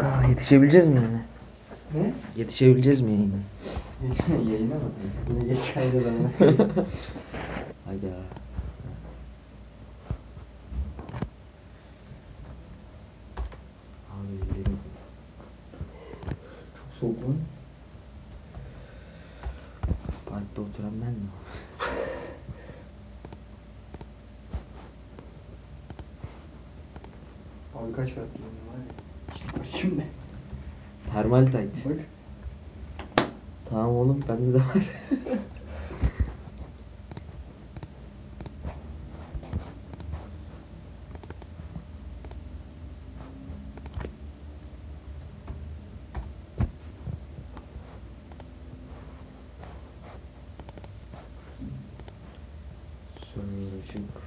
Ah, yetişebileceğiz mi yani? Ne? Yetişebileceğiz mi yayına? Yayına mı? Yine geç kaydedelim. Hayda. Abi ellerim Çok soğuk lan. parkta oturan ben mi? Abi kaç diyorum var ya. Bak şimdi. Termal tight. Bak. Tamam oğlum bende de var. Sonucuk.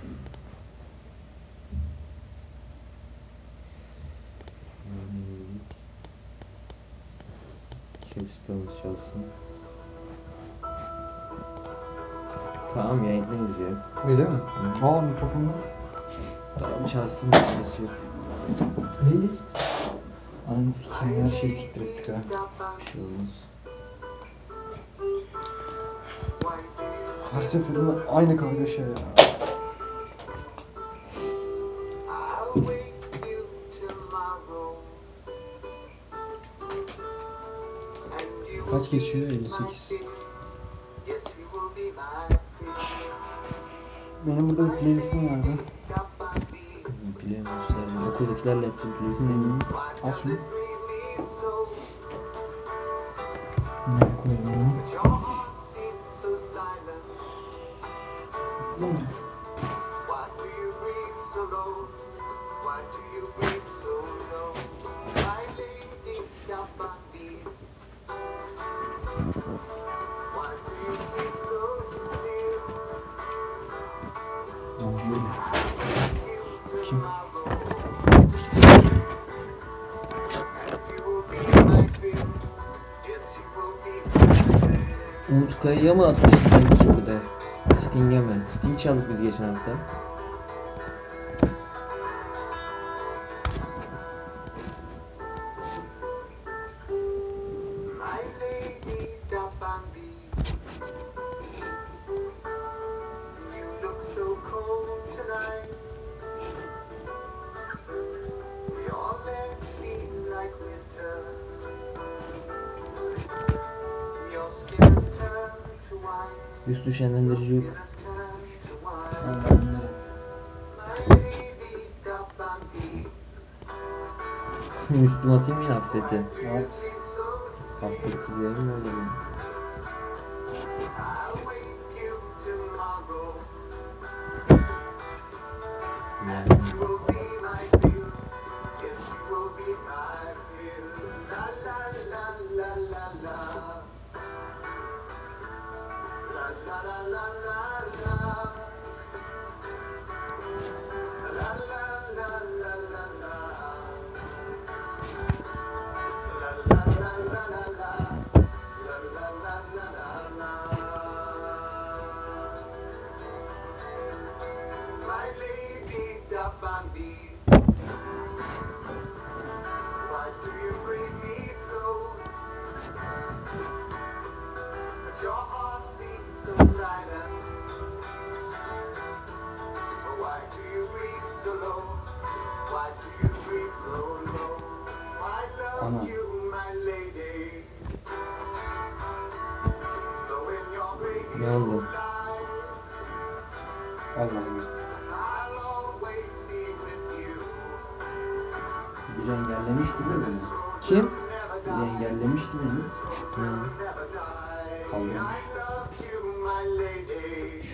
Hmm. Çalsın. Tamam yayındayız ya. Öyle mi? Aa mikrofonda. Tamam çalsın şey yok. Playlist. Ananı sikeyim her şeyi siktir ettik ha. Bir şey olmaz. Her seferinde aynı kargaşa ya. 58. Benim burada bir playlistim vardı. Biliyorum okuldakilerle playlistini. -hı. Al şunu. Kaya'ya mı atmıştık sanki burada? Sting'e mi? Sting çaldık biz geçen hafta. Yine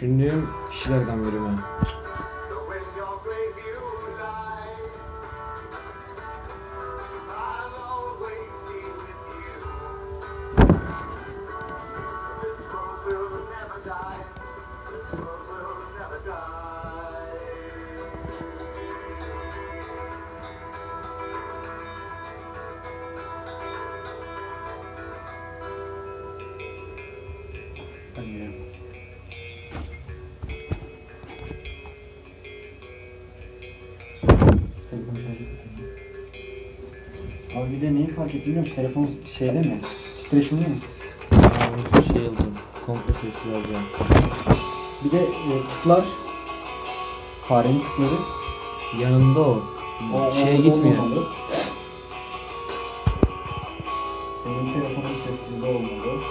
Düşündüğüm ettim biliyor musun? Telefon şeyde mi? Titreşimde mi? Aa, şey alacağım. Komple sessiz alacağım. Bir de e, tıklar. Farenin tıkları. Yanında o. O- Şeye o- gitmiyor. olmamalı. Benim telefonum sessizde olmalı.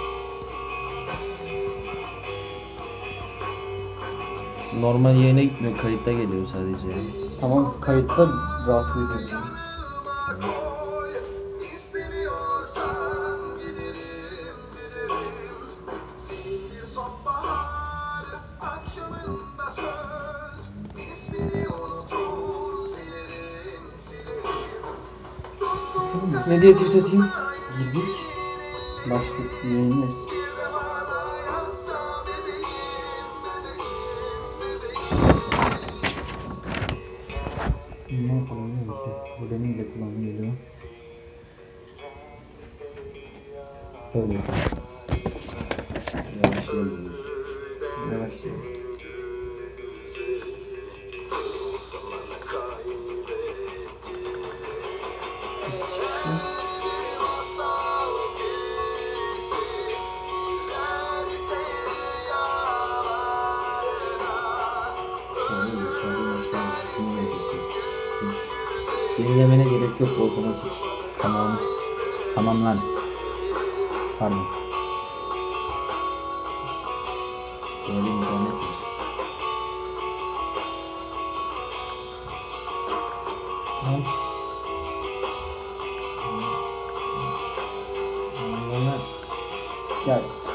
Normal yayına gitmiyor. Kayıtta geliyor sadece. Tamam kayıtta rahatsız ediyor. Diye tweet atayım? Girdik. Başlık yayındayız.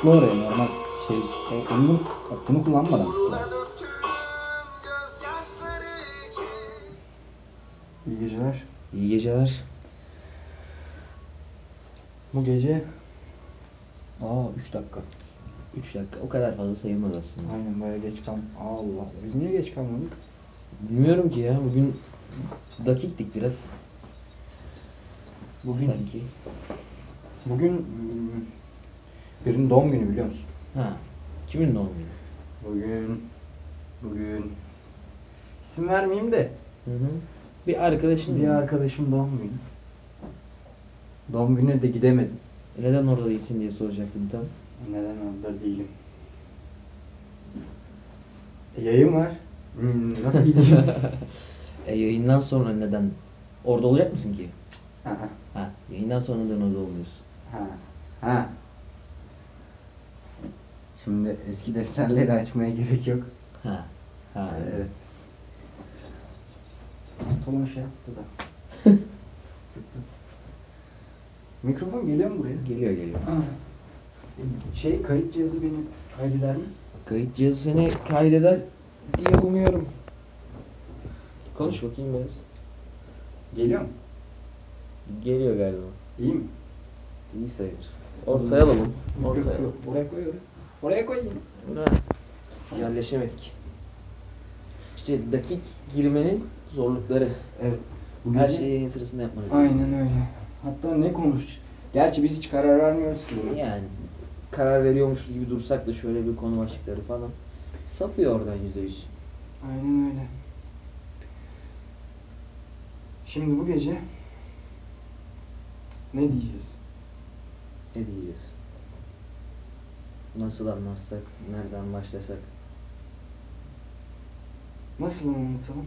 Tıkla oraya normal şey. O- Onu, bunu kullanmadan tıkla. İyi geceler. iyi geceler. Bu gece... Aa 3 dakika. 3 dakika o kadar fazla sayılmaz aslında. Aynen baya geç kalm. Allah. Biz niye geç kalmadık? Bilmiyorum ki ya bugün dakiktik biraz. Bugün Sanki. bugün birinin doğum günü biliyor musun? Ha. Kimin doğum günü? Bugün bugün isim vermeyeyim de Hı hı. Bir arkadaşın bir arkadaşım doğum günü. Doğum gününe de gidemedim. Neden orada değilsin diye soracaktım tam. Neden orada değilim? E, yayın var. Hmm, nasıl gideyim? E yayından sonra neden? Orada olacak mısın ki? ha, Ha, yayından sonra neden orada olmuyorsun? ha, ha. Şimdi eski defterleri açmaya gerek yok. Ha. Ha. Evet. Pantolon şey yaptı da. Sıktı. Mikrofon geliyor mu buraya? Geliyor geliyor. Şey kayıt cihazı beni kaydeder mi? Kayıt cihazı seni kaydeder diye umuyorum. Konuş bakayım biraz. Geliyor mu? Geliyor galiba. İyi mi? İyi sayılır. Ortaya alalım. Ortaya. Yok, Oraya koy oraya. Oraya koy yine. Buna yerleşemedik. İşte dakik girmenin zorlukları. Evet. Her şeyi yayın sırasında yapmanız Aynen öyle. Hatta ne konuş? Gerçi biz hiç karar vermiyoruz ki buna. Yani karar veriyormuşuz gibi dursak da şöyle bir konu başlıkları falan. Sapıyor oradan yüzde yüz. Aynen öyle. Şimdi bu gece ne diyeceğiz? Ne diyeceğiz? Nasıl anlatsak, nereden başlasak? Nasıl anlatalım?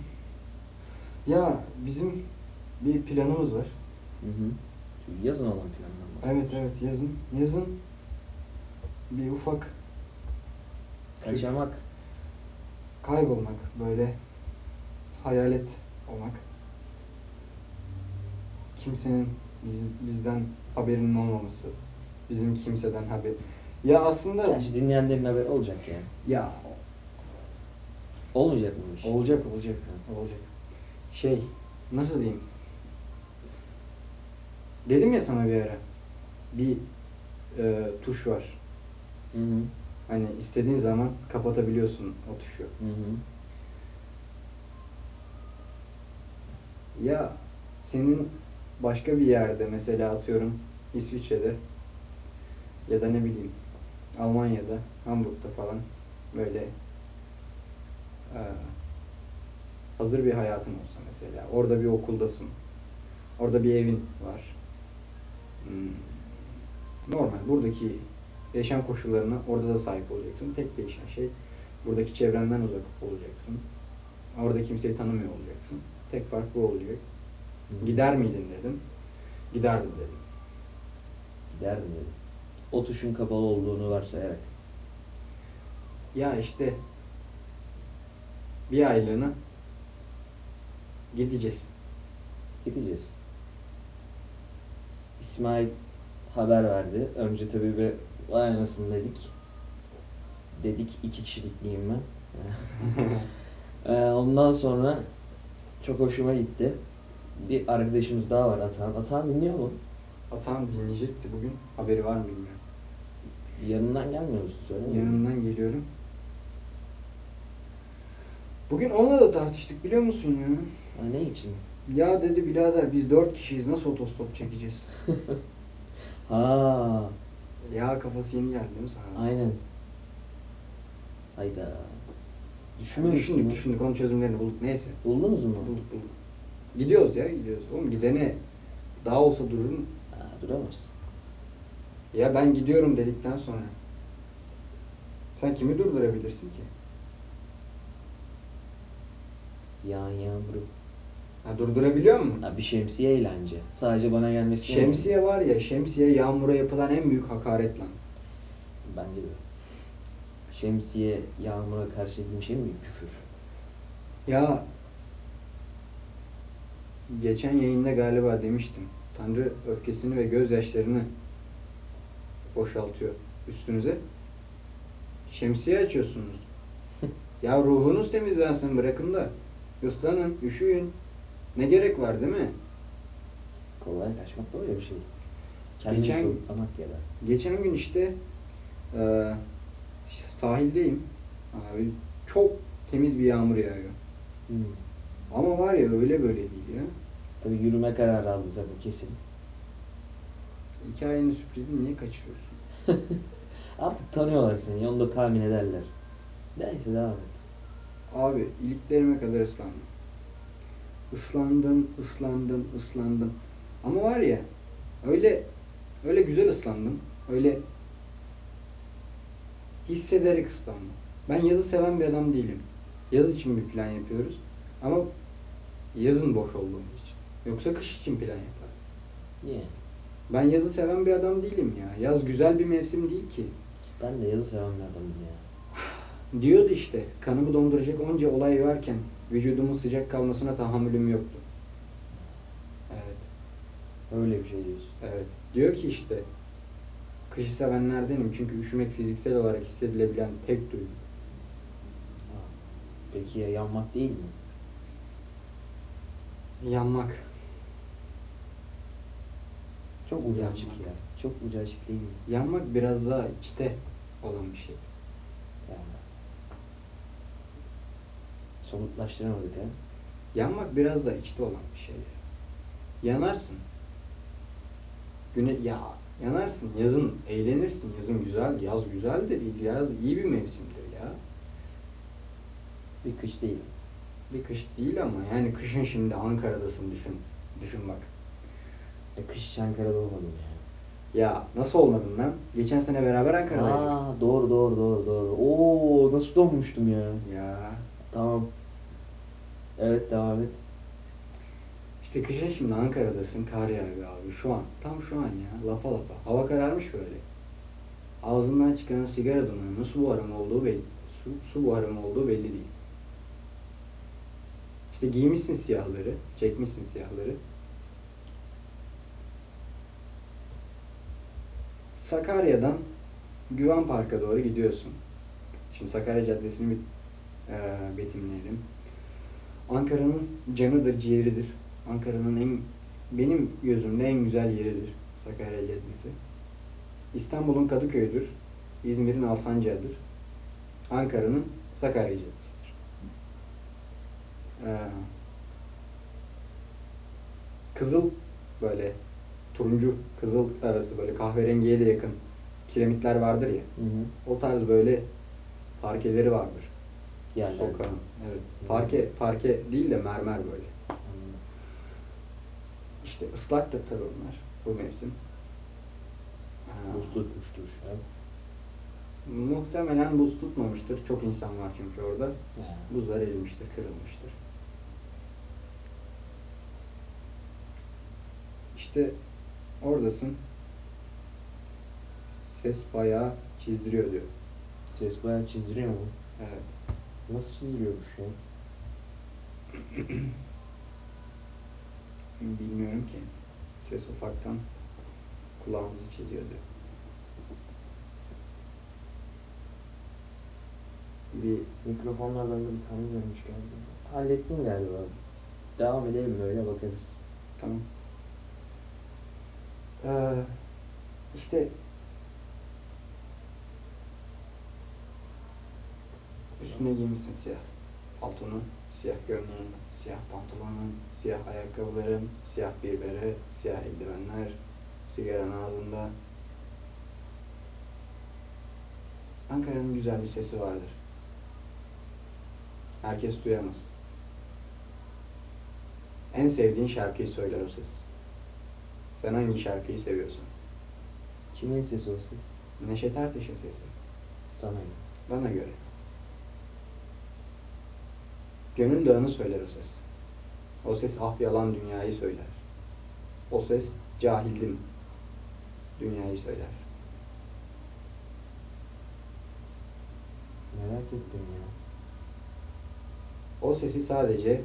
Ya bizim bir planımız var. Hı hı. Şu yazın olan plandan bak. Evet evet yazın. Yazın bir ufak Kaçamak. kaybolmak böyle hayalet olmak. Kimsenin biz, bizden haberinin olmaması. Bizim kimseden haber. Ya aslında Gerçi dinleyenlerin haberi olacak yani. ya Olmayacak mı bu iş? olacak olacak olacak. Şey nasıl diyeyim? Dedim ya sana bir ara. Bir e, tuş var. Hı hı. Hani istediğin zaman kapatabiliyorsun o tuşu. Hı hı. Ya senin başka bir yerde mesela atıyorum İsviçre'de ya da ne bileyim Almanya'da, Hamburg'da falan böyle eee, hazır bir hayatın olsa mesela. Orada bir okuldasın. Orada bir evin var. Hmm. Normal. Buradaki yaşam koşullarına orada da sahip olacaksın. Tek değişen şey buradaki çevrenden uzak olacaksın. Orada kimseyi tanımıyor olacaksın. Tek fark bu olacak. Gider miydin dedim. Giderdim dedim. Giderdim dedim. O tuşun kapalı olduğunu varsayarak. Ya işte bir aylığına gideceğiz. Gideceğiz. İsmail haber verdi. Önce tabii bir vay anasını dedik. Dedik iki kişilikliyim ben. Ee, Ondan sonra çok hoşuma gitti. Bir arkadaşımız daha var Atahan. Atahan dinliyor mu? Atam dinleyecekti bugün. Haberi var mı bilmiyorum. Yanından gelmiyor musun? Söyle. Yanından geliyorum. Bugün onunla da tartıştık biliyor musun ya? Ha, ne için? Ya dedi birader biz dört kişiyiz nasıl otostop çekeceğiz? Ha, Ya kafası yeni geldi değil mi sana? aynen. Hayda. Düşünmemiştim. Düşündük ya. düşündük onun çözümlerini bulduk neyse. Buldunuz mu? Bulduk bulduk. Gidiyoruz ya gidiyoruz. Oğlum gidene daha olsa dururum. Ha, duramaz. Ya ben gidiyorum dedikten sonra. Sen kimi durdurabilirsin ki? Yağan yağmuru. Ha, durdurabiliyor musun? Ha, bir şemsiye eğlence. Sadece bana gelmesi Şemsiye var ya, şemsiye yağmura yapılan en büyük hakaret lan. Bence de. Şemsiye yağmura karşı dediğim şey mi? Küfür. Ya geçen yayında galiba demiştim. Tanrı öfkesini ve gözyaşlarını boşaltıyor üstünüze. Şemsiye açıyorsunuz. ya ruhunuz temizlensin bırakın da. Islanın, üşüyün. Ne gerek var değil mi? Kolay kaçmak da öyle bir şey. Kendini Geçen- soğutlamak ya da. Geçen gün işte eee, sahildeyim. Abi çok temiz bir yağmur yağıyor. Hmm. Ama var ya öyle böyle değil ya. Tabii yürüme kararı aldı zaten kesin. Hikayenin sürprizini niye kaçırıyorsun? Artık tanıyorlar seni. Onu da tahmin ederler. Neyse devam et. Abi iliklerime kadar ıslandım. Islandım, ıslandım, ıslandım. Ama var ya öyle öyle güzel ıslandım. Öyle hissederek ıslandım. Ben yazı seven bir adam değilim. Yaz için bir plan yapıyoruz. Ama yazın boş olduğumuz için. Yoksa kış için plan yapar. Niye? Ben yazı seven bir adam değilim ya. Yaz güzel bir mevsim değil ki. Ben de yazı seven bir adamım ya. Diyordu işte, kanımı donduracak onca olay varken vücudumun sıcak kalmasına tahammülüm yoktu. Evet, Öyle bir şey diyorsun. evet. Diyor ki işte, kışı sevenlerdenim çünkü üşümek fiziksel olarak hissedilebilen tek duygu. Peki ya yanmak değil mi? Yanmak. Çok ucu açık ya. Çok ucu açık değil mi? Yanmak biraz daha içte olan bir şey. Yani. Somutlaştıramadık ha. Yanmak biraz da içte olan bir şey. Yanarsın. Güne ya yanarsın. Yazın eğlenirsin. Yazın güzel, yaz güzeldir. Yaz iyi bir mevsimdir ya. Bir kış değil. Bir kış değil ama yani kışın şimdi Ankara'dasın düşün. Düşün bak. E, kış hiç Ankara'da olmadım ya. Ya nasıl olmadın lan? Geçen sene beraber Ankara'daydık. Aa, doğru doğru doğru doğru. Oo nasıl donmuştum ya. Ya Tamam. Evet devam et. işte kışın şimdi Ankara'dasın kar yağıyor abi şu an. Tam şu an ya lafa lafa. Hava kararmış böyle. Ağzından çıkan sigara dumanının su buharı mı olduğu belli. Su, su buharı mı olduğu belli değil. İşte giymişsin siyahları, çekmişsin siyahları. Sakarya'dan Güven Park'a doğru gidiyorsun. Şimdi Sakarya Caddesi'ni bir eee betimleyelim. Ankara'nın canıdır, ciğeridir. Ankara'nın en benim gözümde en güzel yeridir Sakarya Caddesi. İstanbul'un Kadıköy'üdür. İzmir'in Alsancak'ıdır. Ankara'nın Sakarya Caddesi'dir. Ee, kızıl böyle turuncu kızıl arası böyle kahverengiye de yakın kiremitler vardır ya. Hı hı. O tarz böyle parkeleri vardır. Yerler. Sokağın. Evet. Parke parke değil de mermer böyle. Anladım. İşte ıslaktır tabii onlar bu mevsim. Buz tutmuştur şu an. Muhtemelen buz tutmamıştır. Çok insan var çünkü orada. Yani. Buzlar erimiştir, kırılmıştır. İşte oradasın. Ses bayağı çizdiriyor diyor. Ses bayağı çizdiriyor mu? Evet. Nasıl çizdiriyormuş ya? Bilmiyorum ki. Ses ufaktan kulağımızı çiziyor diyor. Bir Mikrofonlardan da bir tanımıyormuş galiba. Hallettin galiba. Devam edelim böyle bakarız. Tamam. Ee, işte üstüne giymişsin siyah paltonu, siyah gömleğin, siyah pantolonun, siyah ayakkabıların, siyah bir bere, siyah eldivenler, sigaran ağzında. Ankara'nın güzel bir sesi vardır. Herkes duyamaz. En sevdiğin şarkıyı söyler o ses. Sen hangi şarkıyı seviyorsun? Kimin sesi o ses? Neşet Ertaş'ın sesi. Sana mı? Bana göre. Gönül dağını söyler o ses. O ses ah yalan dünyayı söyler. O ses cahildim dünyayı söyler. Merak ettim ya. O sesi sadece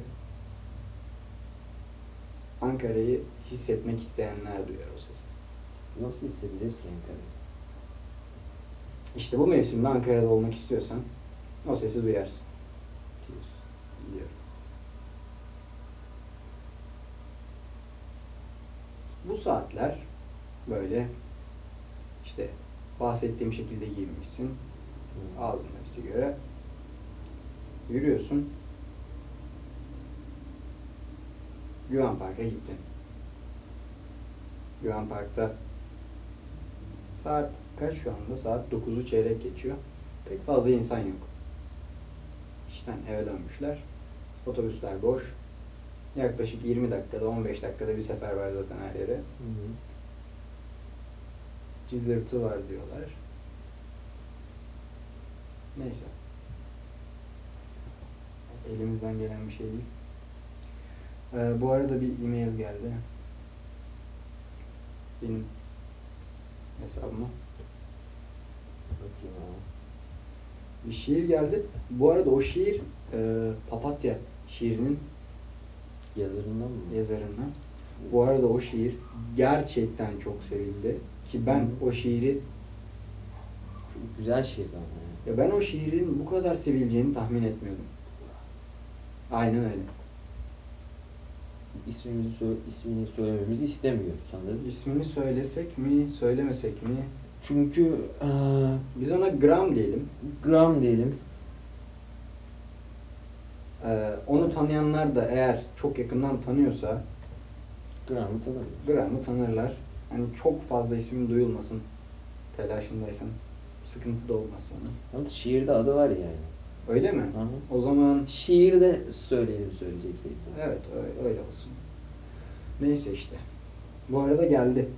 Ankara'yı hissetmek isteyenler duyar o sesi. Nasıl hissedeceğiz ki Ankara'yı? İşte bu mevsimde Ankara'da olmak istiyorsan o sesi duyarsın diyorum. Bu saatler böyle işte bahsettiğim şekilde giyinmişsin. Ağzında bir sigara. Yürüyorsun. Güven Park'a gittin. Güven Park'ta saat kaç şu anda? Saat 9'u çeyrek geçiyor. Pek fazla insan yok. İşten eve dönmüşler. Otobüsler boş. Yaklaşık 20 dakikada, 15 dakikada bir sefer var zaten her yere. Hı hı. Cızırtı var diyorlar. Neyse. Elimizden gelen bir şey değil. Ee, bu arada bir e-mail geldi. Benim hesabıma. Bakayım abi. Bir şiir geldi. Bu arada o şiir e, Papatya şiirinin Yazarından mı? yazarından. Bu arada o şiir gerçekten çok sevildi. Ki ben o şiiri Çok güzel şiir ama ya. Ben o şiirin bu kadar sevileceğini tahmin etmiyordum. Aynen öyle. İsmimizi ismini söylememizi istemiyor sanırım. İsmini söylesek mi, söylemesek mi? Çünkü eee, Biz ona Gram diyelim. gram diyelim. Ee, onu tanıyanlar da eğer çok yakından tanıyorsa Gram'ı tanımıyor. Gram'ı tanırlar. Hani çok fazla ismin duyulmasın telaşındaysan. Sıkıntı da olmasın. Ama şiirde adı var yani. Öyle mi? Hı hı. O zaman Şiirde söyleyelim söyleyeceksek. Evet öyle, olsun. Neyse işte. Bu arada geldi.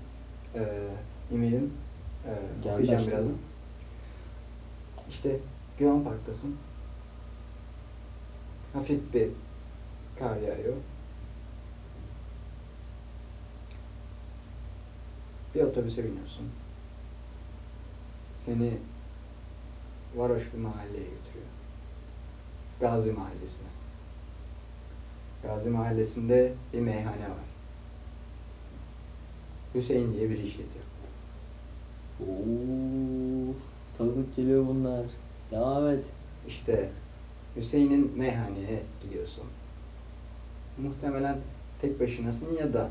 Ee, e-mailin. Ee, Geldi okuyacağım işte. birazdan. İşte Güven Park'tasın. Hafif bir kar yağıyor. Bir otobüse biniyorsun. Seni varoş bir mahalleye götürüyor. Gazi Mahallesi'ne. Gazi Mahallesi'nde bir meyhane var. Hüseyin diye biri işletiyor. Oo, tanıdık geliyor bunlar. Devam et. İşte Hüseyin'in meyhaneye gidiyorsun. Muhtemelen tek başınasın ya da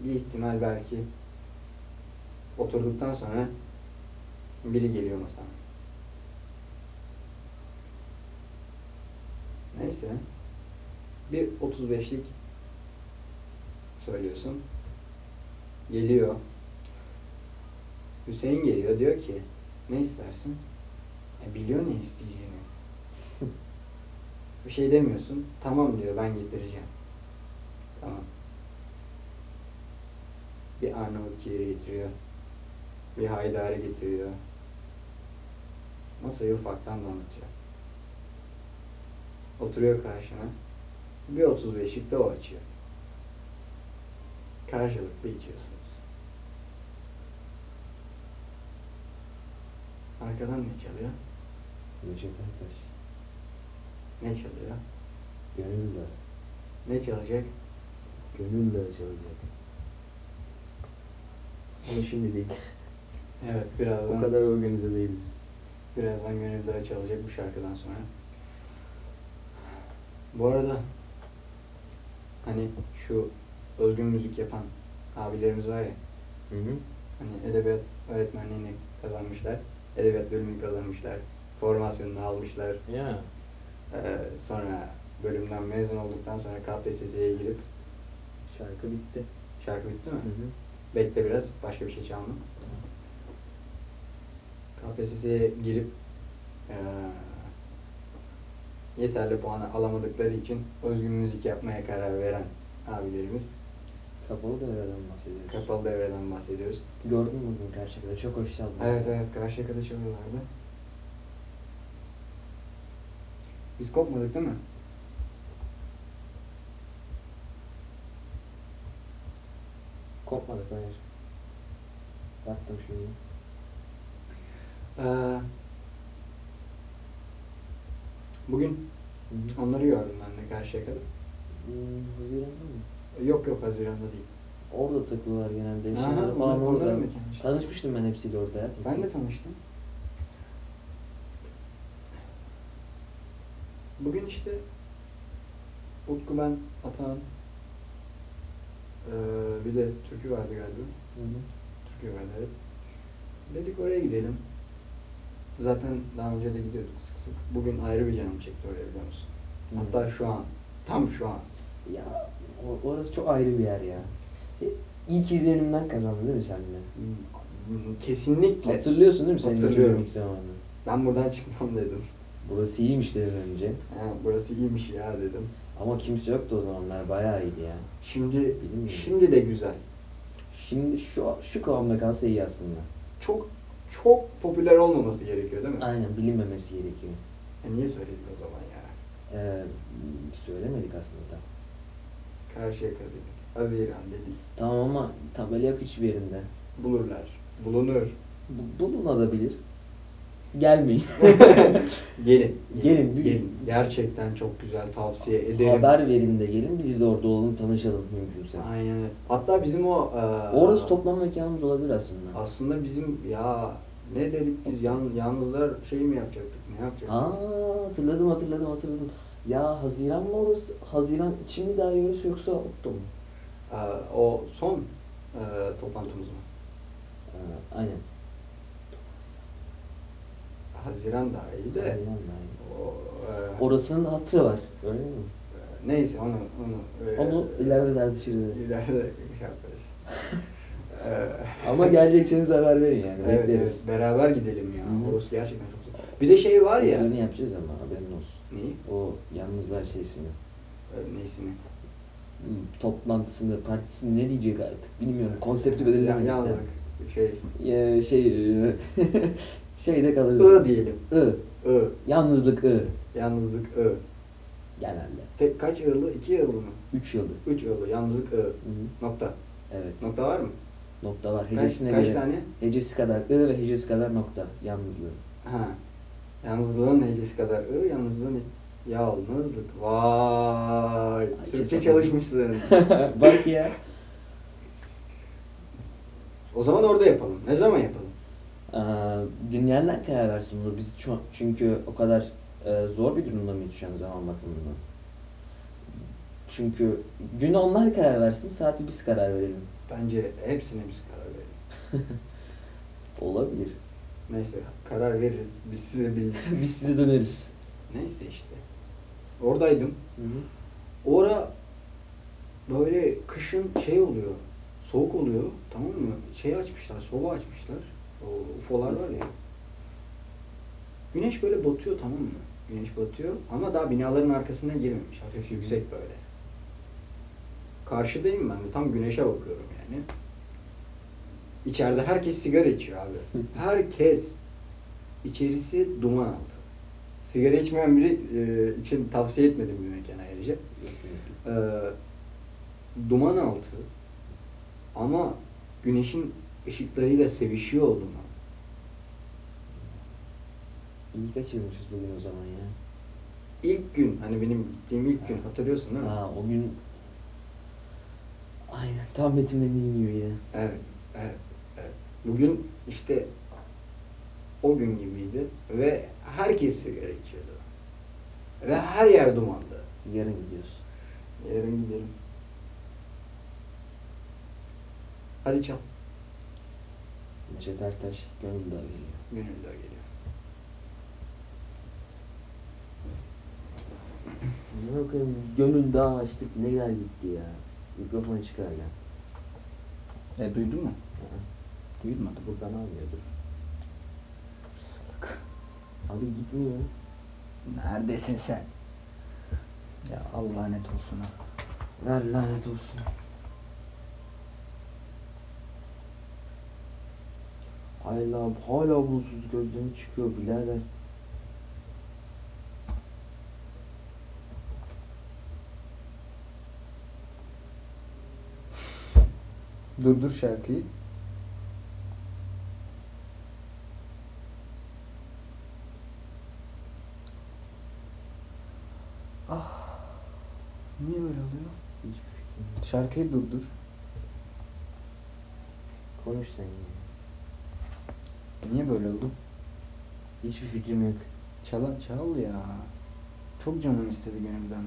bir ihtimal belki oturduktan sonra biri geliyor masana. Neyse. Bir 35'lik söylüyorsun. Geliyor. Hüseyin geliyor diyor ki ne istersin? E biliyor ne isteyeceğini. Bir şey demiyorsun. Tamam diyor ben getireceğim. Tamam. Bir Arnavut ciğeri getiriyor. Bir haydari getiriyor. Masayı ufaktan donatıyor. Oturuyor karşına. Bir 35'lik de o açıyor. Karşılıklı içiyorsunuz. Arkadan ne çalıyor? Neşet Ertaş. Ne çalıyor? Gönül de. Ne çalacak? Gönül de çalacak. Ama şimdi değil. Evet O birazdan kadar organize değiliz. birazdan Gönül Dağı çalacak bu şarkıdan sonra. Bu arada hani şu özgün müzik yapan abilerimiz var ya Hı hı. hani edebiyat öğretmenliğini kazanmışlar. Edebiyat bölümünü kazanmışlar. Formasyonunu almışlar. Ya. Ee, sonra bölümden mezun olduktan sonra KPSS'ye girip Şarkı bitti. şarkı bitti mi? Hı hı. Bekle biraz başka bir şey çalma. KPSS'ye girip eee, yeterli puanı alamadıkları için özgün müzik yapmaya karar veren abilerimiz. Kapalı devreden bahsediyoruz. Kapalı devreden bahsediyoruz. Gördün mü bugün karşıda? Çok hoş çaldı. Evet evet Karşıyaka'da çalıyorlardı. Biz kopmadık değil mi? Kopmadık hayır. Baktım şimdi. Eee, bugün Hı onları gördüm ben de Karşıyaka'da. Hmm, Haziran'da mı? Yok yok Haziran'da değil. Orada takılıyorlar genelde. Aha, falan onlar- orada. onların mekanı. Tanışmıştım ben hepsiyle orada ya. Ben de tanıştım. Bugün işte Utku ben Atan eee, bir de Türkü vardı galiba. Hı hı. Türkü vardı evet. Dedik oraya gidelim. Zaten daha önce de gidiyorduk sık sık. Bugün ayrı bir canım çekti oraya biliyor musun? Hı. Hatta şu an, tam şu an. Ya o- orası çok ayrı bir yer ya. E, İlk izlenimden kazandı değil mi seninle? Hmm, Kesinlikle. Hatırlıyorsun değil mi senin Hatırlıyorum. ilk zamanı? Ben buradan çıkmam dedim. Burası iyiymiş dedin önce. Ha, burası iyiymiş ya dedim. Ama kimse yoktu o zamanlar. Bayağı iyiydi ya. Şimdi Bilmiyorum. şimdi de güzel. Şimdi şu şu kıvamda kalsa iyi aslında. Çok çok popüler olmaması gerekiyor değil mi? Aynen bilinmemesi gerekiyor. E niye söyledik o zaman ya? Ee, söylemedik aslında. Karşıyaka dedik. Haziran dedik. Tamam ama tabela yok hiçbir yerinde. Bulurlar. Bulunur. Bu, bulunabilir. Gelmeyin. Gelin. Gelin. Gelin. Gerçekten çok güzel tavsiye ederim. Haber verin de gelin. Biz de orada olalım tanışalım mümkünse. Aynen. öyle. Hatta bizim o e, Orası toplam mekanımız olabilir aslında. Aslında bizim ya ne dedik biz yan, yalnızlar şey mi yapacaktık? Ne yapacaktık? Aa hatırladım hatırladım hatırladım. Ya Haziran mı orası? Haziran için mi daha orası yoksa Okto mu? E, o son e, toplantımız mı? Ee, aynen. Haziran daha iyi de. Haziran da aynen. O, e, Orasının hatırı var. Öyle mi? Neyse onu onu e, Onu ileride tartışırız. ileride şey yaparız. E, Ama gelecekseniz haber verin yani. evet, Bekleriz. evet, beraber gidelim ya. Hı hı. Orası gerçekten çok güzel. Bir de şey var ya. Ödülünü yapacağız ama haberin olsun. Neyi? O yalnızlar şeysini. E, Neyisini? Hmm, Toplantısında, partisinde ne diyecek artık bilmiyorum. Konsepti Ya, belirlemedik. de. yalnızlık. Şey. Ee, şey, e, şeyde kalırız. I diyelim. I. I. Yalnızlık I. Yalnızlık I. Genelde. Tek kaç yıllı? İki yıllı mı? 3 yılı. Üç yıllı. Yalnızlık I. Hı hı. Nokta. Evet. Nokta var mı? Nokta var. Kaç, Hecesine kaç göre. tane? Hecesi kadar I ve hecesi kadar nokta. Yalnızlığı. Ha. Yalnızlığın hecesi kadar I, yalnızlığın yalnızlık. Vay. Türkçe kesin. çalışmışsın. Bak ya. o zaman orada yapalım. Ne zaman yapalım? Aa, dinleyenler karar versin bunu. Biz ço- çünkü o kadar e, zor bir durumda mıyız şu an zaman bakımından? Çünkü günü onlar karar versin, saati biz karar verelim. Bence hepsine biz karar verelim. Olabilir. Neyse karar veririz. Biz size bilgi. biz size döneriz. Neyse işte. Oradaydım. Hı hı. Ora böyle kışın şey oluyor. Soğuk oluyor. Tamam mı? Şey açmışlar. Soba açmışlar. O UFO'lar var ya. Güneş böyle batıyor tamam mı? Güneş batıyor ama daha binaların arkasına girmemiş. Hafif yüksek böyle. Karşıdayım ben de. Tam güneşe bakıyorum yani. İçeride herkes sigara içiyor abi. Herkes. İçerisi duman altı. Sigara içmeyen biri e, için tavsiye etmedim bir mekan ayrıca. Ee, duman altı ama güneşin ışıklarıyla sevişiyor o duman. İyi kaçırmışız bugün o zaman ya. İlk gün hani benim gittiğim ilk gün hatırlıyorsun değil mi? Ha o gün Aynen tam betimlediğin gibi ya. Evet, evet, evet. Bugün işte o gün gibiydi ve herkes sigara içiyordu. Ve her yer dumandı. Yarın gidiyoruz. Yarın gidelim. Hadi çal. Neşet Ertaş Gönül Dağı geliyor. Gönül daha geliyor. Ne bakayım Gönül Dağı açtık ne güzel gitti ya. Mikrofonu çıkar ya. E duydun mu? Ha, Duymadım. Buradan almıyordur. Abi gitmiyor. Neredesin sen? Ya Allah net olsun ha. Ver lanet olsun. Ay Allah'ım hala bulutsuz gözlerim çıkıyor birader. Durdur şarkıyı. Ah. Niye böyle oluyor? Şarkıyı durdur. Konuş sen ya. Niye böyle oldu? Hiçbir fikrim yok. Çal, çal ya. Çok canım istedi gönülden.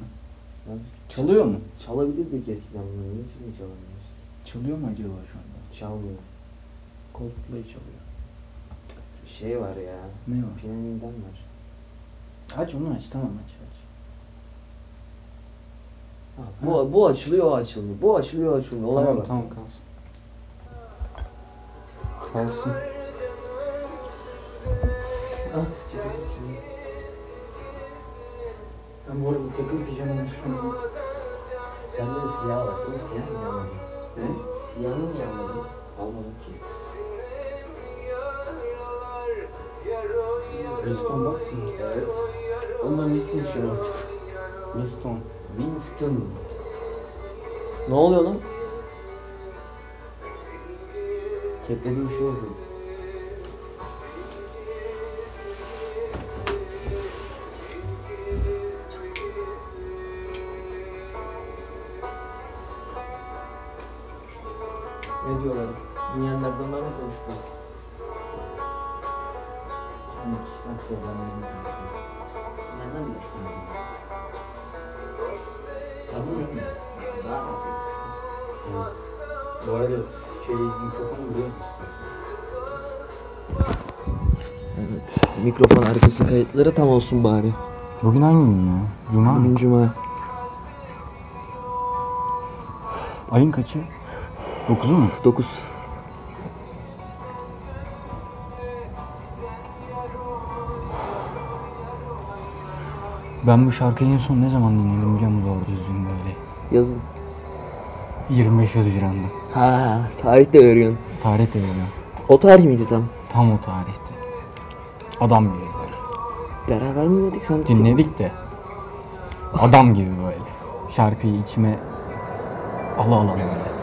Abi, Çalıyor mu? Çalabilirdik eskiden bunları. Niye şimdi çalamıyoruz? Çalıyor mu acaba şu anda? Çalmıyor. Coldplay çalıyor. Şey var ya. Ne var? Piyaniden var. Aç onu aç tamam aç aç. Ha, bu, bu açılıyor o açılmıyor. Bu açılıyor o açılmıyor. Olaya tamam bak. tamam kalsın. Kalsın. Ah, sıkıntı içinde. Ben bu arada takım pijamamı düşünüyorum. Bende de siyah var. Oğlum siyah mı almadın? Ne? Siyahını mı almadın? Almadım ki. Winston Box? Evet. Ondan ismi şu artık. Winston. Winston. Ne oluyor lan? Keplediğim şey oldu. Nereden konuştum? Tamam mı? Evet. Bu arada şey mikrofonu? Evet. Mikrofon arkası kayıtları tam olsun bari. Bugün hangi gün ya? Cuma Bugün cuma. Ayın kaçı? 9'u mu? 9. Ben bu şarkıyı en son ne zaman dinledim biliyor musun doğru düzgün böyle? Yazın. 25 Haziran'da. Ha, tarih de veriyorsun. Tarih de veriyor. O tarih miydi tam? Tam o tarihte. Adam gibi böyle. Beraber mi dinledik sen? Dinledik de. Adam gibi böyle. Şarkıyı içime ala ala böyle.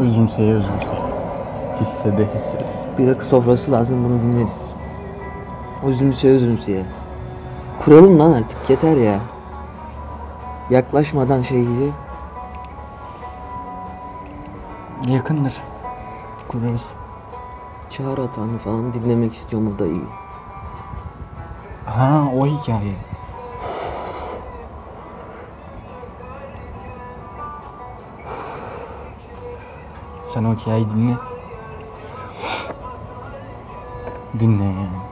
Özümseye özümseye. Hissede hissede. Bir rakı sofrası lazım bunu dinleriz. Üzümseye üzümseye. Kuralım lan artık yeter ya. Yaklaşmadan şey gibi. Yakındır. Kurarız. Çağrı Atan'ı falan dinlemek istiyorum o da iyi. Ha o hikaye. Sen o hikayeyi dinle. Dinle yani.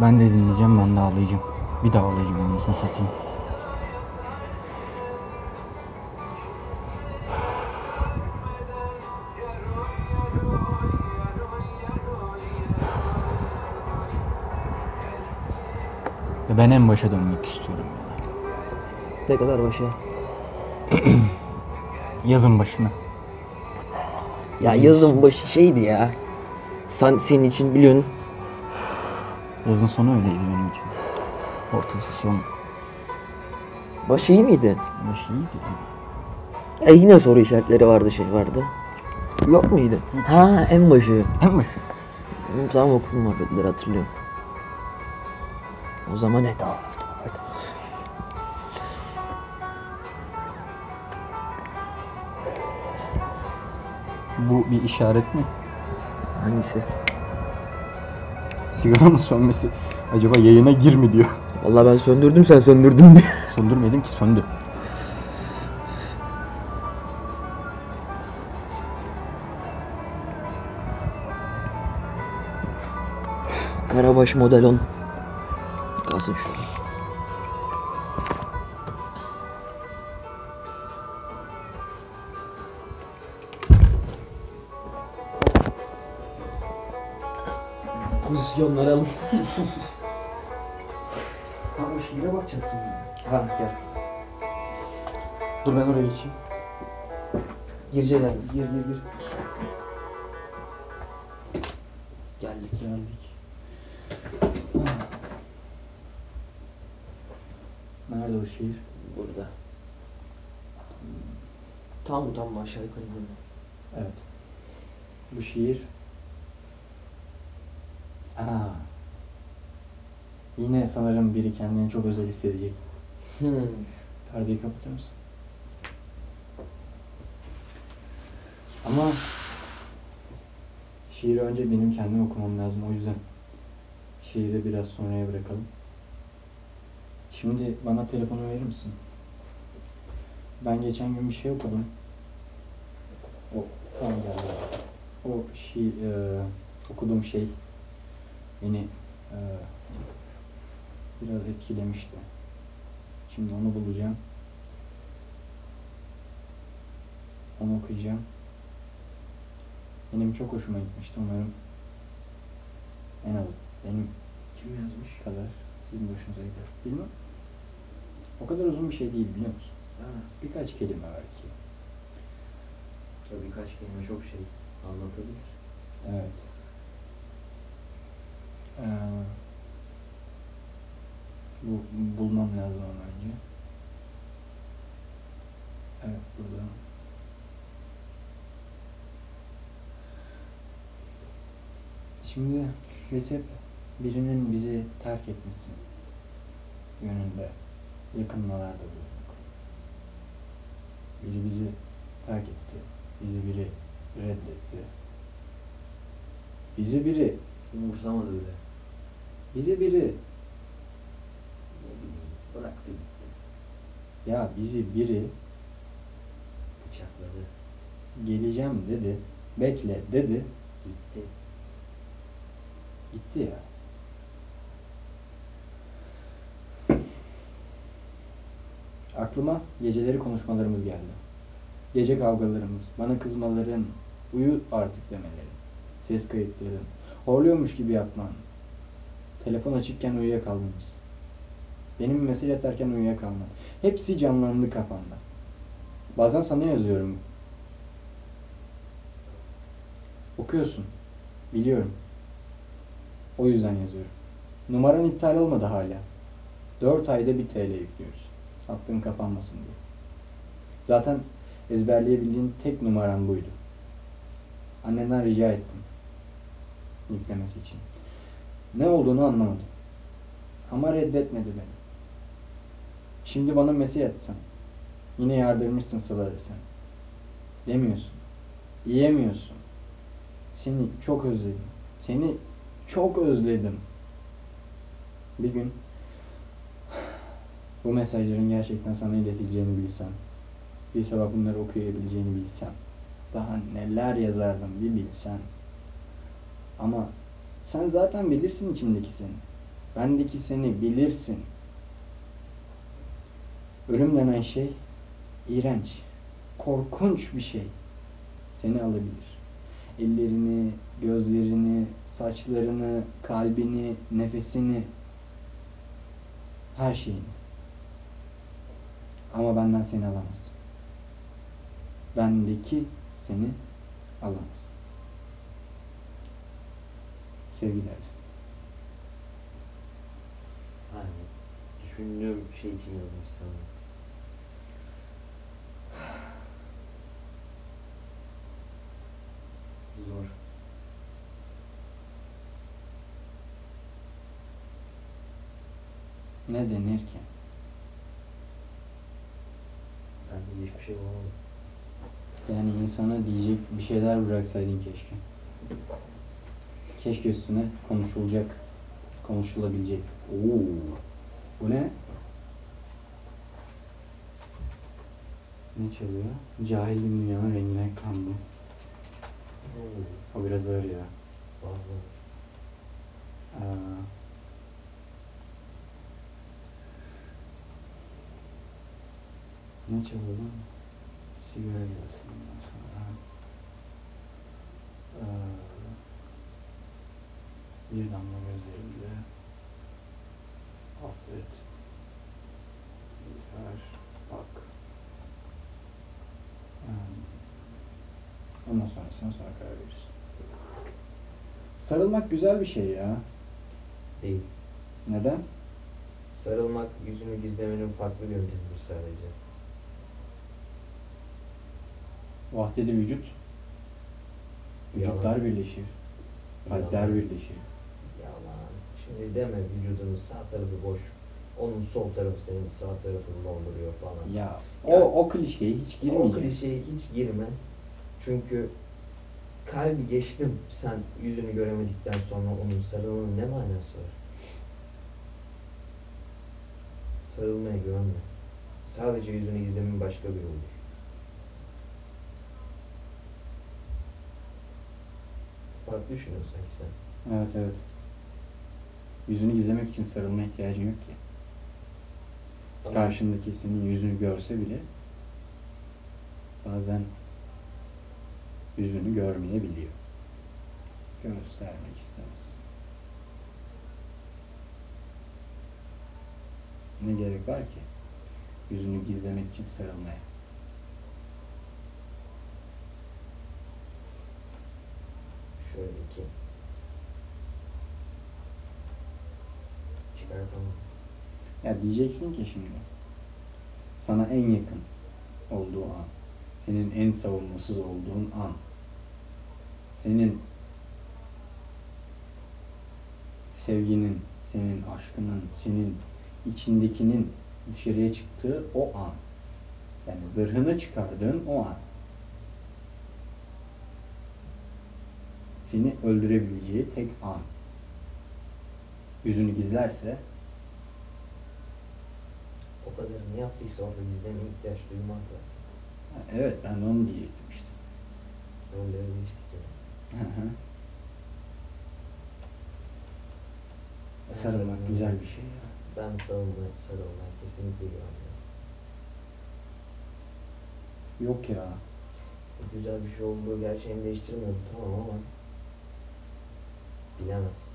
Ben de dinleyeceğim, ben de ağlayacağım. Bir daha ağlayacağım anasını satayım. Ya ben en başa dönmek istiyorum ya. Ne kadar başa. Yazın başına. Ya yazın başı şeydi ya. Sen senin için biliyorsun. Yazın sonu öyleydi benim için. Ortası son. Başı iyi miydi? Başı iyiydi. E yine soru işaretleri vardı şey vardı. Yok muydu? Ha en başı. Hem başı. Tamam okul muhabbetleri hatırlıyorum. O zaman Eda. Eda. Bu bir işaret mi? Hangisi? Sigaranın sönmesi. Acaba yayına gir mi diyor. Vallahi ben söndürdüm sen söndürdün diye. Söndürmedim ki söndü. Karabaş model 10. Gir gir gir. Geldik. Geldik. Nerede o şiir? Burada. Tam tam aşağı yukarı burada. Evet. Bu şiir. Aa. Yine sanırım biri kendini çok özel hissedecek. Hmm. Perdeyi kapatır mısın? Ama şiiri önce benim kendim okumam lazım. O yüzden şiiri biraz sonraya bırakalım. Şimdi bana telefonu verir misin? Ben geçen gün bir şey okudum. O geldi. O şiir, e, okuduğum şey beni e, biraz etkilemişti. Şimdi onu bulacağım. Onu okuyacağım. Benim çok hoşuma gitmişti umarım. En az benim Kim yazmış? kadar sizin hoşunuza gider. Bilmem. O kadar uzun bir şey değil biliyor musun? Ha, Birkaç kelime belki. tabii birkaç kelime çok şey anlatabilir. Evet. Ee, bu bulmam lazım ama önce. Evet burada. Şimdi hep birinin bizi terk etmesi yönünde yakınmalarda bulunduk. Biri bizi terk etti. Bizi biri reddetti. Bizi biri, Umursamadı bile. bizi biri, Ne bileyim, bıraktı gitti. ya bizi biri Bıçakladı. geleceğim dedi, bekle dedi, Gitti. Gitti ya. Aklıma geceleri konuşmalarımız geldi. Gece kavgalarımız, bana kızmaların, uyu artık demelerin, ses kayıtların, horluyormuş gibi yapman, telefon açıkken uyuyakalmamız, benim mesaj atarken uyuyakalmam. Hepsi canlandı kafamda. Bazen sana yazıyorum. Okuyorsun. Biliyorum. O yüzden yazıyorum. Numaran iptal olmadı hala. 4 ayda bir TL yüklüyoruz. Hattın kapanmasın diye. Zaten ezberleyebildiğin tek numaram buydu. Annenden rica ettim. Yüklemesi için. Ne olduğunu anlamadım. Ama reddetmedi beni. Şimdi bana mesaj atsan. Yine yardırmışsın Sıla desen. Demiyorsun. Yiyemiyorsun. Seni çok özledim. Seni çok özledim. Bir gün bu mesajların gerçekten sana iletileceğini bilsem, bir sabah bunları okuyabileceğini bilsem, daha neler yazardım bir bilsen. Ama sen zaten bilirsin içimdeki seni. Bendeki seni bilirsin. Ölüm denen şey iğrenç, korkunç bir şey. Seni alabilir. Ellerini, gözlerini, saçlarını, kalbini, nefesini, her şeyini. Ama benden seni alamaz. Bendeki seni Alamaz. Sevgiler. Yani düşündüğüm şey için yazmış sana. Zor. Ne denir ki? Ben de hiçbir şey bulamadım. Yani insana diyecek bir şeyler bıraksaydın keşke. Keşke üstüne konuşulacak, konuşulabilecek. Oo. Bu ne? Ne çalıyor? Cahilliğin dünyanın rengine kandı. O biraz ağır ya. Fazla. Aa. Ne lan? Sigara gelsin ondan sonra. Aa. Bir damla gözlerimde. Affet. Ver. Bak. Hmm. Ondan sonrasına sonra karar veririz. Sarılmak güzel bir şey ya. Değil. Neden? Sarılmak yüzünü gizlemenin farklı bir yöntemidir sadece. Vahdedi vücut. Vücutlar Yalan. birleşir. Kalpler Yalan. birleşir. Yalan. Şimdi deme vücudunun sağ tarafı boş. Onun sol tarafı senin sağ tarafını dolduruyor falan. Ya o Ya- o klişeye hiç O girmeyeceğim. klişeye hiç girme. Çünkü kalbi geçtim sen yüzünü göremedikten sonra onun sarılmanın ne manası var? Sarılmaya güvenme. Sadece yüzünü gizlemenin başka bir yoludur. Farklı düşünüyorsun sanki sen. Evet evet. Yüzünü gizlemek için sarılma ihtiyacın yok ki. Ama Karşındaki senin yüzünü görse bile bazen yüzünü görmeyebiliyor. Göstermek istemez. Ne gerek var ki? Yüzünü gizlemek için sarılmaya. Şöyle ki çıkartamam. Ya diyeceksin ki şimdi sana en yakın olduğu an, senin en savunmasız olduğun an, senin sevginin, senin aşkının, senin içindekinin dışarıya çıktığı o an. Yani zırhını çıkardığın o an. Seni öldürebileceği tek an. Yüzünü gizlerse O kadar ne yaptıysa orada gizlemeye ihtiyaç duymaz zaten. Ha, Evet ben de onu diyecektim işte. Rolleri değiştik yani. Hı hı. Sarılmak güzel bir şey ya. Ben sarılmaya, sarılmaya kesinlikle güvenmiyorum. Yok ya. Güzel bir şey olduğu gerçeğini değiştirmiyor tamam ama bilemezsin.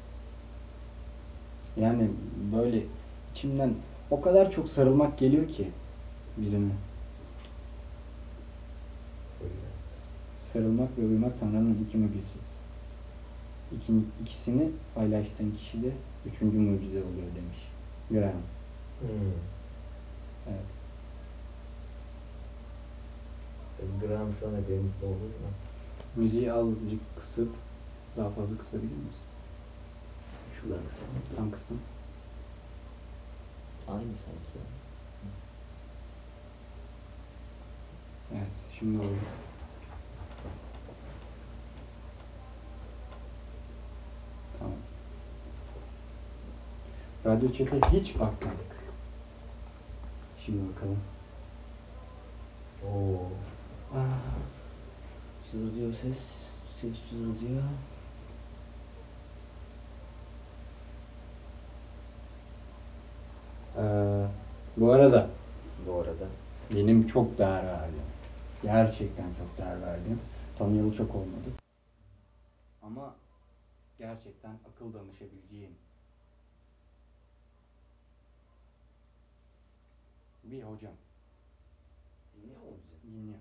Yani böyle içimden o kadar çok sarılmak geliyor ki birine. Sarılmak ve uyumak Tanrı'nın iki mucizesi. İki, ikisini paylaştığın kişi de üçüncü mucize oluyor demiş. Graham. Hmm. Evet. Graham şu an mu? Müziği azıcık kısıp daha fazla kısabilir misin? Şuradan kısa. Tam kıstım. Aynı sanki ya. Evet, şimdi oldu. Tamam. Radyo chat'e hiç bakmadık. Şimdi bakalım. Oo. Ah, Sızlıyor ses. Ses sızlıyor. Ee, bu arada Bu arada. benim çok değer verdim. Gerçekten çok değer verdim. Tanıyalı çok olmadı. Ama gerçekten akıl danışabileceğim bir hocam. Dinliyor mu bizi? Dinliyor.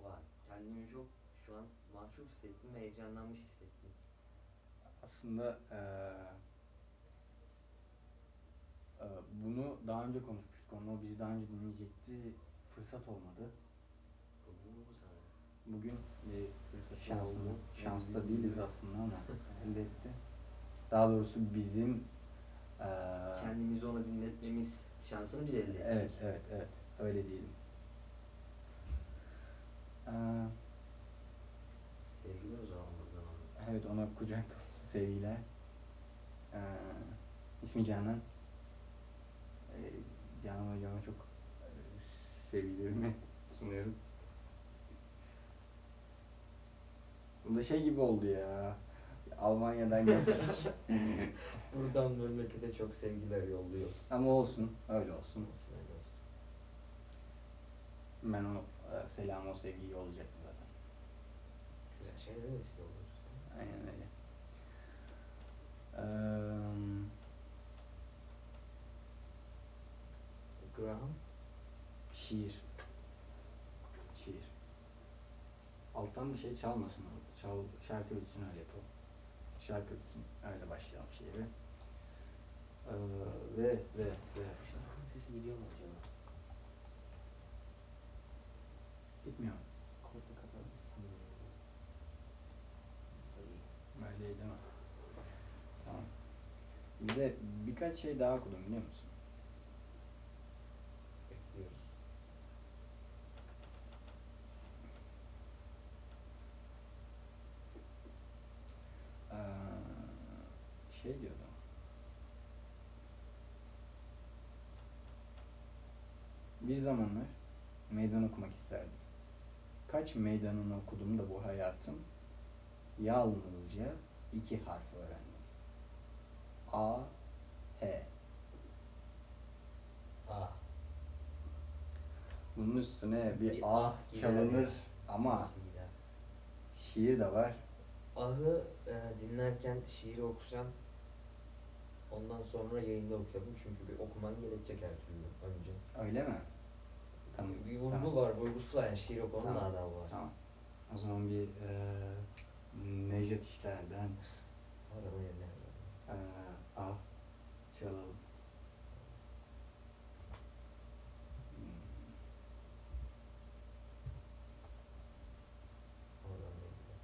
Ulan kendimi çok Şu an mahcup hissettim ve heyecanlanmış hissettim. Aslında eee, bunu daha önce konuşmuştuk. Onu bizi daha önce dinleyecekti. Fırsat olmadı. Bugün bir fırsat Şanslı. Şanslı değiliz aslında ama elde etti. Daha doğrusu bizim eee, Kendimizi ona dinletmemiz şansını biz elde ettik. Evet, evet, evet. Öyle diyelim. Eee, Sevgiler o zaman buradan. evet, ona kucak dolusu sevgiler. Eee ismi Canan. Eee Canan hocama çok eee, sevgilerimi sunuyorum. Bu da şey gibi oldu ya. Almanya'dan gelmiş. Buradan memlekete çok sevgiler yolluyoruz. Ama olsun, öyle olsun. Olsun, öyle olsun. Ben o eee, selam, o sevgiyi olacaktım zaten. Güzel şeylere vesile oluruz. Aynen öyle. Eee Graham. şiir. Şiir. Alttan bir şey çalmasın. o. Çal, şarkı bitsin öyle yapalım. Şarkı bitsin öyle başlayalım şiiri. Eee ve ve ve Şarkının sesi gidiyor mu acaba? gitmiyor. Korku kapatmışsın. Öyle değil mi? Tamam. Bir de birkaç şey daha okudum biliyor musun? Bekliyoruz. Eee, şey diyordum. Bir zamanlar meydan okumak isterdim. Kaç meydanını okudum da bu hayatım yalnızca iki harf öğrendim. A, H. Ah. Bunun üstüne bir, Bir ah çalınır ya. ama şiir de var. Ahı e, dinlerken şiiri okusan ondan sonra yayında okuyalım çünkü bir okuman gerekecek her türlü önce. Öyle mi? Tamam. Bir vurgu tamam. var, vurgusu var yani şiir okumanın Tamam, adabı var. Tamam. O zaman bir eee Necdet İşler'den Arama yerine. ah çalalım. Hmm. Oradan yerine.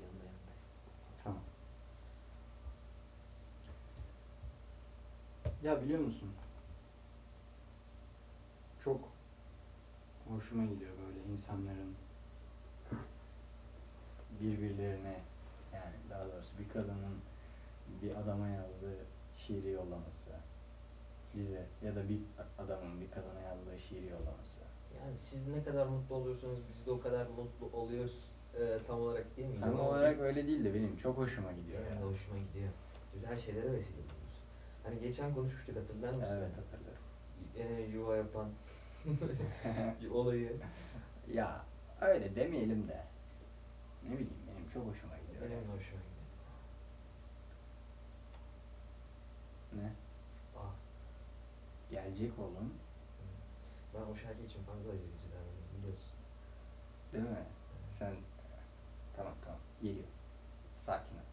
Yanında yanında. Tamam. Ya biliyor musun? Çok hoşuma gidiyor böyle insanların birbirlerine yani daha doğrusu bir kadının bir adama yazdığı şiiri yollaması bize ya da bir adamın bir kadına yazdığı şiiri yollaması. Yani siz ne kadar mutlu oluyorsanız biz de o kadar mutlu oluyoruz e, tam olarak değil mi? Tam olarak öyle değil de benim çok hoşuma gidiyor Benim de ya. hoşuma gidiyor. Güzel şeylere vesile oluyoruz. Hani geçen konuşmuştuk hatırlar mısın? Evet hatırlıyorum. E, yuva yapan olayı. Ya öyle demeyelim de ne bileyim benim çok hoşuma gidiyor. Benim de hoşuma gidiyor. Ne? Ah. Gelecek oğlum. Ben o şarkı için fazla acıyıcılar biliyorsun. Değil mi? Sen tamam tamam geliyor. Sakin ol.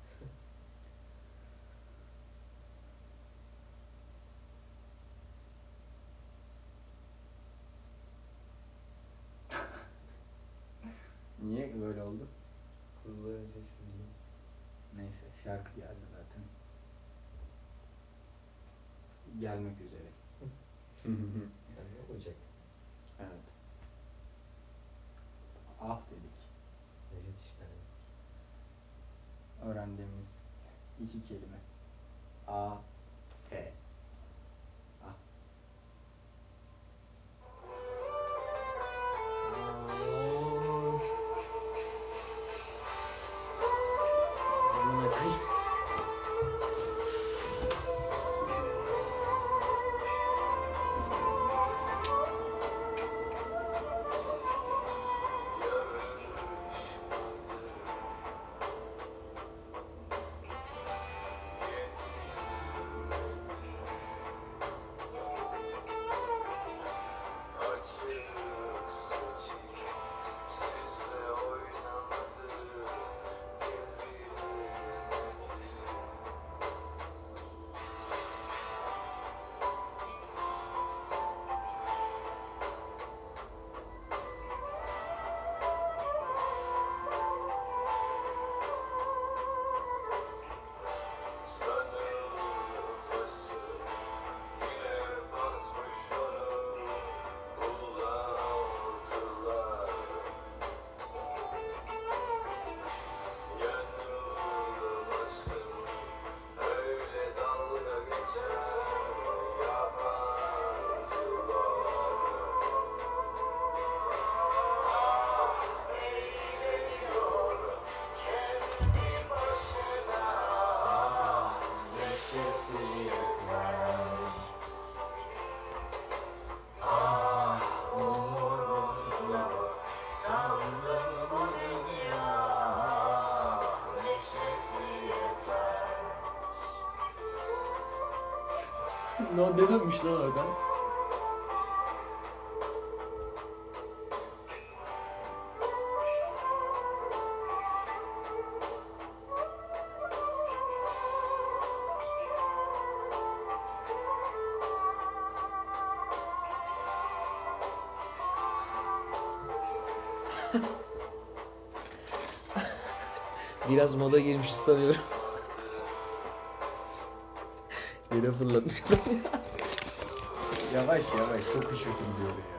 Niye böyle oldu? Kuzuların sessizliği. Neyse şarkı geldi zaten. Gelmek üzere. Ne, ne dönmüş lan oradan? Biraz moda girmiş sanıyorum. Yere fırlatmış. Yavaş yavaş çok ışık gidiyor ya.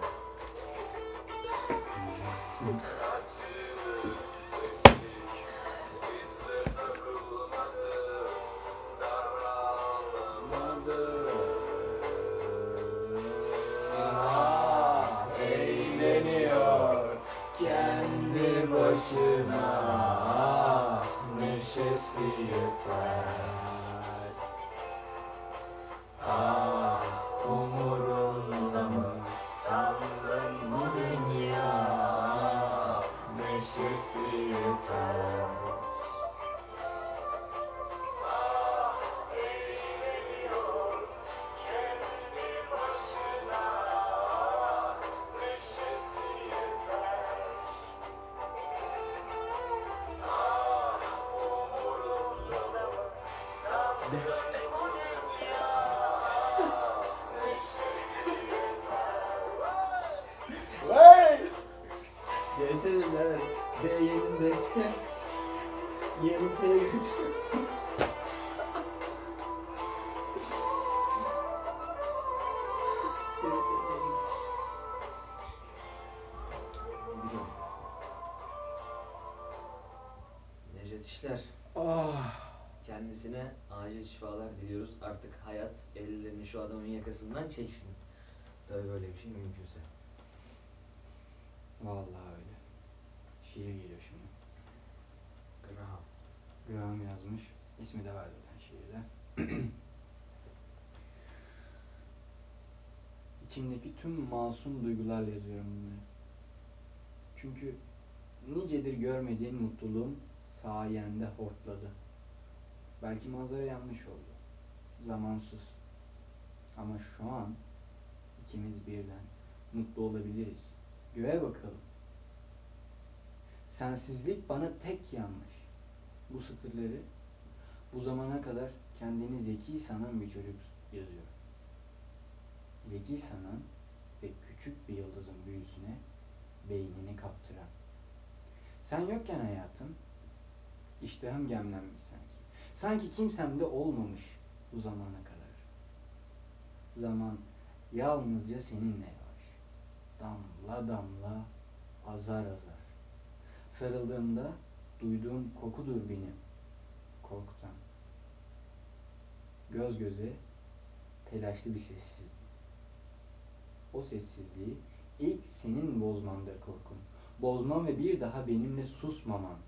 Şu adamın yakasından çeksin. Tabii böyle bir şey mümkünse. Vallahi öyle. Şiir geliyor şimdi. Graham. Graham yazmış. İsmi de var zaten şiirde. İçimdeki tüm masum duygularla yazıyorum bunları. Çünkü nicedir görmediğin mutluluğum sayende hortladı. Belki manzara yanlış oldu. Zamansız. Ama şu an ikimiz birden mutlu olabiliriz. Göğe bakalım. Sensizlik bana tek yanlış. Bu satırları bu zamana kadar kendini zeki sanan bir çocuk yazıyor. Zeki sanan ve küçük bir yıldızın büyüsüne beynini kaptıran. Sen yokken hayatım, iştahım gemlenmiş sanki. Sanki kimsemde olmamış bu zamana kadar. Zaman yalnızca seninle yavaş. Damla damla, azar azar. Sarıldığımda duyduğum kokudur benim korkutan. Göz göze telaşlı bir sessizlik. O sessizliği ilk senin bozmandır korkun. Bozman ve bir daha benimle susmaman.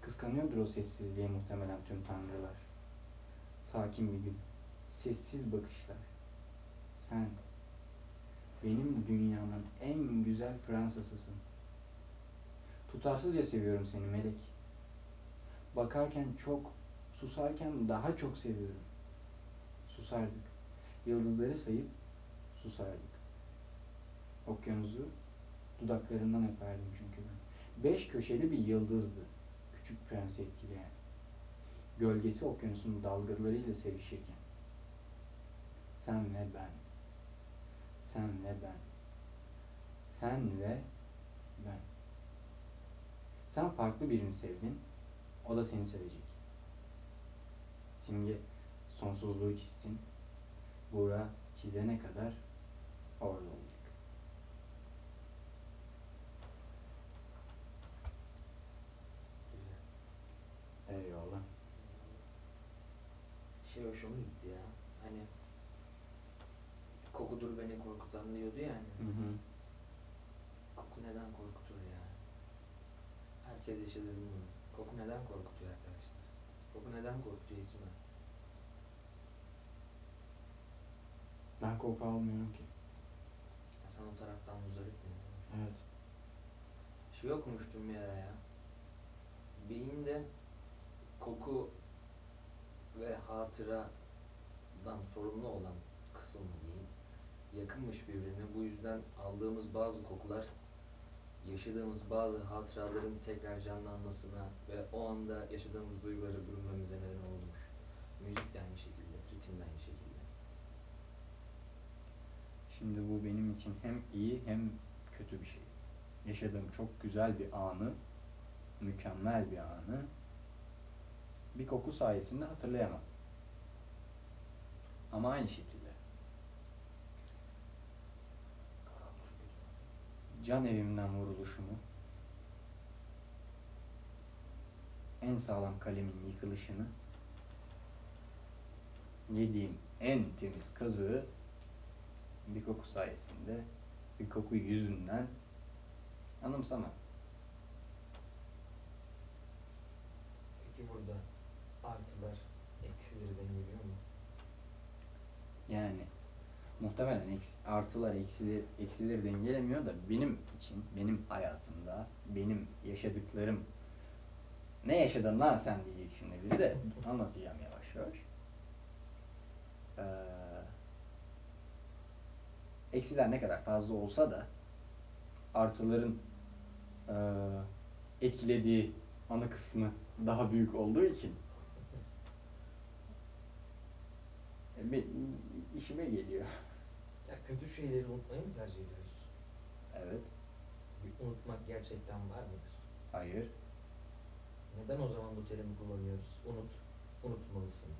Kıskanıyordur o sessizliği muhtemelen tüm tanrılar. Sakin bir gün. Sessiz bakışlar. Sen benim dünyamın en güzel Fransızısın. Tutarsızca seviyorum seni melek. Bakarken çok, susarken daha çok seviyorum. Susardık. Yıldızları sayıp susardık. Okyanusu dudaklarından öperdim çünkü ben. Beş köşeli bir yıldızdı. Küçük prens etkileyen. Gölgesi okyanusun dalgalarıyla sevişirken. Sen ve ben. Sen ve ben. Sen ve ben. Sen farklı birini sevdin. O da seni sevecek. Simge sonsuzluğu çizsin. Buğra çizene kadar orada olacak. Eyvallah. Şey hoşuma gitti ya. Hani kokudur beni korkutan diyordu ya hani. Hı hı. Koku neden korkutur ya? Herkes yaşadı bunu. Koku neden korkutuyor arkadaşlar? Koku neden korkutuyor İsmail? Ben koku almıyorum ki. Ya sen o taraftan muzdariptin. Evet. Şey okumuştum bir ara ya. Beyinde koku ve hatıradan sorumlu olan yakınmış birbirine. Bu yüzden aldığımız bazı kokular yaşadığımız bazı hatıraların tekrar canlanmasına ve o anda yaşadığımız duyguları bürünmemize neden olmuş. Müzik de aynı şekilde, ritim de aynı şekilde. Şimdi bu benim için hem iyi hem kötü bir şey. Yaşadığım çok güzel bir anı, mükemmel bir anı bir koku sayesinde hatırlayamam. Ama aynı şekilde can evimden vuruluşumu, en sağlam kalemin yıkılışını, yediğim en temiz kazığı bir koku sayesinde, bir koku yüzünden anımsamam. Peki burada artılar eksileri dengeliyor mu? Yani muhtemelen eks- artılar eksileri, eksileri dengelemiyor da benim için, benim hayatımda, benim yaşadıklarım ne yaşadın lan sen diyecek şimdi biri de anlatacağım yavaş yavaş. Ee, eksiler ne kadar fazla olsa da artıların ee, etkilediği ana kısmı daha büyük olduğu için e, işime geliyor. Kötü şeyleri unutmayı mı tercih ediyoruz? Evet, Unutmak gerçekten var mıdır? hayır. Neden o zaman bu terimi kullanıyoruz? Unut, unutmalısın.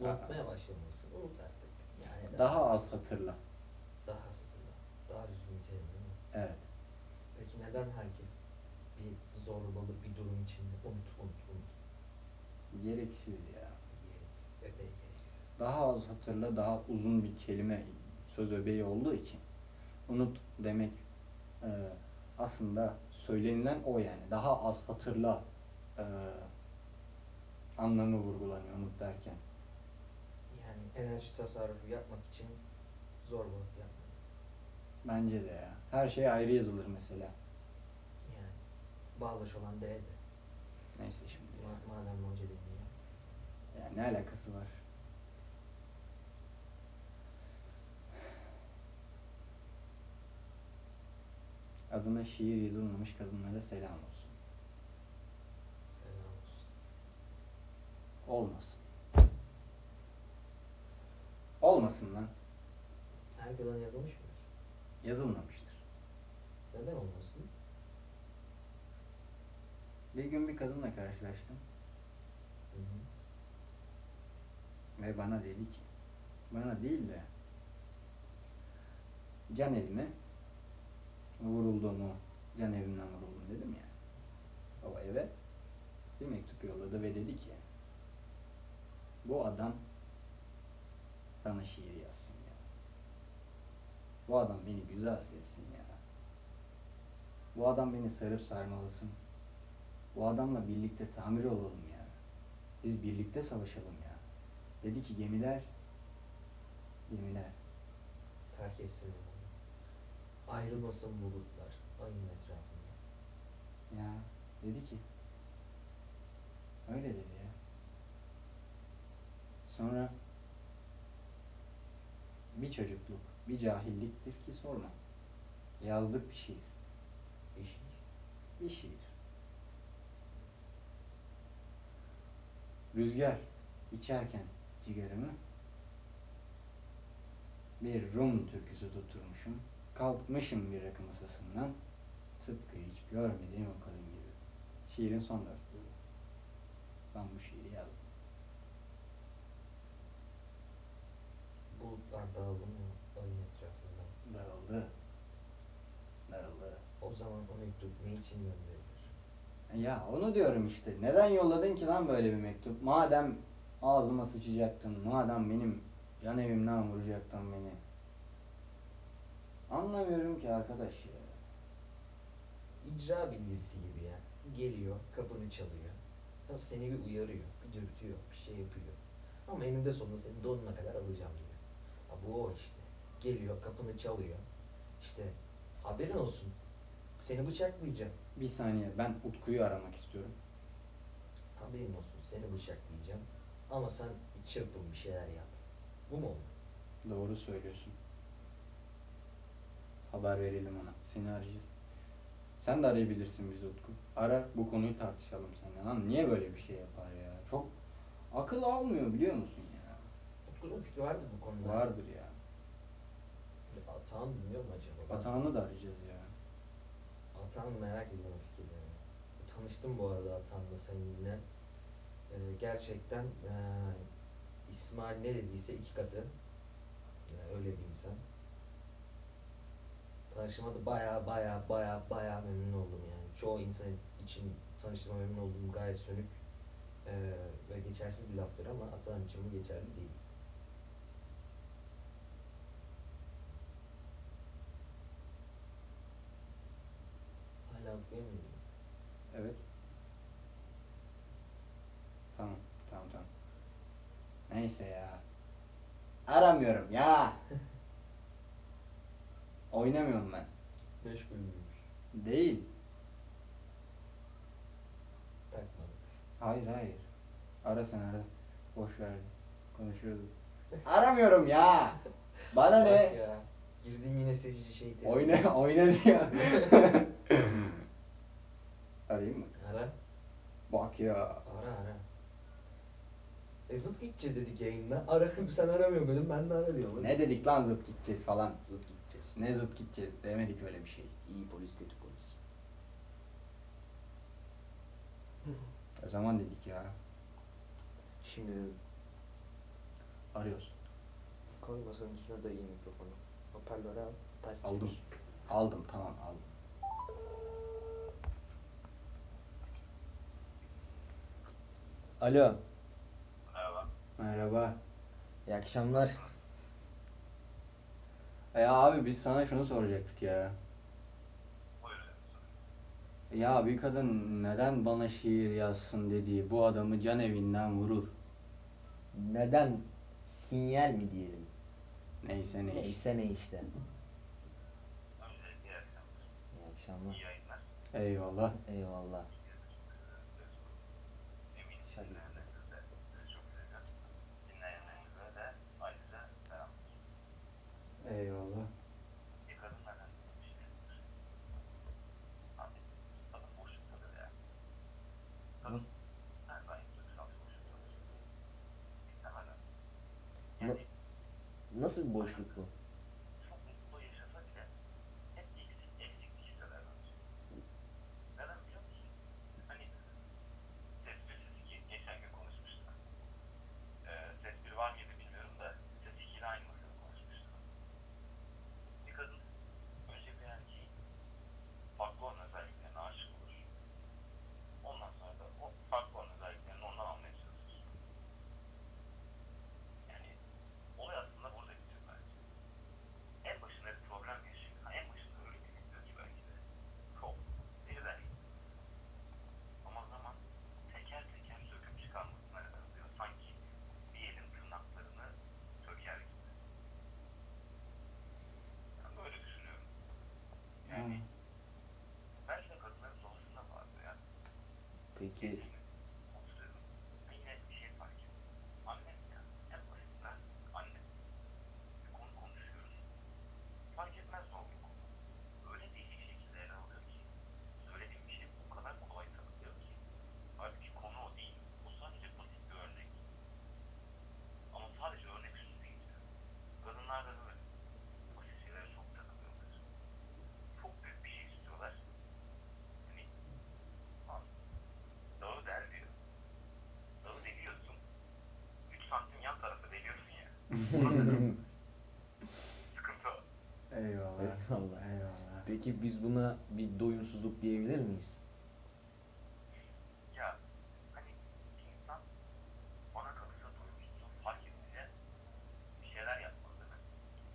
Unutmaya başlamalısın. Unut artık. Yani Daha az hatırla. daha sıkıntı. Daha düzgün bir terim değil mi? Evet. Peki neden herkes bir zorbalı bir durum içinde unut, unut, unut? Gereksiz ya. Gereksiz, epey gereksiz. Daha az hatırla, daha uzun bir kelime, söz öbeği olduğu için unut demek e, aslında söylenilen o yani. Daha az hatırla e, anlamı vurgulanıyor unut derken. Yani enerji tasarrufu yapmak için zorbalık yapmak. Bence de ya. Her şey ayrı yazılır mesela. Yani bağlaş olan D de. Neyse şimdi. Ma- Madem hoca dedi ya. Ne alakası var? Adına şiir yazılmamış kadınlara selam olsun. Selam olsun. Olmasın. Olmasın lan. Her kadına yazılmış mıdır? Yazılmamıştır. Neden olmasın? Bir gün bir kadınla karşılaştım Hı hı. ve bana dedi ki, bana değil de can evime vurulduğumu, can evimden vuruldum dedim ya. O eve bir mektup yolladı ve dedi ki, bu adam bana şiir yazsın ya. Bu adam beni güzel sevsin ya. Bu adam beni sarıp sarmalasın. Bu adamla birlikte tamir olalım ya. Biz birlikte savaşalım ya. Dedi ki gemiler, gemiler. Terk etsin. Ayrılmasın bulutlar ayın etrafında. Ya dedi ki. Öyle dedi ya. Sonra bir çocukluk, bir cahilliktir ki sorma. Yazdık bir şiir. Bir şey. Bir şiir. Rüzgar içerken cigaramı bir Rum türküsü tutturmuşum. Kalkmışım bir rakı masasından tıpkı hiç görmediğim o kadın gibi. Şiirin son dörtlüğü. Ben bu şiiri yazdım. Bulutlar dağıldı mı ayın etrafında? Darıldı. Darıldı. O zaman o mektup ne için gönderilir? Ya onu diyorum işte. Neden yolladın ki lan böyle bir mektup? Madem ağzıma sıçacaktın, madem benim yan evimden vuracaktın beni. Anlamıyorum ki arkadaş ya. İcra bildirisi gibi ya. Geliyor, kapını çalıyor. Ya seni bir uyarıyor, bir dürtüyor, bir şey yapıyor. Ama eninde sonunda seni donuna kadar alacağım diyor. Ha, bu o işte. Geliyor, kapını çalıyor. İşte haberin olsun. Seni bıçaklayacağım. Bir saniye ben Utku'yu aramak istiyorum. Haberin olsun seni bıçaklayacağım. Ama sen bir çırpın bir şeyler yap. Bu mu olur? Doğru söylüyorsun. Haber verelim ona. Seni arayacağız. Sen de arayabilirsin bizi Utku. Ara bu konuyu tartışalım seninle. Lan niye böyle bir şey yapar ya? Çok akıl almıyor biliyor musun ya? Utku'nun fikri vardır bu konuda. Vardır ya. Atahan bilmiyor mu acaba? Atahan'ı da arayacağız ya. Atahan merak ediyorum fikirlerini. Tanıştım bu arada Atahan'la seninle. Ee, gerçekten ee, İsmail ne dediyse iki katı. Yani öyle bir insan. Tanıştığıma da baya baya baya baya memnun oldum yani. Çoğu insan için tanıştığıma memnun oldum. Gayet sönük ee, ve geçersiz bir laftır ama Atahan için bu geçerli değil. Hala okuyamıyorum. Evet. Tamam, tamam, tamam. Neyse ya. Aramıyorum ya. Oynamıyorum ben. Meşgul müymüş? Değil. Takmadık. Hayır, hayır. Ara sen ara. Boş ver. Konuşuyoruz. Aramıyorum ya. Bana Bak ne? ya. Girdin yine seçici şey tepki. Oyna, oyna diyor. Arayayım mı? Ara. Bak ya. Ara ara. E zıt gideceğiz dedik yayında. Ara. Sen aramıyor dedim. Ben de ara diyorum. Ne dedik lan zıt gideceğiz falan. Zıt gideceğiz. Ne zıt gideceğiz demedik öyle bir şey. İyi polis kötü polis. O zaman dedik ya. Şimdi Arıyoruz. koy masanın üstüne dayayım mikrofonu. Hoparlörü al. Taç Aldım. çevir. Aldım tamam aldım. Alo. Merhaba. İyi akşamlar. E abi biz sana şunu soracaktık ya. Ya bir kadın neden bana şiir yazsın dediği bu adamı can evinden vurur. Neden? Sinyal mi diyelim? Neyse ne iş. Neyse ne işte. İyi akşamlar. Eyvallah. Eyvallah. Eyvallah. Na- Nasıl bir boşluk bu? Hani ses bir var mıydı bilmiyorum da ses 2 ile aynı masada konuşmuştuk. Bir kadın önce bir erkeğin farklı olan özelliklerine aşık olur. Ondan sonra da o farklı olan özelliklerini ondan almaya çalışır. Yani olay aslında burada bitiyor bence. En başında bir problem yaşıyor. Ha, en başında öyle bir bitiyor ki belki de. Çok birden ama zaman teker teker söküp çıkarmasına neden oluyor. Sanki bir elin tırnaklarını söker gibi. Ben böyle düşünüyorum. Yani Yani. belki de kadınların doğasında vardı ya. Peki Oturuyorum. Ben yine bir şey fark ettim. Annem ya. En basitinden annem. Bir konu konuşuyoruz. Fark etmez ne olduğu konu. Öyle değişik şekilde ele alıyor ki. Söylediğim bir şey o kadar kolay takılıyor ki. Halbuki konu o değil. O sadece basit bir örnek. Ama sadece örnek üstündeydi. Kadınlar da böyle. Basit şeylere çok takılıyorlar. Çok büyük bir şey istiyorlar. Hani al. Dağı del diyor. Dağı deliyorsun. 3 santim yan tarafa deliyorsun ya. Sıkıntı o. Eyvallah. Eyvallah. Eyvallah. Peki biz buna bir doyumsuzluk diyebilir miyiz? Ya hani bir insan bana kalırsa doyumsuzluğu fark edince bir şeyler yapmalı değil mi?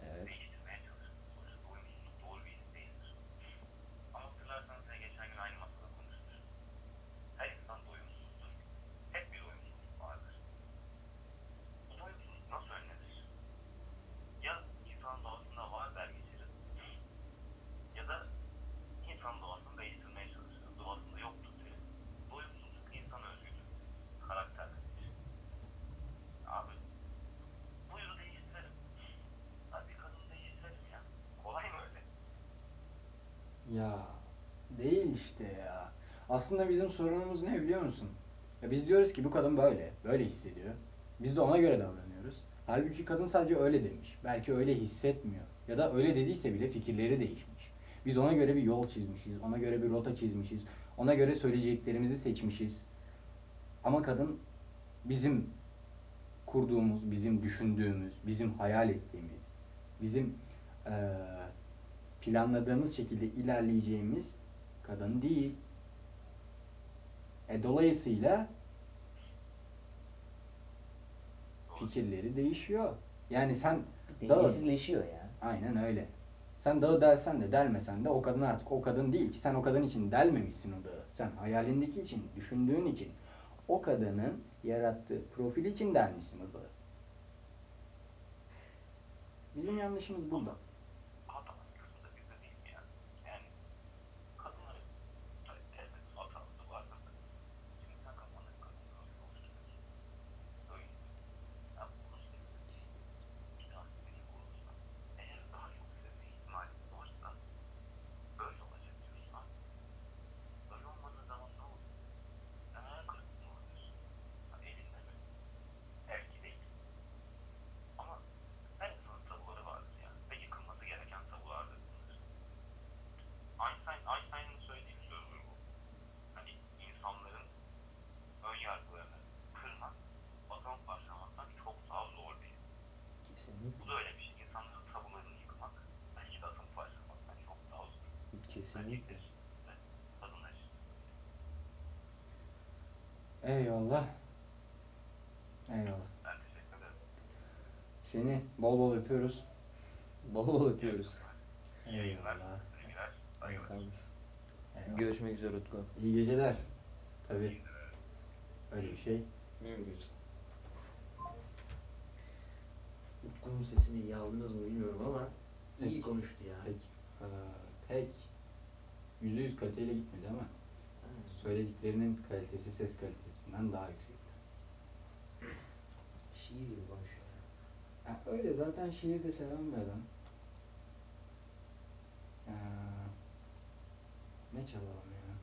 Evet. Değiştirmeye çalışmalı. Sonuçta doyumsuzluk doğru bir his değildir. Ama hatırlarsanız yine geçen gün aynı masada konuşmuştuk. Her insan doyumsuzdur. Hep bir doyumsuzluk vardır. Bu doyumsuzluk nasıl önlenir? Ya insan doğasında var der geçeriz. Ya da insan doğasını değiştirmeye çalışırız. Ya değil işte ya. Aslında bizim sorunumuz ne biliyor musun? Ya biz diyoruz ki bu kadın böyle, böyle hissediyor. Biz de ona göre davranıyoruz. Halbuki kadın sadece öyle demiş. Belki öyle hissetmiyor. Ya da öyle dediyse bile fikirleri değişmiş. Biz ona göre bir yol çizmişiz, ona göre bir rota çizmişiz, ona göre söyleyeceklerimizi seçmişiz. Ama kadın bizim kurduğumuz, bizim düşündüğümüz, bizim hayal ettiğimiz, bizim eee, planladığımız şekilde ilerleyeceğimiz kadın değil. E dolayısıyla fikirleri değişiyor. Yani sen Dengesizleşiyor ya. aynen öyle. Sen dağı delsen de delmesen de o kadın artık o kadın değil ki. Sen o kadın için delmemişsin o dağı. Sen hayalindeki için, düşündüğün için o kadının yarattığı profil için delmişsin o dağı. Bizim yanlışımız burada. hatalı kısmı da bizde değil mi yani? Yani kadınların tabii elbette hatalısı vardır da. Şimdi sen kafanda bir kadın profili oluşturuyorsun. Öyle. Ya bunu seviyorsun. Bir tane sevecek olursa. Eğer daha çok sevme ihtimali varsa böyle olacak diyorsun abi. Böyle olmadığı zaman ne olur? Sen hayal kırıklığına uğruyorsun. Ha, elinde mi? Belki değil. Ama her insanın tabuları vardır ya. Ve yıkılması gereken tabulardır bunlar. Einstein, Einstein'ın söylediği bir sözdür bu. Hani insanların ön yargılarını kırmak, atom parçalamaktan çok daha zor değil. Kesinlikle. Bu da öyle bir şey. İnsanların tabularını yıkmak, belki de atom parçalamaktan çok daha zor. De, kadınlar. Eyvallah. Eyvallah. Ben teşekkür ederim. Seni bol bol öpüyoruz. Bol bol öpüyoruz. İyi yayınlar, sevgiler, saygılar. Sağ olasın. Eyvallah. Görüşmek üzere Utku. İyi geceler. Tabii öyle bir şey. Mümkün. Utku'nun sesini iyi aldınız mı bilmiyorum ama %100 kaliteyle gitmedi ama söylediklerinin kalitesi ses kalitesinden daha yüksekti. Şiir gibi konuşuyor. Ya öyle zaten şiiri de seven bir adam. Ee, ne çalalım ya?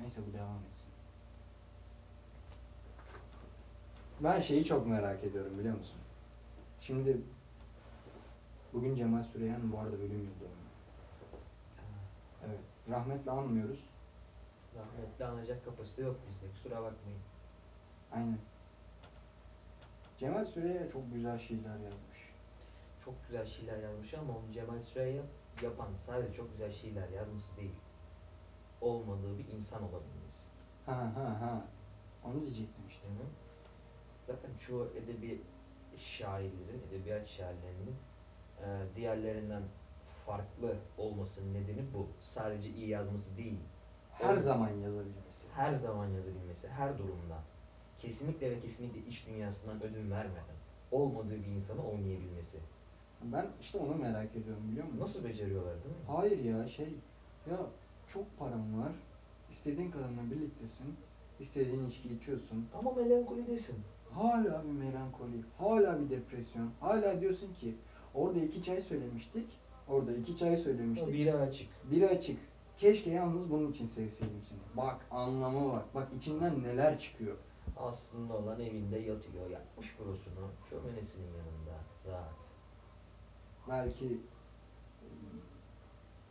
Neyse bu devam etsin. Ben şeyi çok merak ediyorum biliyor musun? Şimdi bugün Cemal Süreyya'nın bu arada bölüm yıl. Rahmetle anmıyoruz. Rahmetli anacak kapasite yok bizde kusura bakmayın. Aynen. Cemal Süreyya çok güzel şiirler yazmış. Çok güzel şiirler yazmış ama onu Cemal Süreyya yapan sadece çok güzel şiirler yazması değil. Olmadığı bir insan olabilmesi. Ha ha ha. Onu diyecektim işte. Hı hı. Zaten çoğu edebi şairlerin, edebiyat şairlerinin diğerlerinden farklı olmasının nedeni bu. Sadece iyi yazması değil. Her Evet. zaman yazabilmesi. Her zaman yazabilmesi, her durumda. Kesinlikle ve kesinlikle iç dünyasından ödün vermeden. Olmadığı bir insanı oynayabilmesi. Ben işte onu merak ediyorum biliyor musun? Nasıl beceriyorlar değil mi? Hayır ya şey ya çok param var. İstediğin kadınla birliktesin. istediğin içki içiyorsun. Ama melankolidesin. Hala bir melankoli, hala bir depresyon. Hala diyorsun ki orada iki çay söylemiştik. Orada iki çay söylemiştik. Biri açık. Biri açık. Keşke yalnız bunun için sevseydim seni. Bak anlamı bak. Bak içinden neler çıkıyor. Aslında olan evinde yatıyor. Yapmış brosunu. Şöminesinin yanında. Rahat. Belki e,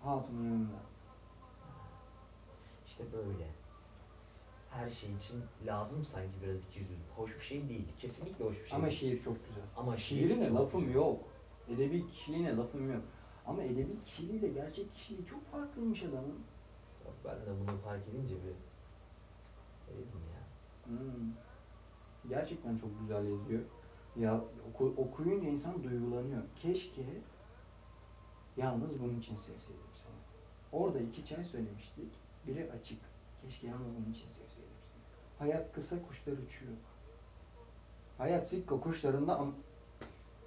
hatunun yanında. İşte böyle. Her şey için lazım sanki biraz ikiyüzlülük. Hoş bir şey değil. Kesinlikle hoş bir şey Ama değil. şiir çok güzel. Ama şiir Şiirine çok lafım güzel. yok. Edebi kişiliğine lafım yok. Ama edebi kişiliğiyle gerçek kişiliği çok farklıymış adamın. Ben de bunu fark edince bir dedim ya. Hmm. Gerçekten çok güzel yazıyor. Ya oku- okuyunca insan duygulanıyor. Keşke yalnız bunun için sevseydim seni. Orada iki çay söylemiştik. Biri açık. Keşke yalnız bunun için sevseydim seni. Hayat kısa kuşlar uçuyor. Hayat sikko kuşlarında am-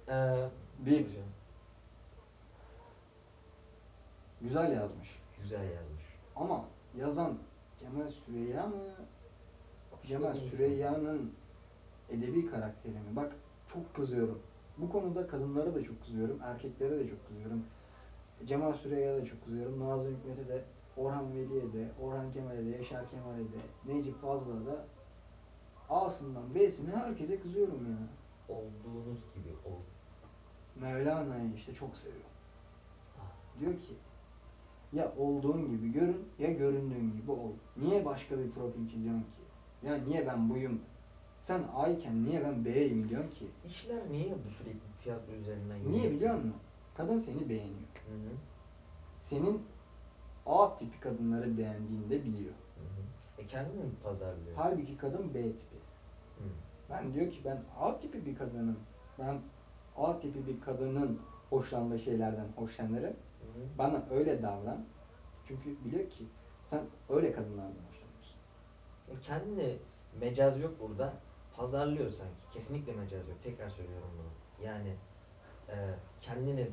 Ee, Bir. hocam, güzel yazmış. Güzel yazmış. Ama yazan Cemal Süreyya mı? Cemal. Süreyya'nın edebi karakteri mi? Bak çok kızıyorum. Bu konuda kadınlara da çok kızıyorum, erkeklere de çok kızıyorum. Cemal Süreyya'ya da çok kızıyorum. Nazım Hikmet'e de, Orhan Veli'ye de, Orhan Kemal'e de, Yaşar Kemal'e de, Necip Fazıl'a da A'sından B'sine herkese kızıyorum ya. Olduğunuz gibi ol. Mevlana'yı işte çok seviyorum. Ah, Diyor ki ya olduğun gibi görün ya göründüğün gibi ol. Niye başka bir profil çiziyorsun ki? Ya niye ben buyum? Sen A'yken niye ben B'yim diyorsun ki? İşler niye bu sürekli tiyatro üzerinden Niye yürüyor? biliyor musun? Kadın seni beğeniyor. Hı hı. Senin A tipi kadınları beğendiğini de biliyor. Hı hı. E kendini mi pazarlıyor? Halbuki kadın B tipi. Hı. Ben diyor ki ben A tipi bir kadınım. Ben A tipi bir kadının hoşlandığı şeylerden hoşlanırım. Bana öyle davran. Çünkü biliyor ki sen öyle kadınlardan hoşlanıyorsun. E kendini mecaz yok burada. Pazarlıyor sanki. Kesinlikle mecaz yok. Tekrar söylüyorum bunu. Yani e, kendini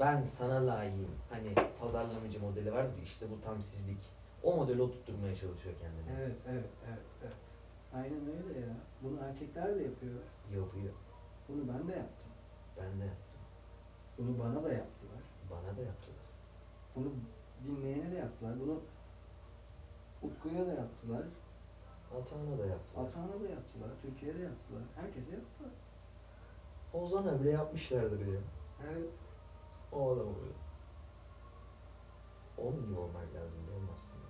ben sana layığım. Hani pazarlamacı modeli vardı işte bu tam sizlik. O modeli oturtturmaya çalışıyor kendini. Evet, evet, evet, evet. Aynen öyle ya. Bunu erkekler de yapıyor. Yapıyor. Bunu ben de yaptım. Ben de yaptım. Bunu bana da yaptılar. Bana da yaptılar. Bunu dinleyene de yaptılar. Bunu Utku'ya da yaptılar. Atağına da yaptılar. Atağına da yaptılar. Türkiye'de yaptılar. Herkese yaptılar. Ozan'a bile yapmışlardır ya. Evet. O adam oluyor. Onun gibi olmak lazım mi aslında?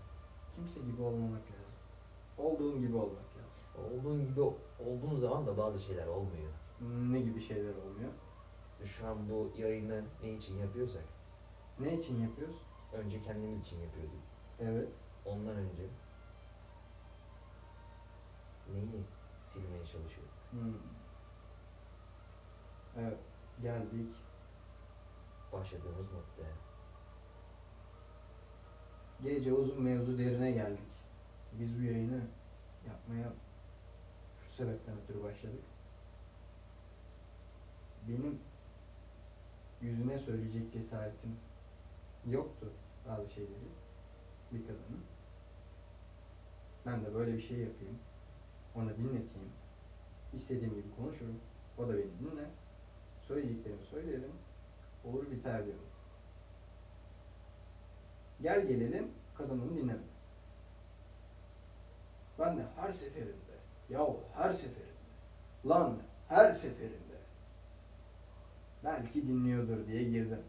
Kimse gibi olmamak lazım. Olduğun gibi olmak lazım. Olduğun gibi olduğun zaman da bazı şeyler olmuyor. Ne gibi şeyler olmuyor? Şu an bu yayını ne için yapıyorsak Ne için yapıyoruz? önce kendimiz için yapıyorduk. Evet. Ondan önce neyi silmeye çalışıyorduk? Hmm. Evet. Geldik. Başladığımız noktaya. Gece uzun mevzu derine geldik. Biz bu yayını yapmaya şu sebepten ötürü başladık. Benim yüzüne söyleyecek cesaretim yoktu bazı şeyleri bir kadının. Ben de böyle bir şey yapayım. Ona dinleteyim. İstediğim gibi konuşurum. O da beni dinler. Söyleyeceklerimi söylerim. Olur biter diyorum. Gel gelelim kadının dinleme. Ben de her seferinde, yahu her seferinde, lan her seferinde belki dinliyordur diye girdim.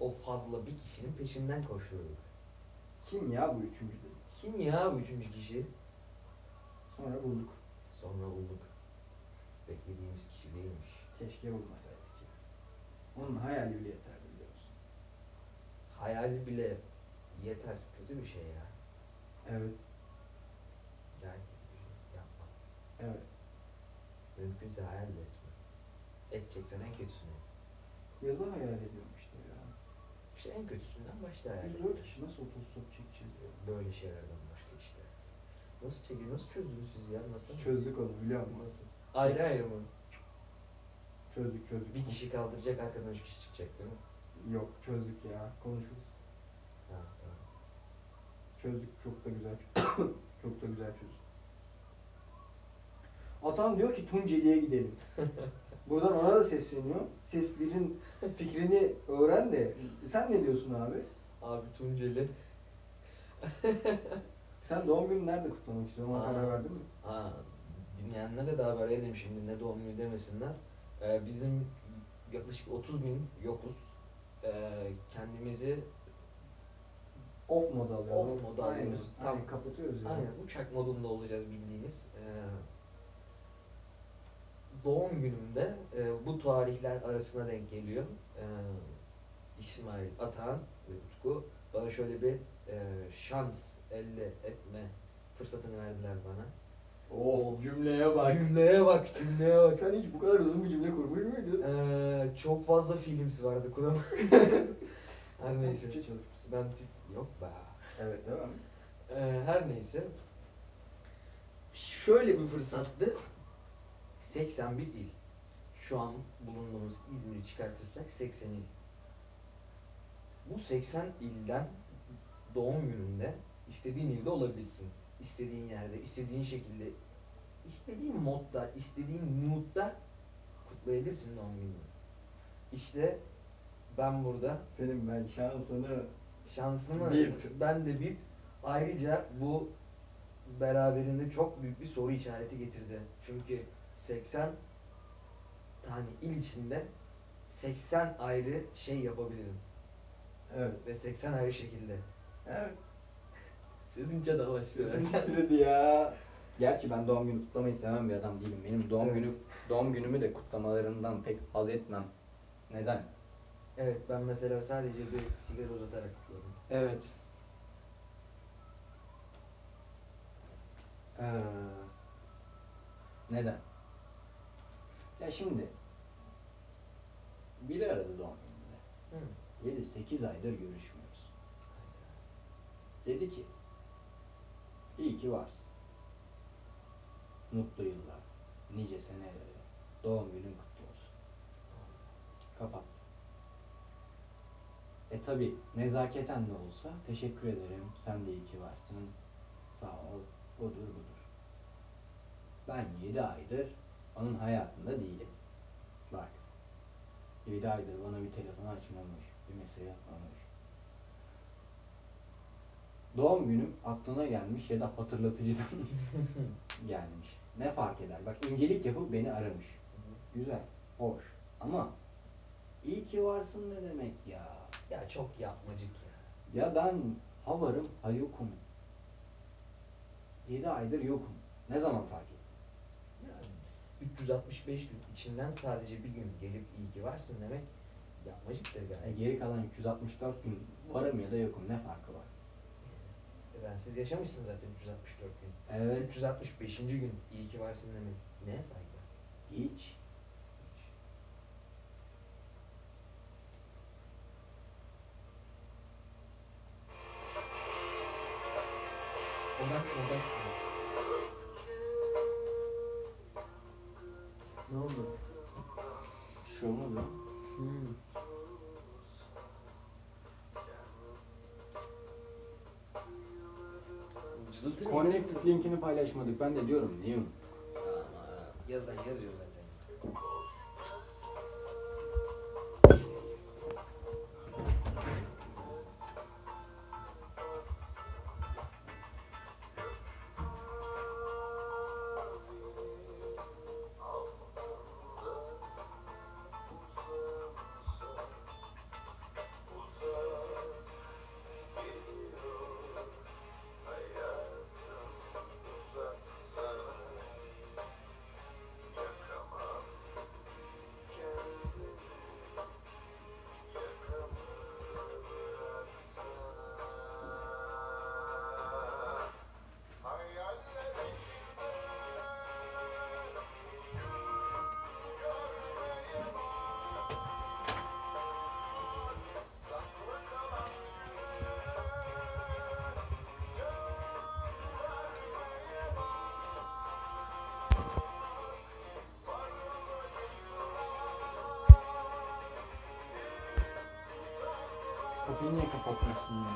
O fazla bir kişinin peşinden koşuyorduk. Kim ya bu üçüncü dedik. Kim ya bu üçüncü kişi? Sonra bulduk. Sonra bulduk. Beklediğimiz kişi değilmiş. Keşke bulmasaydık ya. Onun hayali bile yeterdi biliyor musun? Hayali bile yeter. Kötü bir şey ya. Evet, kötü bir şey. Yapma. evet. Mümkünse hayal de etme. Edeceksen en kötüsünü. Yazı hayal ediyorum işte ya. İşte en kötüsünden başla hayal Biz dört kişi nasıl otostop çekeceğiz ya? Böyle şeylerden başka işte. Nasıl çekiyor? Nasıl çözdünüz siz ya? Nasıl? Çözdük onu biliyor musun? Nasıl? Ayrı ayrı mı? Çözdük çözdük. Bir kişi kaldıracak, arkadan üç kişi çıkacak değil mi? Yok çözdük ya. Konuşuruz. Ha, tamam. Çözdük çok da güzel. çok da güzel çözdük. Atan diyor ki Tunceli'ye gidelim. Buradan ona da sesleniyor. Ses birin fikrini öğren de. Sen ne diyorsun abi? Abi Tunceli. Sen doğum günü nerede kutlamak istiyorsun? Ona Aa. karar verdin mi? Ha, dinleyenlere de haber edelim şimdi ne doğum günü demesinler. Ee, bizim yaklaşık 30 bin yokuz. Ee, kendimizi Off moda alıyoruz. Off moda Aynen. alıyoruz. Aynen, Tam- kapatıyoruz ya. aynen uçak modunda olacağız bildiğiniz. Ee, doğum günümde e, bu tarihler arasına denk geliyor. Ee, İsmail Atahan ve Utku bana şöyle bir e, şans elde etme fırsatını verdiler bana. Oh cümleye bak. Cümleye bak, cümleye bak. Sen hiç bu kadar uzun bir cümle kurmuş muydun? Ee, çok fazla filmsi vardı kuram. her neyse. Türkçe çalışmışsın. Ben Türk- yok be. Evet devam. Ee, her neyse. Şöyle bir fırsattı. 81 il. Şu an bulunduğumuz İzmir'i çıkartırsak 80 il. Bu 80 ilden doğum gününde istediğin ilde olabilirsin. İstediğin yerde, istediğin şekilde, istediğin modda, istediğin moodda kutlayabilirsin doğum gününü. İşte Ben burada Senin ben şansını şansımı Bip. ben de bip. Ayrıca bu beraberinde çok büyük bir soru işareti getirdi. Çünkü 80 tane il içinde 80 ayrı şey yapabilirim. Evet. Ve 80 ayrı şekilde. Evet. Sizin çatalaştı. Sesim titredi ya. Gerçi ben doğum günü kutlamayı seven bir adam değilim. Benim doğum Evet. günü doğum günümü de kutlamalarından pek haz etmem. Neden? Evet ben mesela sadece bir sigara uzatarak kutladım. Evet. Ee, neden? Ya şimdi biri aradı doğum gününde. Hı. 7-8 aydır görüşmüyoruz. Dedi ki iyi ki varsın. Mutlu yıllar, nice senelere, doğum günün kutlu olsun. Kapattı. E tabi nezaketen de olsa teşekkür ederim, sen de iyi ki varsın, sağ ol, budur budur. Ben 7 aydır onun hayatında değilim. Bak, 7 aydır bana bir telefon açmamış, bir mesaj atmamış. Doğum günüm aklına gelmiş ya da hatırlatıcıdan gelmiş. Ne fark eder? Bak incelik yapıp beni aramış. Güzel, hoş. Ama iyi ki varsın ne demek ya? Ya çok yapmacık ya. Ya ben ha varım ha yokum. 7 aydır yokum. Ne zaman fark 365 gün içinden sadece bir gün gelip iyi ki varsın demek yapmacıktır E, gayet. geri kalan 364 gün varım ya da yokum ne farkı var? E Ben siz yaşamışsın zaten 364 gün. Evet 365. gün iyi ki varsın demek ne fayda? hiç. Odaksın odaksın. Ne oldu? Bir şey olmadı. Hmm. Cızıltı? Connected linkini paylaşmadık. Ben de diyorum niye yazan yazıyor zaten. Kapıyı niye kapatmıyorsun ya?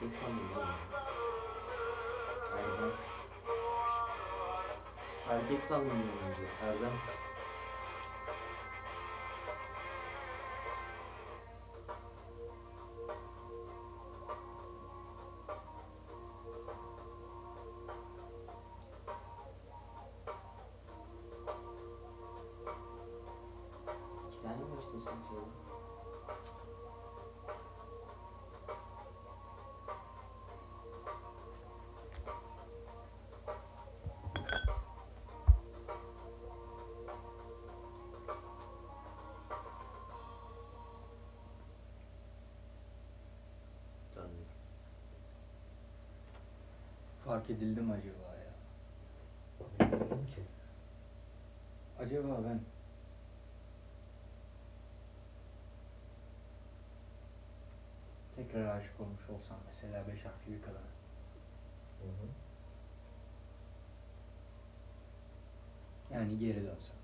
Erkek sanmıyorum. Erdem. Erkek sanmıyorum önce. Erdem. Fark edildi mi acaba ya? Bilmiyorum ki. Acaba ben tekrar aşık olmuş olsam mesela beş harfli bir kadına. Hı hı. Yani geri dönsem.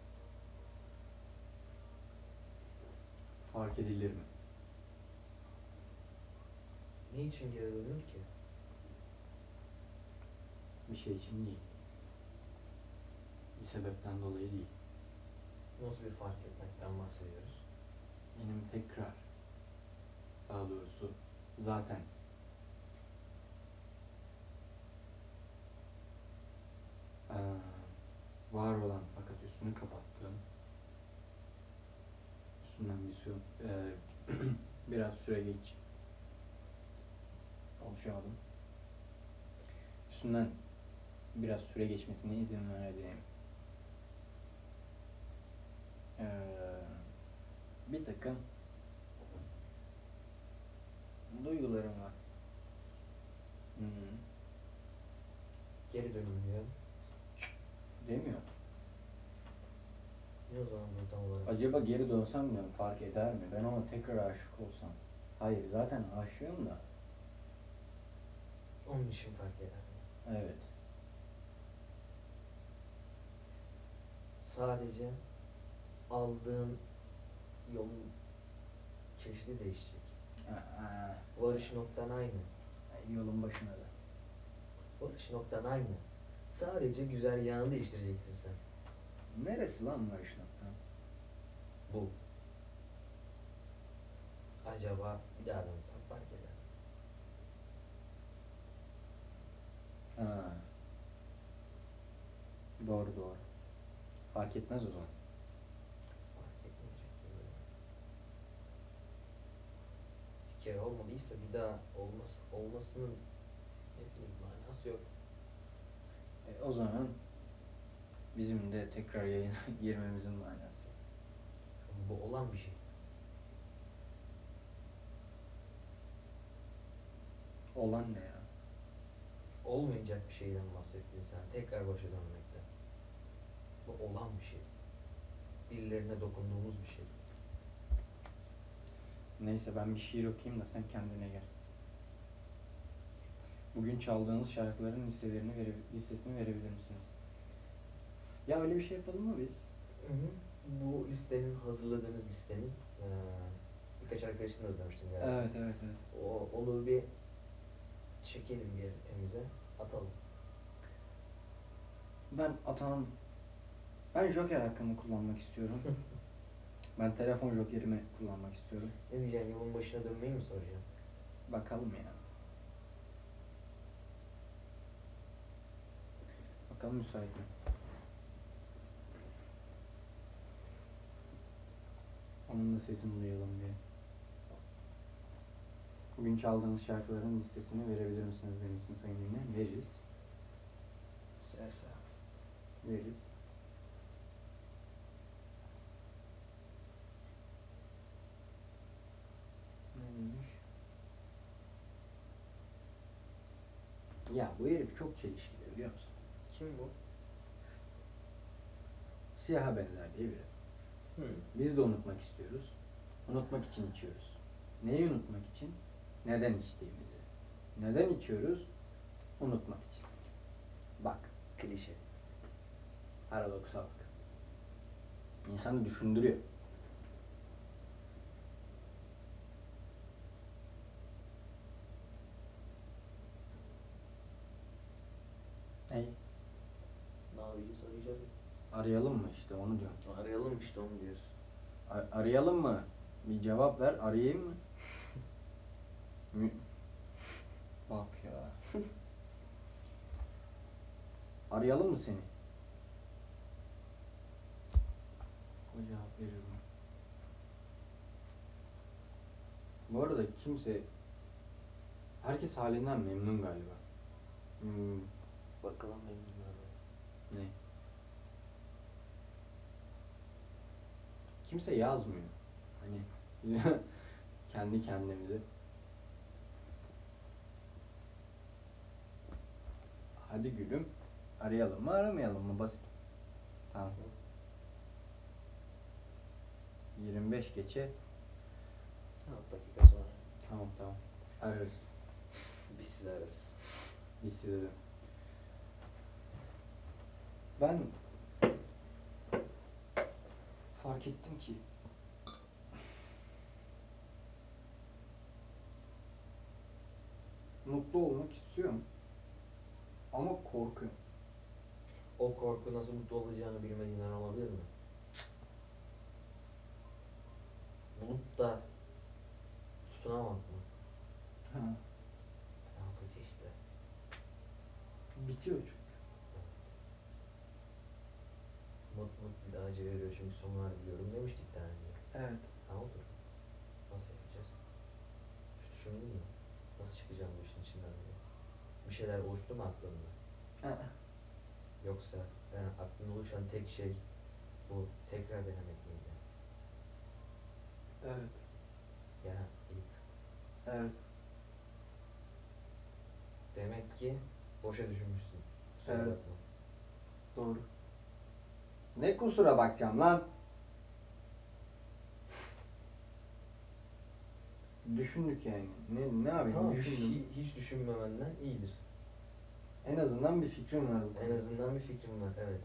Fark edilir mi? Ne için geri dönür ki? Bir şey için değil. Bir sebepten dolayı değil. Nasıl bir fark etmekten bahsediyoruz? Benim tekrar daha doğrusu zaten var olan fakat üstünü kapattığım üstünden bir süre eee, biraz süre geç konuşamadım. Üstünden biraz süre geçmesine izin verdiğim eee, bir takım duygularım var. -hı. Geri dönün diyor. Demiyor. Ne o zaman bu tam olarak? Acaba geri dönsem mi fark eder mi? Ben ona tekrar aşık olsam. Hayır zaten aşığım da. Onun için fark eder. Evet. Sadece aldığın yolun çeşidi değişecek. Aa, Varış noktan aynı. yolun başına da. Varış noktan aynı. Sadece güzergahını değiştireceksin sen. Neresi lan varış nokta? Bu. Acaba bir daha dönsem fark eder. Ha. Doğru doğru. Fark etmez o zaman. Bir kere olmadıysa bir daha olmaz, olmasının manası yok. E, o zaman bizim de tekrar yayına girmemizin manası. Bu olan bir şey. Olan ne ya? Olmayacak bir şeyden bahsettin sen. Tekrar başa dönmekten. Bu olan bir şey. Birilerine dokunduğumuz bir şey. Neyse ben bir şiir okuyayım da sen kendine gel. Bugün çaldığınız şarkıların listelerini vere, listesini verebilir misiniz? Ya öyle bir şey yapalım mı biz? Bu listenin, hazırladığınız listenin eee, birkaç arkadaşın hazırlamıştın galiba. Evet evet evet. O, onu bir çekelim bir temize, atalım. Ben Atahan, ben Joker hakkını kullanmak istiyorum. ben telefon Joker'imi kullanmak istiyorum. Ne diyeceğim, yolun başına dönmeyi mi soracağım? Bakalım ya. Bakalım müsait mi? Onun da sesini duyalım diye. Bugün çaldığınız şarkıların listesini verebilir misiniz demişsin sayın dinleyen. Veririz. Sersa. Veririz. Neymiş? Ya bu herif çok çelişkili biliyor musun? Kim bu? Siyaha benzer diye biri. Hı. Biz de unutmak istiyoruz. Unutmak için içiyoruz. Neyi unutmak için? Neden içtiğimizi. Neden içiyoruz? Unutmak için. Bak, klişe. Paradoksa bak. İnsanı düşündürüyor. Hey. Ne yapacağız arayacağız. Arayalım mı işte onu diyorum. Arayalım işte onu diyoruz. Ar- arayalım mı? Bir cevap ver arayayım mı? Bak ya. arayalım mı seni? O cevap verir? Bu arada kimse herkes halinden memnun galiba. Hmm. Bakalım memnunlar mı? ne? Kimse yazmıyor. Hani kendi kendimize. Hadi gülüm. Arayalım mı aramayalım mı? Basit. Tamam. 25 geçe. 6 dakika sonra Tamam tamam. Ararız. biz sizi ararız. Biz size de. Ben fark ettim ki mutlu olmak istiyorum. Ama korkuyorum. O korku nasıl mutlu olacağını bilmediğinden olabilir mi? Bulup da tutunamak mı? Ha, Ne yapacağız işte. bitiyor çünkü. Mut bir daha acı veriyor çünkü sonu var biliyorum demiştik daha önce. Evet. Ha otur. Nasıl yapacağız? Hiç düşündün mü? Nasıl çıkacağım bu işin içinden diye. Bir şeyler oluştu mu aklında? Yoksa yani aklında oluşan tek şey bu tekrar denemek miydi? Evet. Ya iyi. Evet. Demek ki boşa düşünmüşsün. Kusura Evet. Ne kusura bakacağım lan? Düşündük yani. Ne ne yapayım? Tamam, Düşündüm. hi- hiç düşünmemenden iyidir. En azından bir fikrim var. bu En konuda. azından bir fikrim var, evet.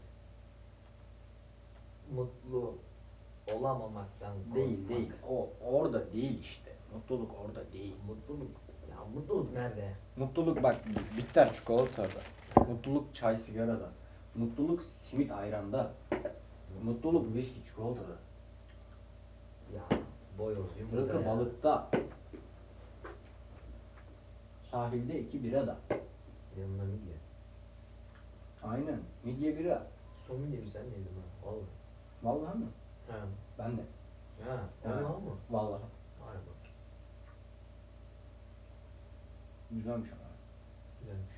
Mutlu olamamaktan Değil korkmak. değil. O orada değil işte. Mutluluk orada değil. Mutluluk, ya mutluluk nerede? Mutluluk bak bitter çikolatada. Mutluluk çay sigarada. Mutluluk simit ayranda. Mutluluk viski çikolatada. Ya boyoz, yumurta Rakı balıkta. Sahilde iki birada. Yanına midye. Aynen. Midye bira. Son midyemi sen yedin ha, vallahi. Vallahi mi? Ha, Ben de. ha, Ha. vallahi mı? Vallahi. Bak, Güzelmiş ama. güzelmiş.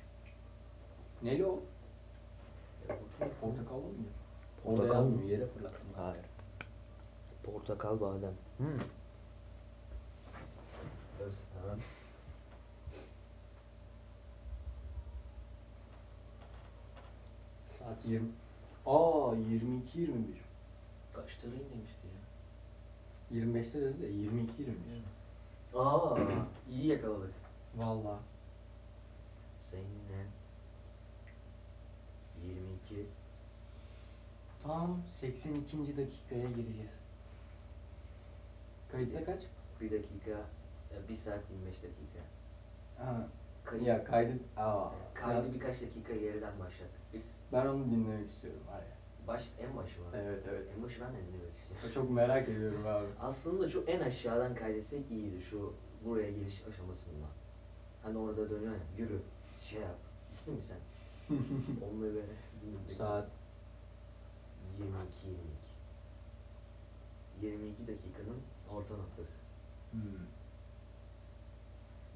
Neli o? Portakallı mı? Portakal mı? Yere fırlattım. Hayır. Portakal badem. Hmm. Öz, ha. Saat 20. Aa 22 21. Kaç lirayı demişti ya? 25'te dedi de 22 21. Aa, iyi yakaladık. Vallahi. Seninle 22 Tam 82. dakikaya gireceğiz. Kayıtta kaç? bir dakika, e, 1 saat 25 dakika. Ha. Kayıt, Ya kaydı. Aa. kaydı sen- birkaç dakika geriden başlattık biz. Ben onu dinlemek istiyorum var ya. Baş, en başı var. Evet evet. En başı ben de dinlemek istiyorum. Çok merak ediyorum abi. Aslında şu en aşağıdan kaydetsek iyiydi şu buraya giriş aşamasında. Hani orada dönüyor ya, yürü, şey yap. İçtin mi sen? Böyle dinledik. Saat 22 22. 22 dakikanın orta noktası. hmm.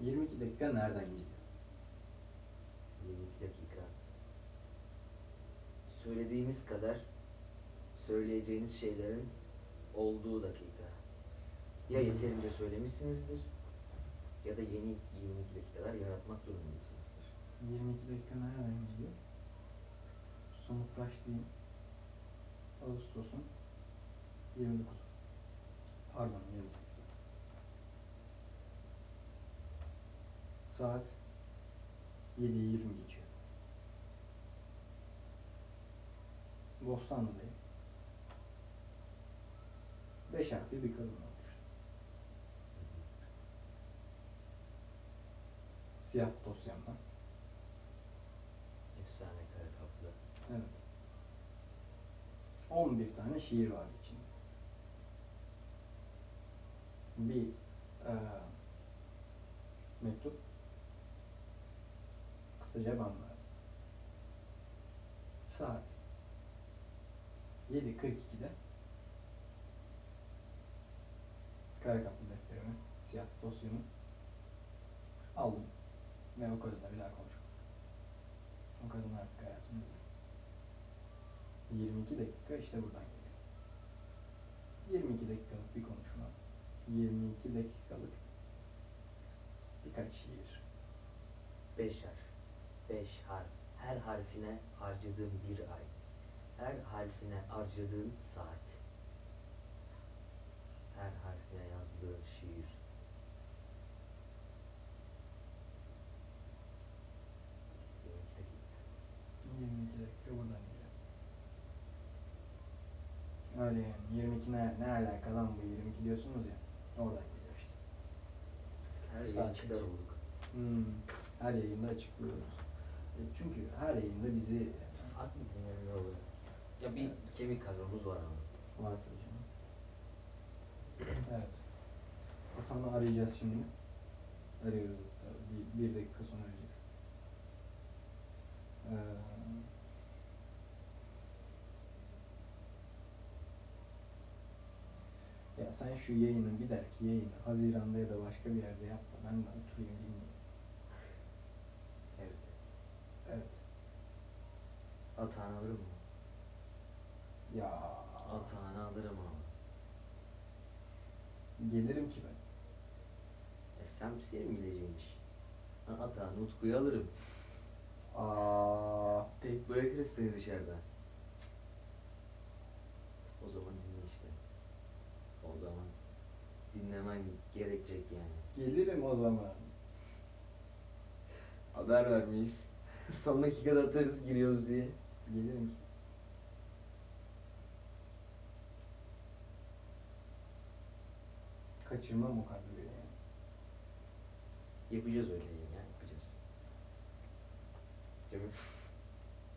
22 dakika nereden geliyor? 22 dakika. Söylediğiniz kadar söyleyeceğiniz şeylerin olduğu dakika. Ya yeterince söylemişsinizdir ya da yeni 22 dakikalar yaratmak durumundasınızdır. 22 dakika nereden geliyor? Somutlaş diyeyim. Ağustos'un 29. Pardon 28. Saat 7'yi 20 geçiyor. Bostanlı'dayım. 5 harfli bir kadın olmuş. Siyah dosyam var. Efsane kare kaplı. Evet. 11 tane şiir var içinde. bir e, mektup kısaca banlar. Saat 7.42'de kara kaplı defterimi, siyah dosyamı aldım ve o kadınla bir daha konuşmadım. O kadın artık hayatımda değil. 22 dakika işte buradan geliyor. 22 dakikalık bir konuşma. 22 dakikalık birkaç şiir. Beş harf. Beş harf. Her harfine harcadığın bir ay. Her harfine harcadığın saat. Her harfine yazdığın şiir. Yirmi iki dakika. 22 dakika buradan geliyor. Öyle yani 22 ne, ne alaka lan bu 22 diyorsunuz ya. Oradan geliyor işte. Her yayın çıkar olduk. Hmm, her yayında açıklıyoruz. E, çünkü her yayında bizi Farklı dinlemeler oluyor. Ya bir kemik kadromuz var ama. var tabii canım. Evet. Atanı arayacağız şimdi. Arıyoruz. Bir, bir dakika sonra arayacağız. Ee, ya sen şu yayını bir dahaki yayını Haziran'da ya da başka bir yerde yap da ben de oturayım dinleyeyim. Evet. Evet. Atağını alırım mı? Ya Atağını alırım ama. gelirim ki ben. E sen senin bileceğin iş. Ben atağını Utku'yu alırım. Aa, Tek bırakırız seni dışarıda. O zaman dinle işte. O zaman dinlemen gerekecek yani. gelirim o zaman. Haber vermeyiz. Son dakikada atarız giriyoruz diye. Gelirim ki. Kaçırmam o kadroyu yani. Yapacağız öyle yayın ya yapacağız. Değil mi?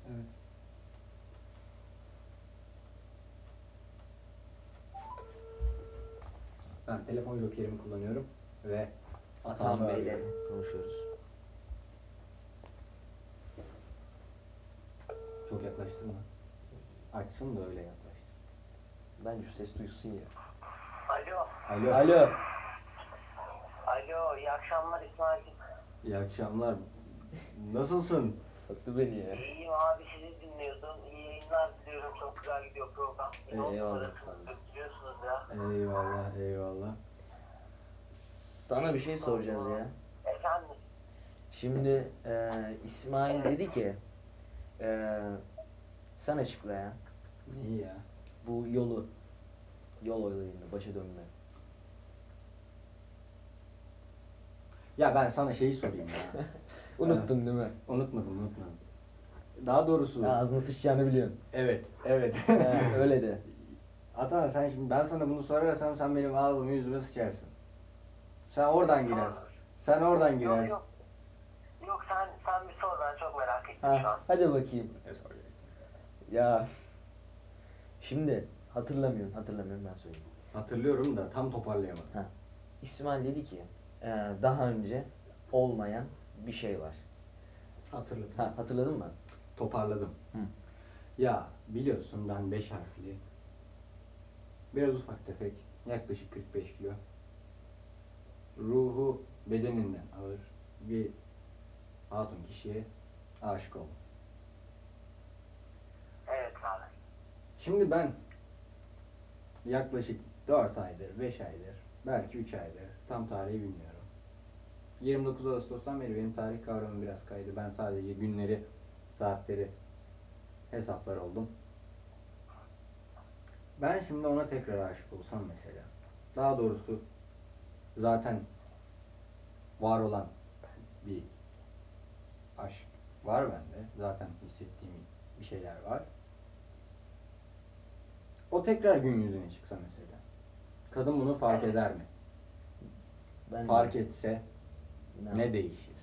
Evet. Ben telefon jokerimi kullanıyorum ve Atan Bey'le konuşuyoruz. Çok yaklaştırma. Açsın da öyle yaklaştır. Bence şu ses duysun ya. Alo. Alo. Alo. Alo. İyi akşamlar İsmail'cim. İyi akşamlar. Nasılsın? Sattı beni ya. İyiyim abi sizi dinliyordum. İyi yayınlar diliyorum. Çok güzel gidiyor program. Eyvallah. Götürüyorsunuz ya. Eyvallah, eyvallah. Sana bir şey soracağız ya. Efendim. Şimdi e, İsmail dedi ki e, sen açıkla ya. İyi ya. Bu yolu yol olayını başa dönme. Ya ben sana şeyi sorayım ya. Unuttun değil mi? unutmadım, unutmadım. Daha doğrusu... Ağzına sıçacağını biliyorsun. Evet, evet. Ha, öyle de. Atan sen şimdi ben sana bunu sorarsam sen benim ağzımı yüzüme sıçarsın. Sen oradan girersin. Sen oradan Yok girersin. yok. Yok sen sen bir sor ben çok merak ettim şu Ha, an. hadi bakayım. Ya şimdi hatırlamıyorum, hatırlamıyorum ben söyleyeyim. Hatırlıyorum da tam toparlayamadım. Ha. İsmail dedi ki e, daha önce olmayan bir şey var. Hatırladım. Ha, hatırladın mı? Toparladım. Hı. Ya biliyorsun ben 5 harfli. Biraz ufak tefek. Yaklaşık 45 kilo. Ruhu bedeninden ağır bir hatun kişiye aşık oldum. Evet abi. Şimdi ben yaklaşık 4 aydır, 5 aydır, belki 3 aydır, tam tarihi bilmiyorum. 29 Ağustos'tan beri benim tarih kavramım biraz kaydı. Ben sadece günleri, saatleri hesaplar oldum. Ben şimdi ona tekrar aşık olsam mesela. Daha doğrusu zaten var olan bir aşk var bende. Zaten hissettiğim bir şeyler var. O tekrar gün yüzüne çıksa mesela. Kadın bunu fark eder mi? Ben Fark etse Ne- ne değişir?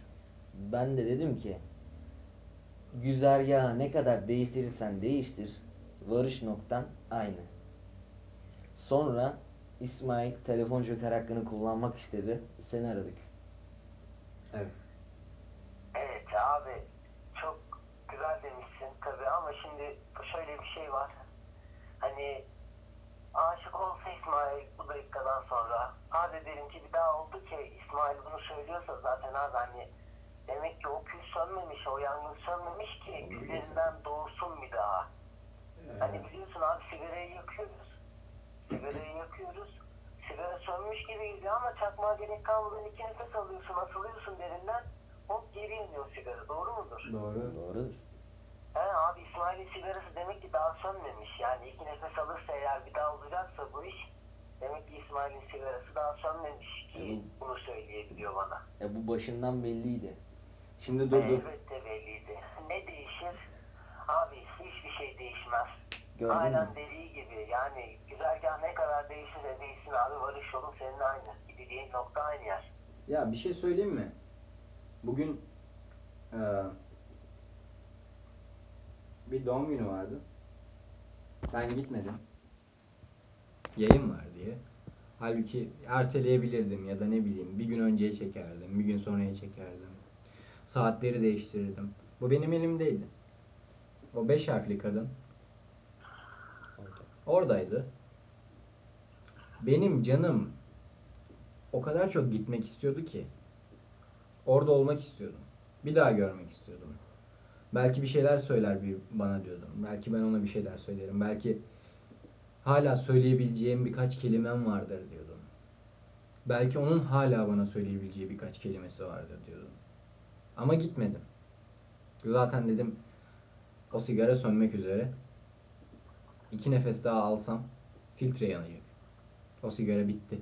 Ben de dedim ki güzergahı ne kadar değiştirirsen değiştir varış noktan aynı. Sonra İsmail telefon joker hakkını kullanmak istedi. Seni aradık. Evet. Evet abi çok güzel demişsin tabii ama şimdi şöyle bir şey var. Hani aşık olsa İsmail bu dakikadan sonra hadi derim ki bir daha oldu ki İsmail bunu söylüyorsa zaten abi hani demek ki o kül sönmemiş, o yangın sönmemiş ki güllerinden doğursun bir daha. Hani biliyorsun abi sigarayı yakıyoruz. Sigarayı yakıyoruz. Sigara sönmüş gibi gidiyor ama çakmağa gerek kalmadan iki nefes alıyorsun, asılıyorsun derinden. Hop geri yanıyor sigara. Doğru mudur? Doğru. Doğrudur. He abi İsmail'in sigarası demek ki daha sönmemiş. Yani iki nefes alırsa eğer bir daha olacaksa bu iş demek ki İsmail'in sigarası daha sönmemiş ki bunu söyleyebiliyor bana. E bu başından belliydi. Şimdi dur dur. Elbette belliydi. Ne değişir? Abi hiçbir şey değişmez. Gördün mü? Aynen dediği gibi yani güzergah ne kadar değişirse değişsin abi varış yolun senin aynı. Gideceğin nokta aynı yer. Ya bir şey söyleyeyim mi? Bugün eee, bir doğum günü vardı. Ben gitmedim. Yayın var diye. Halbuki erteleyebilirdim ya da ne bileyim bir gün önceye çekerdim, bir gün sonraya çekerdim. Saatleri değiştirirdim. Bu benim elimdeydi. O beş harfli kadın oradaydı. Benim canım o kadar çok gitmek istiyordu ki. Orada olmak istiyordum. Bir daha görmek istiyordum. Belki bir şeyler söyler bir bana diyordum. Belki ben ona bir şeyler söylerim. Belki hala söyleyebileceğim birkaç kelimem vardır diyordum. Belki onun hala bana söyleyebileceği birkaç kelimesi vardır diyordum. Ama gitmedim. Zaten dedim o sigara sönmek üzere. İki nefes daha alsam filtre yanacak. O sigara bitti.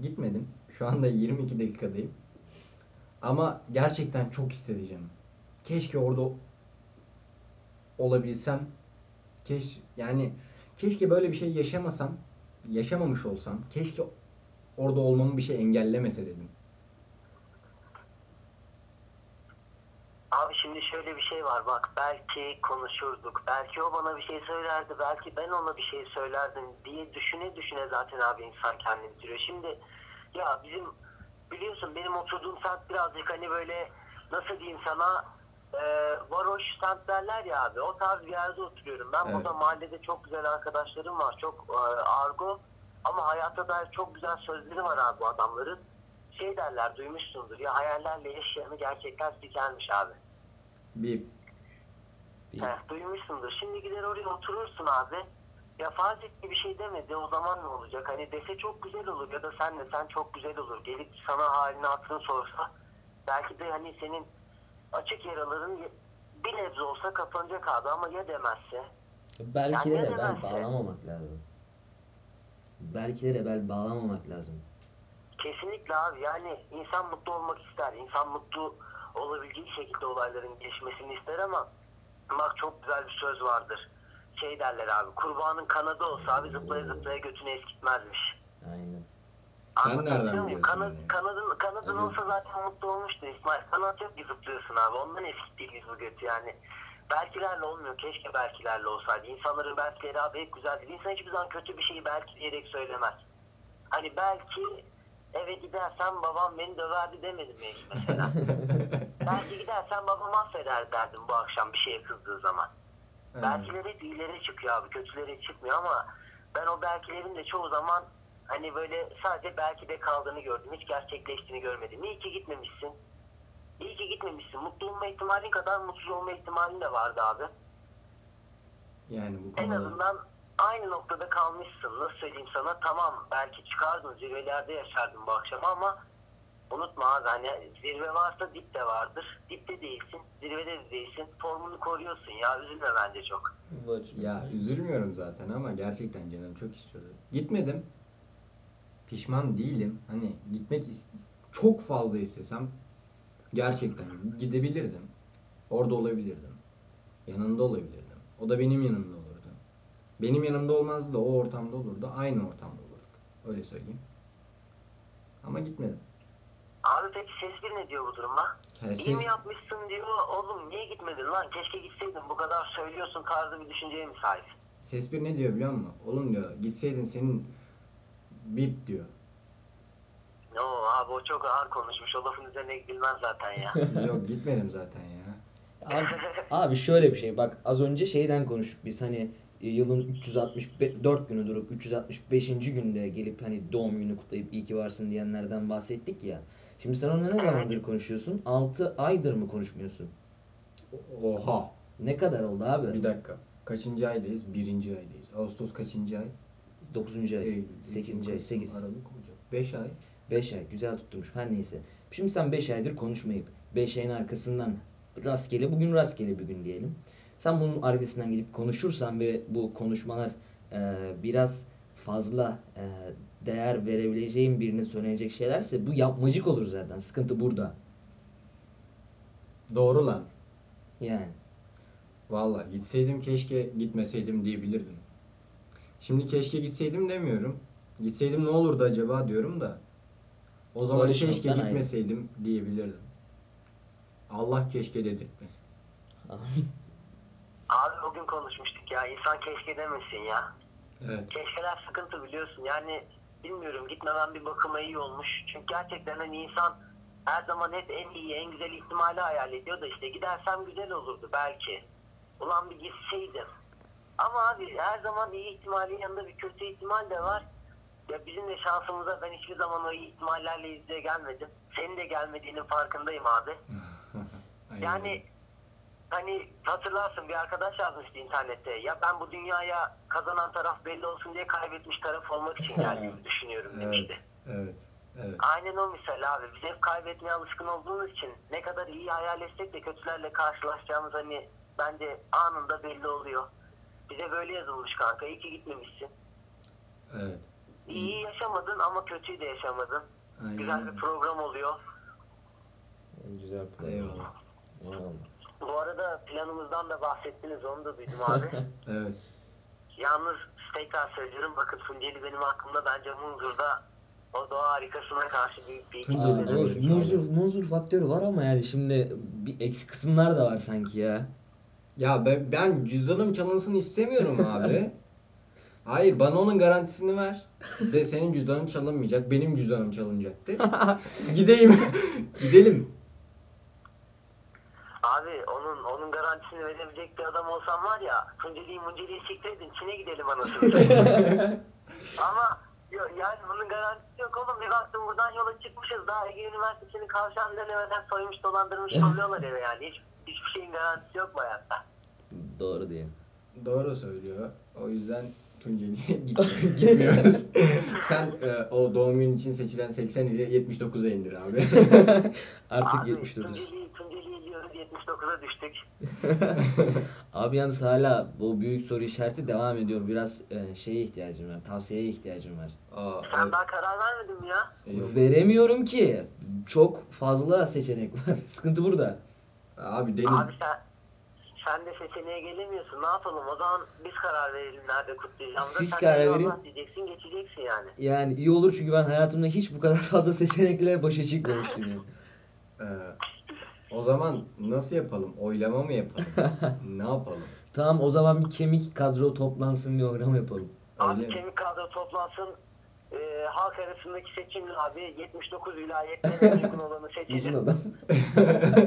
Gitmedim. Şu anda 22 dakikadayım. Ama gerçekten çok istedi canım. Keşke orada olabilsem. Keş yani keşke böyle bir şey yaşamasam, yaşamamış olsam. Keşke orada olmamı bir şey engellemese dedim. Abi şimdi şöyle bir şey var bak belki konuşurduk belki o bana bir şey söylerdi belki ben ona bir şey söylerdim diye düşüne düşüne zaten abi insan kendini bitiriyor. Şimdi ya bizim biliyorsun benim oturduğum semt birazcık hani böyle nasıl diyeyim sana e, varoş semt derler ya abi o tarz bir yerde oturuyorum. Ben Evet. burada mahallede çok güzel arkadaşlarım var çok e, argo ama hayatta dair çok güzel sözleri var abi bu adamların. Şey derler duymuşsundur ya hayallerle yaşayanı gerçekten sikermiş abi. Bir Heh, duymuşsundur. Şimdi gider oraya oturursun abi. Ya ki bir şey demedi o zaman ne olacak? Hani dese çok güzel olur ya da sen de sen çok güzel olur. Gelip sana halini hatırını sorsa belki de hani senin açık yaraların bir nebze olsa kapanacak abi ama ya demezse? Belki Yani de ne bel bağlamamak lazım. Belki de bel bağlamamak lazım. Kesinlikle abi yani insan mutlu olmak ister. İnsan mutlu olabileceği şekilde olayların geçmesini ister ama bak çok güzel bir söz vardır. Şey derler abi kurbanın kanadı olsa abi zıplaya zıplaya götünü eskitmezmiş. Aynen. Sen nereden biliyorsun Kanad, yani? kanadın, kanadın Evet. olsa zaten mutlu olmuştu İsmail. Kanat yok ki zıplıyorsun abi. Ondan eskittiğimiz bu götü yani. Belkilerle olmuyor. Keşke belkilerle olsaydı. İnsanların belkileri abi hep güzeldir. İnsan hiçbir zaman kötü bir şeyi belki diyerek söylemez. Hani belki eve gidersen babam beni döverdi demedim hiç mesela. belki gidersen babam affeder derdim bu akşam bir şeye kızdığı zaman. Belkiler hep iyilere çıkıyor abi, kötülere çıkmıyor ama ben o belkilerin de çoğu zaman hani böyle sadece belki de kaldığını gördüm. Hiç gerçekleştiğini görmedim. İyi ki gitmemişsin. İyi ki gitmemişsin. Mutlu olma ihtimalin kadar mutsuz olma ihtimalin de vardı abi. yani bu En konuda azından aynı noktada kalmışsın. Nasıl söyleyeyim sana? Tamam belki çıkardın zirvelerde yaşardın bu akşam ama unutma abi hani zirve varsa dip de vardır. Dipte değilsin, zirvede de değilsin. Formunu koruyorsun ya. Üzülme bence çok. Ya üzülmüyorum zaten ama gerçekten canım çok istiyordu. Gitmedim. Pişman değilim. Hani gitmek çok fazla istesem gerçekten gidebilirdim. Orada olabilirdim. Yanında olabilirdim. O da benim yanımda olurdu. Benim yanımda olmazdı da o ortamda olurdu. Aynı ortamda olurduk. Öyle söyleyeyim. Ama gitmedim. Abi peki ses bir ne diyor bu duruma? Yani İyi siz- mi yapmışsın diyor. Oğlum niye gitmedin lan? Keşke gitseydin. Bu kadar söylüyorsun tarzı bir düşünceye mi sahip? Ses bir ne diyor biliyor musun? Oğlum diyor gitseydin senin Bip diyor. No abi o çok ağır konuşmuş. O lafın üzerine gidilmez zaten ya. Yok gitmedim zaten ya. Abi, abi şöyle bir şey bak az önce şeyden konuştuk biz hani e, yılın 364 günü durup 365. günde gelip hani doğum günü kutlayıp iyi ki varsın diyenlerden bahsettik ya. Şimdi sen onunla ne zamandır konuşuyorsun? 6 aydır mı konuşmuyorsun? Oha. Ne kadar oldu abi? Bir dakika. Kaçıncı aydayız? Birinci aydayız. Ağustos kaçıncı ay? 9. ay, Eylül, 8. Ekim, ay, Kasım, 8. Aralık olacak. Beş ay. 5 ay güzel tutturmuş her neyse. Şimdi sen 5 aydır konuşmayıp 5 ayın arkasından rastgele bugün rastgele bir gün diyelim. Sen bunun arkasından gidip konuşursan ve bu konuşmalar e, biraz fazla e, değer verebileceğin birine söylenecek şeylerse bu yapmacık olur zaten. Sıkıntı burada. Doğru lan. Yani. Valla gitseydim keşke gitmeseydim diyebilirdim. Şimdi keşke gitseydim demiyorum. Gitseydim ne olurdu acaba diyorum da. O zaman Barışmaktan keşke ayrı. gitmeseydim diyebilirdim. Allah keşke dedirtmesin. abi o gün konuşmuştuk ya. İnsan keşke demesin ya. Evet. Keşkeler sıkıntı biliyorsun. Yani bilmiyorum gitmemem bir bakıma iyi olmuş. Çünkü gerçekten hani insan her zaman hep en iyi, en güzel ihtimali hayal ediyor da işte gidersem güzel olurdu belki. Ulan bir gitseydim. Ama abi her zaman iyi ihtimalin yanında bir kötü ihtimal de var. Ya bizim de şansımıza ben hiçbir zaman o iyi ihtimallerle yüzeye gelmedim. Senin de gelmediğinin farkındayım abi. Yani hani hatırlarsın bir arkadaş yazmıştı internette. Ya ben bu dünyaya kazanan taraf belli olsun diye kaybetmiş taraf olmak için geldiğimi düşünüyorum Evet. demişti. Evet. Evet. Aynen o misal abi. Biz hep kaybetmeye alışkın olduğumuz için ne kadar iyi hayal etsek de kötülerle karşılaşacağımız hani bence anında belli oluyor. Bize böyle yazılmış kanka. İyi ki gitmemişsin. Evet. İyi yaşamadın ama kötüyü de yaşamadın. Aynen. Güzel bir program oluyor. Güzel Eyvallah. Eyvallah. Bu arada planımızdan da bahsettiniz onu da duydum abi. Evet. Yalnız tekrar söylüyorum bakın Tunceli benim aklımda bence Munzur'da o doğa harikasına karşı büyük bir Tunceli. doğru. Muzur, muzur faktörü var ama yani şimdi bir eksik kısımlar da var sanki ya. Ya ben, ben cüzdanım çalınsın istemiyorum abi. Hayır bana onun garantisini ver. De senin cüzdanın çalınmayacak, benim cüzdanım çalınacak de. Gideyim. Gidelim. Abi onun onun garantisini verebilecek bir adam olsam var ya Tunceli'yi Munceli'yi siktir edin Çin'e gidelim anasını satayım. Ama yok, yani bunun garantisi yok oğlum bir baktım buradan yola çıkmışız daha Ege Üniversitesi'ni kavşağını denemeden soymuş dolandırmış oluyorlar eve yani hiç, hiçbir şeyin garantisi yok bu hayatta. Doğru diyor. Doğru söylüyor. O yüzden Tunceli'ye git- gitmiyoruz. Sen e, o doğum günü için seçilen 80 ile 79'a indir abi. Artık Abi 79. Tunceli'yi Tunceli'yi diyoruz 79'a düştük. Abi yalnız hala bu büyük soru işareti devam ediyor. Biraz e, şeye ihtiyacım var. Tavsiyeye ihtiyacım var. Sen Aa, evet. daha karar vermedin mi ya? Yok. Veremiyorum ki. Çok fazla seçenek var. Sıkıntı burada. Abi Deniz Abi sen sen de seçeneğe gelemiyorsun. Ne yapalım? O zaman biz karar verelim nerede kutlayacağımıza. Siz sen karar verin. diyeceksin, geçeceksin yani. Yani iyi olur çünkü ben hayatımda hiç bu kadar fazla seçenekle başa çıkmamıştım yani. e, o zaman nasıl yapalım? Oylama mı yapalım? ne yapalım? Tamam o zaman bir kemik kadro toplansın bir oylama yapalım. Abi Öyle mi? kemik kadro toplansın. E, halk arasındaki seçimle abi 79 vilayetten en uygun olanı Uzun seçeceğiz. adam.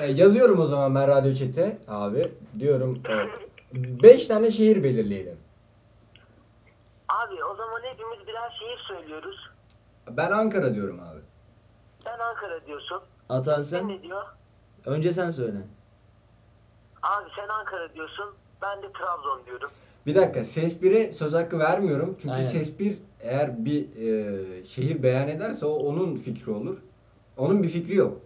E, yazıyorum o zaman ben radyo chat'e abi. Diyorum 5 tane şehir belirleyelim. Abi o zaman hepimiz birer şehir söylüyoruz. Ben Ankara diyorum abi. Sen Ankara diyorsun. Atan Sen sen. ne diyor? Önce sen söyle. Abi sen Ankara diyorsun. Ben de Trabzon diyorum. Bir dakika ses 1'e söz hakkı vermiyorum. Çünkü Aynen. ses 1 eğer bir e, şehir beyan ederse o onun fikri olur. Onun bir fikri yok.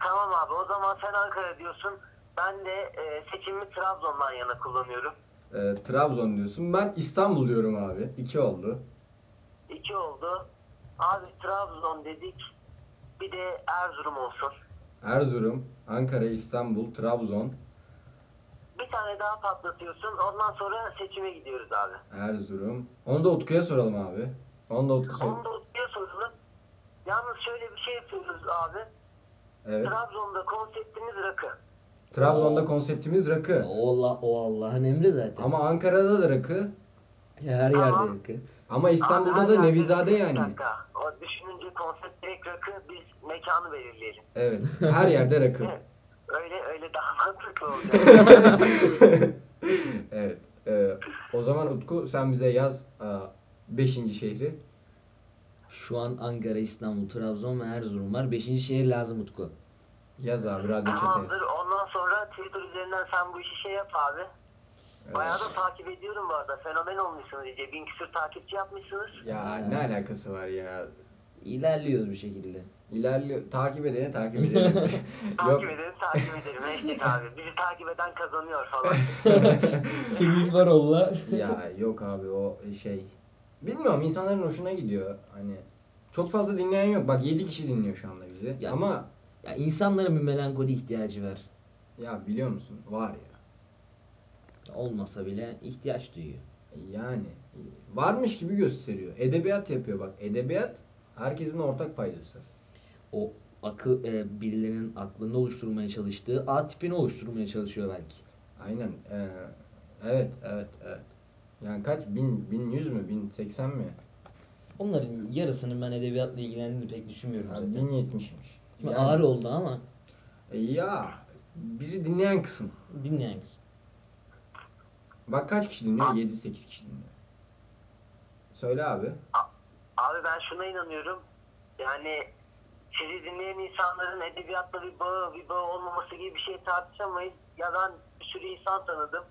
Tamam abi o zaman sen Ankara diyorsun. Ben de e, seçimimi Trabzon'dan yana kullanıyorum. E, Trabzon diyorsun. Ben İstanbul diyorum abi. 2 oldu. İki oldu. Abi Trabzon dedik. Bir de Erzurum olsun. Erzurum, Ankara, İstanbul, Trabzon, Bir tane daha patlatıyorsun. Ondan sonra seçime gidiyoruz abi. Erzurum. Onu da Utku'ya soralım abi. Onu da Utku sor. Onu da Utku'ya soralım. Yalnız şöyle bir şey yapıyoruz abi. Evet. Trabzon'da konseptimiz rakı. Trabzon'da konseptimiz rakı. O, Allah, o Allah'ın emri zaten. Ama Ankara'da da rakı. Ya her yerde Tamam. yakın. Ama İstanbul'da Abi, da her Nevizade yerde- yani. Bir dakika. O düşününce konsept direkt rakı biz mekanı belirleyelim. Evet. Her yerde rakı. Evet. Öyle öyle daha mantıklı olacak. evet. Ee, o zaman Utku sen bize yaz 5. şehri. Şu an Ankara, İstanbul, Trabzon ve Erzurum var. Beşinci şehir lazım Utku. Yaz abi radyo çete Tamamdır. yaz. Ondan sonra Twitter üzerinden sen bu işi şey yap abi. Evet. Bayağı da takip ediyorum bu arada. Fenomen olmuşsunuz iyice. Bin küsür takipçi yapmışsınız. Ya ne alakası var ya? İlerliyoruz bir şekilde. İlerliyor. Takip edene takip edelim. Yok. Takip edelim, takip edelim. Hashtag abi. Bizi takip eden kazanıyor falan. Semih Varol'la. ya yok abi o şey. Bilmiyorum insanların hoşuna gidiyor. Hani çok fazla dinleyen yok. Bak 7 kişi dinliyor şu anda bizi. Ya- Ama Ya insanların bir melankoli ihtiyacı var. ya biliyor musun? Var ya. Olmasa bile ihtiyaç duyuyor. Yani varmış gibi gösteriyor. Edebiyat yapıyor bak. Edebiyat herkesin ortak paydası. O akıl e, birilerinin aklında oluşturmaya çalıştığı A tipini oluşturmaya çalışıyor belki. Aynen. Ee, evet, evet, evet. Yani kaç? Bin, bin yüz mü? Bin seksen mi? Onların yarısının ben edebiyatla ilgilendiğini pek düşünmüyorum Ya, zaten. bin yetmişmiş. Yani- Ağır oldu ama E, Ya bizi dinleyen kısım. dinleyen kısım. Bak kaç kişi dinliyor? 7-8 kişi dinliyor. Söyle abi. Abi ben şuna inanıyorum. Yani sizi dinleyen insanların edebiyatla bir bağı, bir bağı olmaması gibi bir şey tartışamayız. Ya ben bir sürü insan tanıdım.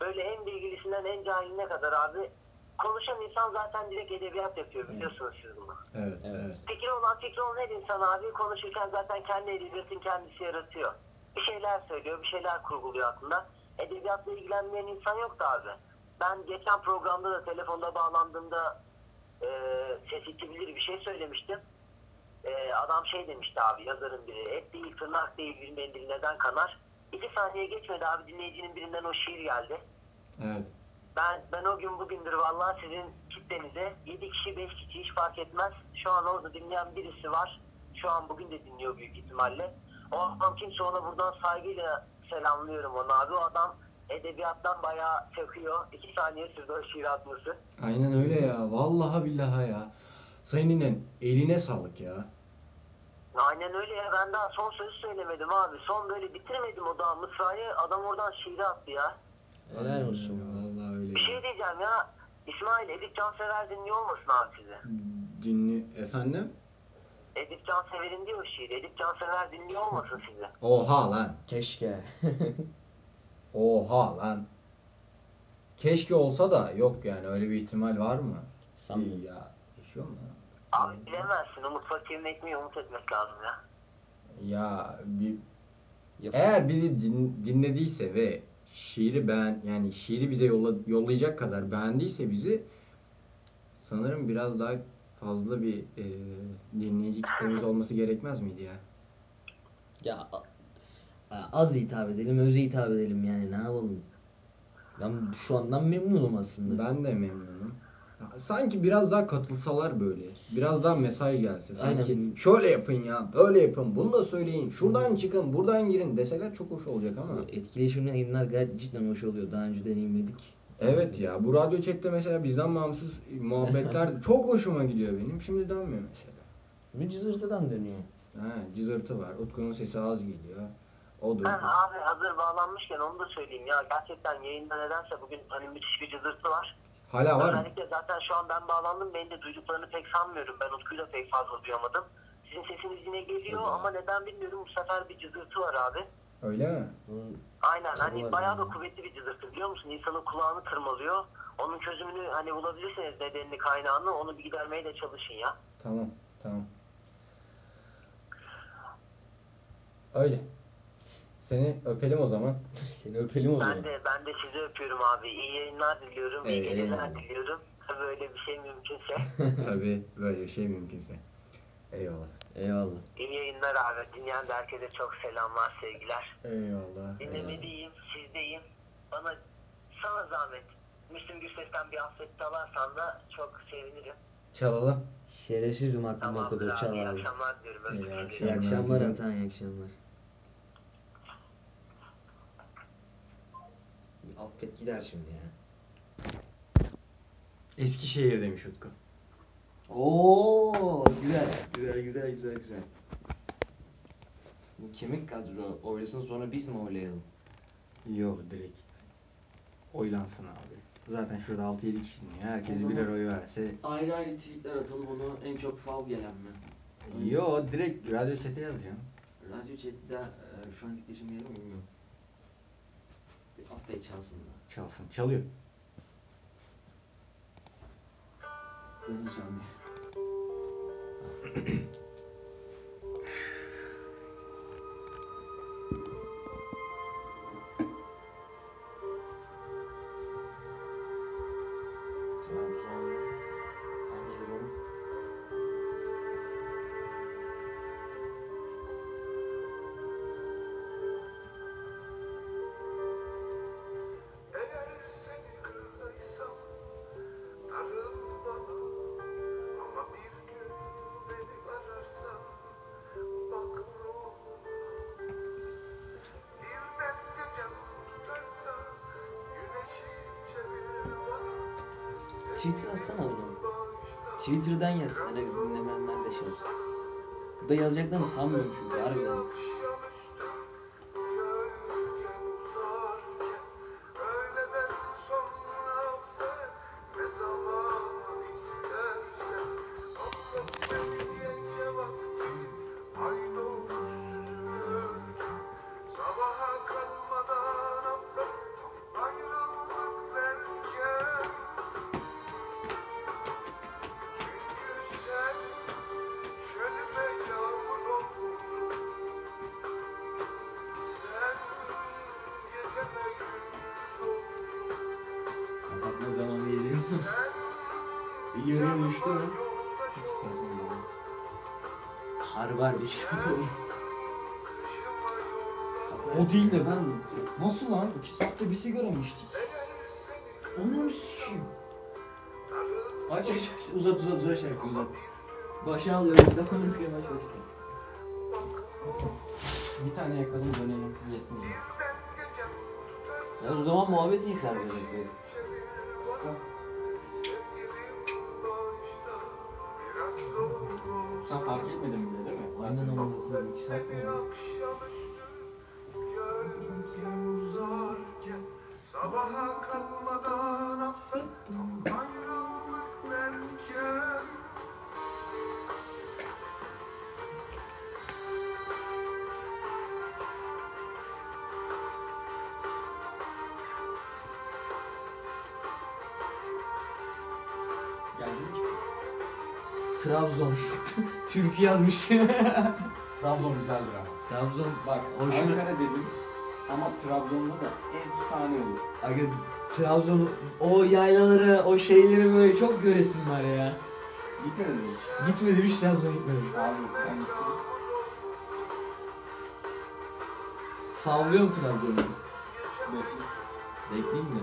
Böyle en bilgilisinden en cahiline kadar abi. Konuşan insan zaten direkt edebiyat yapıyor biliyorsunuz siz bunu. Evet, Evet. evet. Fikri olan fikri olan her insan abi konuşurken zaten kendi edebiyatın kendisi yaratıyor. Bir şeyler söylüyor, bir şeyler kurguluyor aklında. Edebiyatla ilgilenmeyen insan yok da abi. Ben geçen programda da telefonda bağlandığımda e, ses bilir bir şey söylemiştim. E, adam şey demişti abi yazarın biri. Et değil, tırnak değil, bir mendil neden kanar? İki saniye geçmedi abi dinleyicinin birinden o şiir geldi. Evet. Ben ben o gün bugündür vallahi sizin kitlenize 7 kişi 5 kişi hiç fark etmez. Şu an orada dinleyen birisi var. Şu an bugün de dinliyor büyük ihtimalle. O adam kimse ona buradan saygıyla selamlıyorum onu abi. O adam edebiyattan bayağı çakıyor. 2 saniye sürdü o şiir atması. Aynen öyle ya. Vallahi billahi ya. Sayın dinleyen eline sağlık ya. Aynen öyle ya ben daha son sözü söylemedim abi. Son böyle bitirmedim o daha mısrayı adam oradan şiiri attı ya. Helal olsun. öyle, Vallahi öyle Bir şey ya. diyeceğim ya. İsmail Edip Cansever dinliyor olmasın abi sizi? Dinli efendim? Edip Cansever'in diyor şiir. Edip Cansever dinliyor olmasın sizi? Oha lan. Keşke. Oha lan. Keşke olsa da yok yani öyle bir ihtimal var mı? Sanmıyorum. İyi ya. Yaşıyor mu? Abi bilemezsin. Umut fakirin ekmeği umut etmek lazım ya. Ya bir eğer bizi din- dinlediyse ve şiiri beğen yani şiiri bize yolla, yollayacak kadar beğendiyse bizi sanırım biraz daha fazla bir e, dinleyici kitlemiz olması gerekmez miydi ya? Ya a- az hitap edelim, öze hitap edelim yani ne yapalım. Ben şu andan memnunum aslında. Ben de memnunum. Sanki biraz daha katılsalar böyle. Biraz daha mesaj gelse. Sanki Aynen. şöyle yapın ya, böyle yapın, bunu da söyleyin, şuradan çıkın, buradan girin deseler çok hoş olacak ama. Etkileşimli yayınlar gayet cidden hoş oluyor. Daha önce deneyimledik. Evet ya bu radyo chatte mesela bizden bağımsız muhabbetler çok hoşuma gidiyor benim. Şimdi dönmüyor mesela. Mücizırtıdan dönüyor. Ha, cızırtı var. Utku'nun sesi az geliyor. O da Ha, abi hazır bağlanmışken onu da söyleyeyim ya. Gerçekten yayında nedense bugün hani müthiş bir cızırtı var. Hala var mı? Özellikle zaten şu an ben bağlandım. Beni de duyduklarını pek sanmıyorum. Ben Utku'yu da pek fazla duyamadım. Sizin sesiniz yine geliyor Tabii. ama neden bilmiyorum. Bu sefer bir cızırtı var abi. Öyle mi? Aynen hani bayağı da kuvvetli bir cızırtı biliyor musun? İnsanın kulağını tırmalıyor. Onun çözümünü hani bulabilirseniz nedenini kaynağını onu bir gidermeye de çalışın ya. Tamam, tamam. Öyle. Seni öpelim o zaman. Seni öpelim o zaman. Ben de ben de sizi öpüyorum abi. İyi yayınlar diliyorum. iyi Evet, geceler eyvallah. diliyorum. Tabii öyle bir şey mümkünse. Tabii böyle bir şey mümkünse. Eyvallah. Eyvallah. İyi yayınlar abi. Dinleyen de herkese çok selamlar, sevgiler. Eyvallah. Dinlemedeyim, sizdeyim. Bana sana zahmet. Müslüm Gürses'ten bir affet alarsan da çok sevinirim. Çalalım. Şerefsizim aklıma Tamamdır kadar abi. çal İyi abi. akşamlar diyorum. İyi Öpmek akşamlar. İyi akşamlar iyi akşamlar. Affet gider şimdi ya. Eskişehir demiş Utku. Oo güzel. Güzel güzel güzel güzel. Bu kemik kadro oynasın sonra biz mi oynayalım? Yok direkt. Oylansın abi. Zaten şurada 6-7 kişi dinliyor. Herkes O zaman- birer oy verse. Ayrı ayrı tweetler atalım onu en çok fav gelen mi? Yo direkt radyo chat'e yazacağım. Radyo chat'te e, şu an gittiğim yeri mi bilmiyorum. Bir update çalsınlar. Çalsın. Çalıyor. Ben de Twitter'dan yazsın. Hani dinlemeyenler de şey yapsın. Burada yazacaklarını sanmıyorum çünkü harbiden. Har var bir işte O değil de ben nasıl lan? 2 saatte bir sigara mı içtik? Sikeyim. darıl Aç aç aç uzat uzat uzat şarkı uzat. Başa alıyoruz devam ediyor aç aç. Bir tane yakalım dönelim yetmiyor. Ya o zaman muhabbet iyi böyle. Trabzon. Türkü yazmış. Trabzon güzeldir ama. Trabzon Bak Hoşuna- Ankara dedim ama Trabzon'da da efsane olur. Aga Trabzon o yaylaları, o şeyleri böyle çok göresim var ya. Gitmedin mi hiç? Gitmedim hiç Trabzon'a gitmedim. Abi ben gittim. Favlıyorum Trabzon'u. Bekle. Bekleyeyim mi?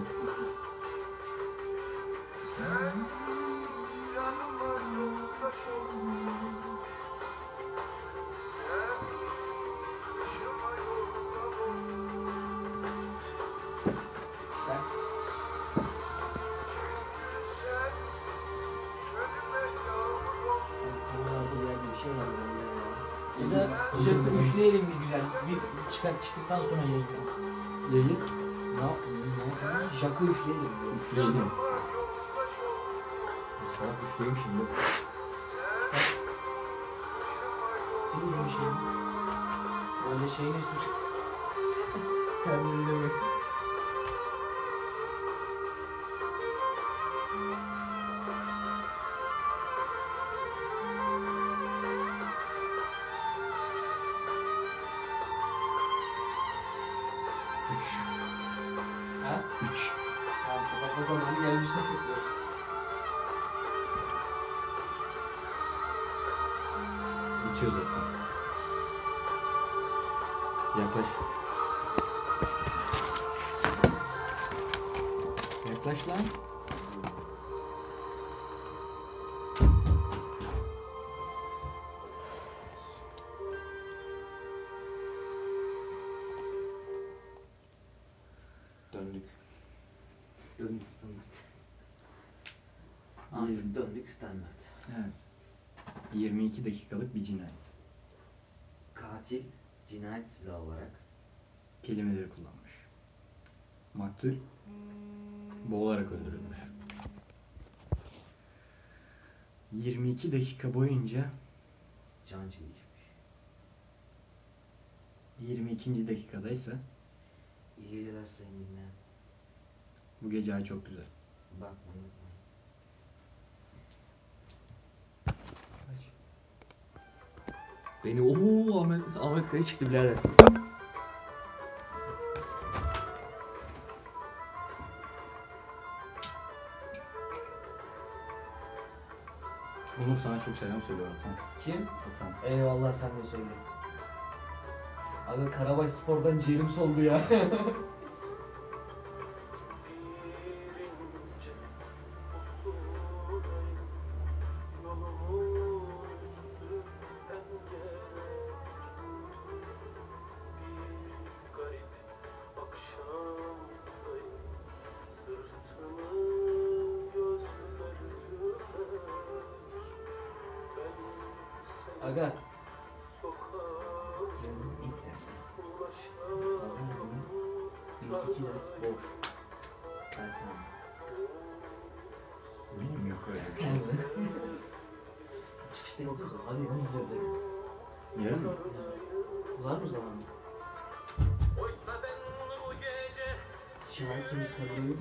Çıktıktan sonra yayın. Yayın. Ne yapayım? Ne yapayım? Şarkı üçleyelim. Üfleyelim. Salak üçleyeyim şimdi. Sil ucunu şeyini. Öyle şeyini sür. Terminale bak. Bir cinayet. Katil cinayet silahı olarak Kelimeleri kullanmış. Maktul boğularak öldürülmüş. 22 dakika boyunca can çekişmiş. 22. dakikada ise İyi geceler sayın dinleyen. bu gece ay çok güzel. Bak bunu Beni ooo Ahmet, Ahmet Kaya çıktı birader. Onur sana çok selam söylüyor Atan. Kim? Atan. Eyvallah sen de söyle. Aga Karabaş Spor'dan ciğerim soldu ya. mı zaman? Dışarı kimi kadroyu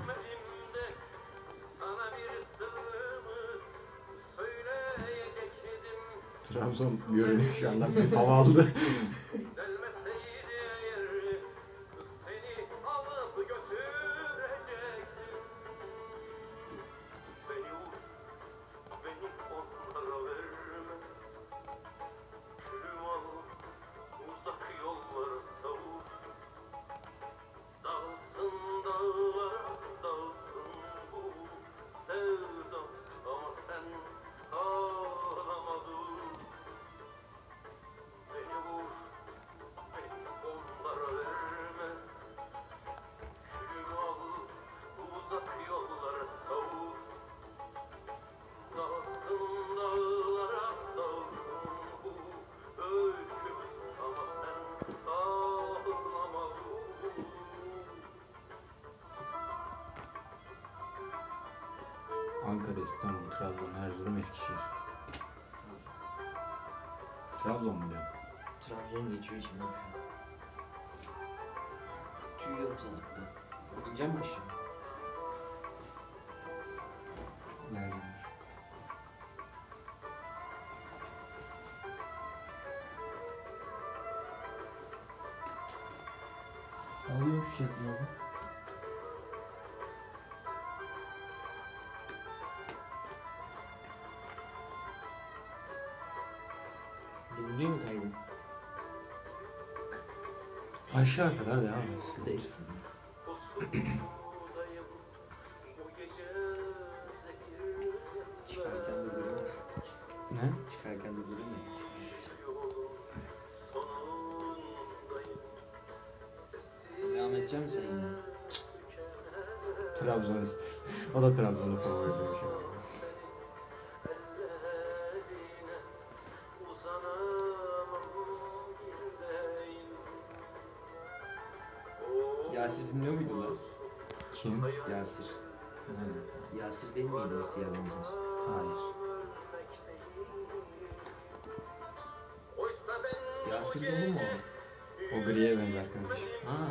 Trabzon görünüyor şu anda bir hava aldı. İneceğim mi aşağı? Gelmiş. Alıyor şu şekilde. Durduruyor mu kaydı? Aşağı kadar devam etsin. Değilsin. Çıkarken durduruyor mu? Ne? Çıkarken sonundayım Sessiz Devam edeceğim sen yine. Trabzon ister. O da Trabzon'da favori bir değil Yasir dinliyor muydu lan? Kim? Yasir. Yasir değil miydi o siyah benzer? Hayır. Yasir dolu mu o? O griye benzer kardeşim. Ha.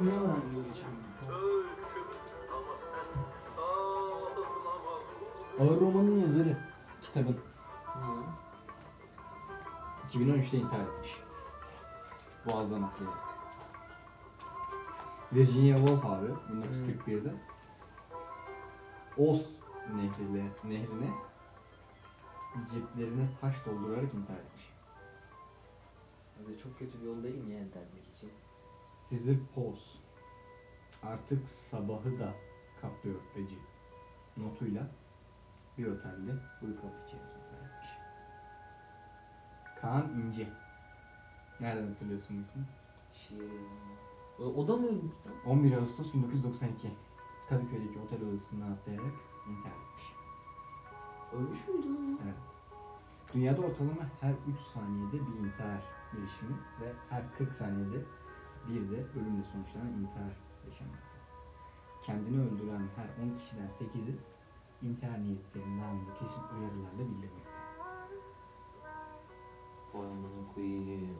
Ne diyor geçen gün. Ağır romanın yazarı kitabın. 2013'te intihar etmiş. Boğazdan atlayarak. Virginia Woolf abi 1941'de Oz nehrine, nehrine ceplerine taş doldurarak intihar etmiş. Abi çok kötü bir yol değil mi yani terlik için? Caesar Pause artık sabahı da kaplıyor Reci notuyla bir otelde uyku intihar etmiş. Kaan İnce. Nereden hatırlıyorsun bu ismi? Şiir. O, o da mı ölmüş lan? 11 Ağustos 1992. Kadıköy'deki otel odasından atlayarak intihar etmiş. Ölmüş müydü lan? Evet. Dünyada ortalama her 3 saniyede bir intihar girişimi ve her 40 saniyede bir de ölümle sonuçlanan intihar yaşanmakta. Kendini öldüren her 10 kişiden 8'i intihar niyetlerinin anında kesin uyarılarla bildirmekte. Vay amına koyayım.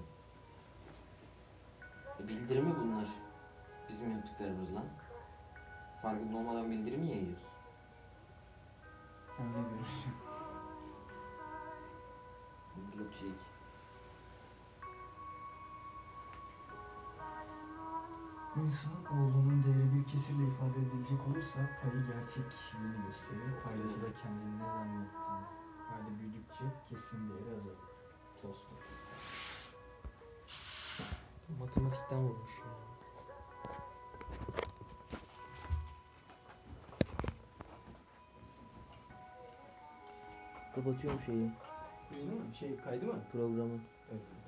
E bildirimi bunlar. Bizim yaptıklarımız lan. Farkında olmadan bildirimi yayıyoruz. Öyle görüşüm. Hızlı çek. İnsan oğlunun değeri bir kesirle ifade edilecek olursa payı gerçek kişiliğini gösterir. Paydası da kendini ne zannettiğini. Payda büyüdükçe kesin değeri azalır. Tolstoy. Matematikten vurmuş ya. Kapatıyorum şeyi, Değil mi? Şey kaydı mı? programı. Evet.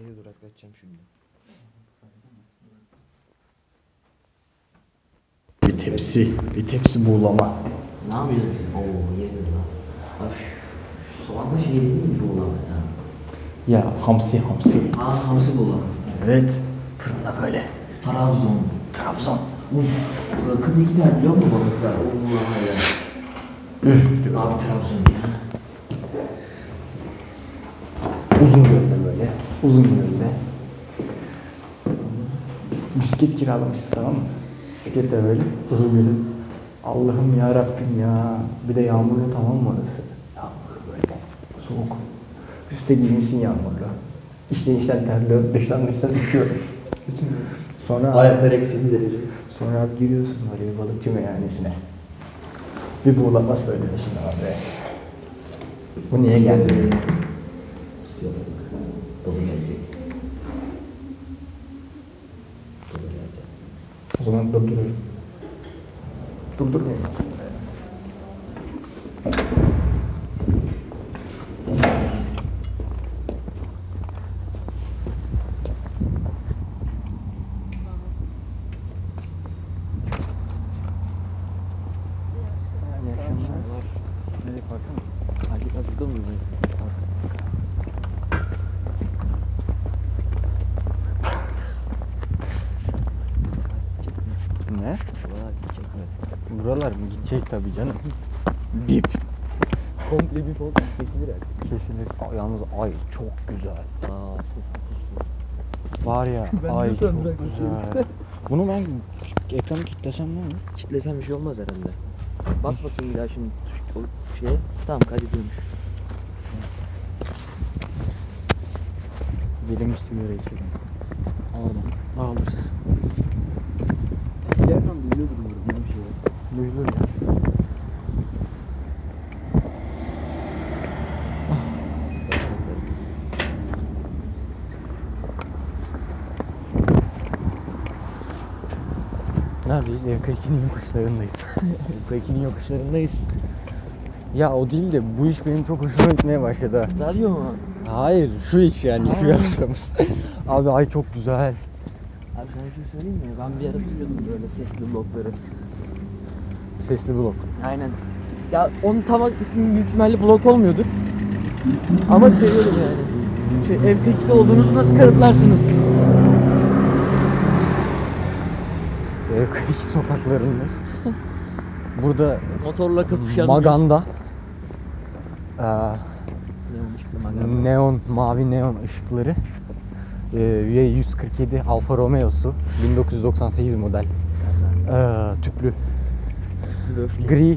Kaydı duraklatacağım şimdi. Bir tepsi, bir tepsi buğulama. Ne yapıyoruz biz? Oo yedir lan. Abi şu, şu soğanla şey değil mi bu lan ya? Ya hamsi hamsi. Aa hamsi bu lan. Evet. Fırında böyle. Trabzon. Trabzon. Uf. Yakın iki tane biliyor musun balıklar? Allah ya. Üf. Abi Trabzon ya. Uzun. Uzun yönde. Bisiklet kiralamışız tamam mı? Bisiklet de böyle uzun yönde. Allah'ım ya Rabbim ya. Bir de yağmurlu tamam mı orası? Yağmurlu böyle. Soğuk. Üste giymişsin yağmurlu. İşte işten terliyor, dıştan dıştan düşüyor. Sonra Ayaklar eksi bir derece. Sonra giriyorsun oraya balıkçı meyhanesine. Bir buğulama söylüyorsun abi. Bu niye geldi? Tutuyorlar. Dolu gelecek. Dolu gelecek. O zaman durduruyorum. Durdurmayayım aslında ya. İyi akşamlar. Nereye kalkalım? Hadi az burada mı Ne? Şuralar gidecek mi? Buralar mı? Gidecek tabii canım. Bip. Komple bir foto kesilir artık. Kesilir. Aa, yalnız ay çok güzel. Aa sus sus. Var ya ay çok güzel. Bunu ben ekranı kilitlesem ne olur? Kitlesen bir şey olmaz herhalde. Bas bakayım bir daha şimdi o şeye. Tamam kaydediyormuş. Bir sigara içelim. Alalım. Alırız. Yerden duyuluyordur umarım ya bir şeyler. Duyulur ya. Neredeyiz? Evkayki'nin yokuşlarındayız. Evkayki'nin yokuşlarındayız. ya o değil de bu iş benim çok hoşuma gitmeye başladı. Radyo mu? Hayır şu iş yani şu yaptığımız. Abi ay çok güzel. Abi sana bir şey söyleyeyim mi? Ben bir ara tutuyordum böyle sesli blokları. Sesli blok. Aynen. Ya onun tam ismi büyük ihtimalle blok olmuyordur. Ama seviyorum yani. Şey, F2'de olduğunuzu nasıl kanıtlarsınız? Evkayki sokaklarındayız. Burada Motorla kapışan Maganda eee, Neon neon, mavi neon ışıkları Ee, Y147 Alfa Romeo'su 1998 model. Ee, tüplü. Gri. Ee,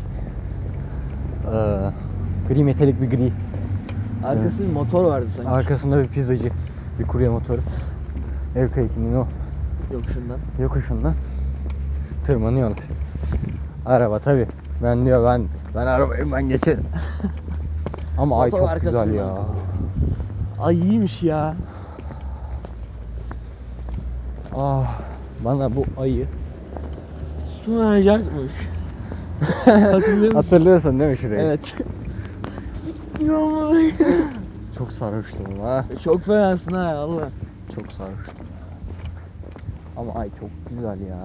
gri metalik bir gri. Arkasında bir motor vardı sanki. Arkasında bir pizzacı. Bir kurye motoru. Ev kayıkının o Yokuşundan. yokuşundan tırmanıyor. Araba tabi. Ben diyor ben ben arabayım ben geçerim. Ama ay Motor çok güzel ya. Ay iyiymiş ya. Ah bana bu ayı Sunacakmış. Hatırlıyor musun? hatırlıyorsun değil mi şurayı? Evet. Çok sarhoştum ha. Çok fenasın ha Allah. Çok sarhoştum. Ama ay çok güzel ya.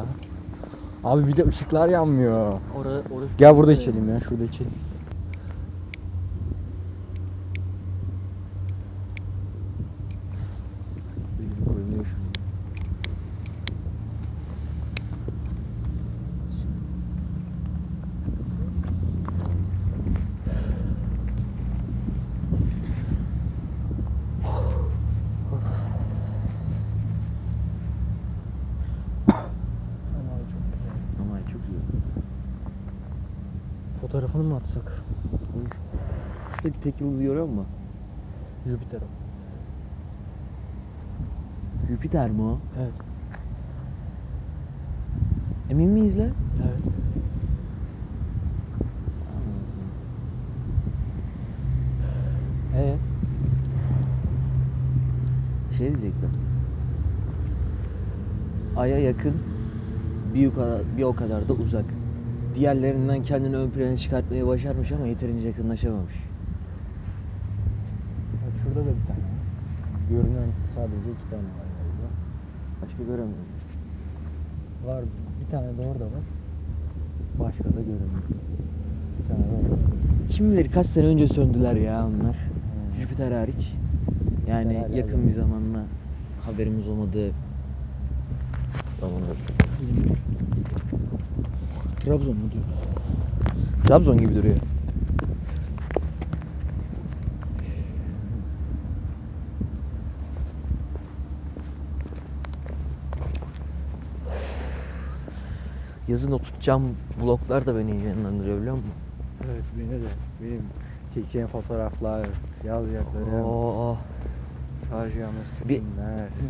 Abi bir de ışıklar yanmıyor. Orada, orası Gel burada içelim ya şurada içelim. Biri koymuyor şunu. Ama çok güzel. Fotoğrafını mı atsak? Şuradaki tek yıldızı görüyor musun? Jüpiter. Jüpiter mi o? Evet. Emin miyiz lan? Evet. Ee, Şey diyecektim. Ay'a yakın bir o kadar, bir o kadar da uzak. Diğerlerinden kendini ön plana çıkartmayı başarmış ama yeterince yakınlaşamamış. bak şurada da bir tane. Görünen sadece iki tane var. Başka göremiyorum. Var bir tane de orada var. Başka da göremiyorum. Bir tane de orada. Kim bilir kaç sene önce söndüler ya onlar. Hmm. Jüpiter hariç. Yani Jüpiter yakın bir zamanla haberimiz olmadığı zamanlar. Trabzon mu diyor? Trabzon gibi duruyor. Yazın o tutacağım bloklar da beni heyecanlandırıyor biliyor musun? Evet beni de. Benim çekeceğim fotoğraflar, yazacaklarım, Oo, saracağımız Bir-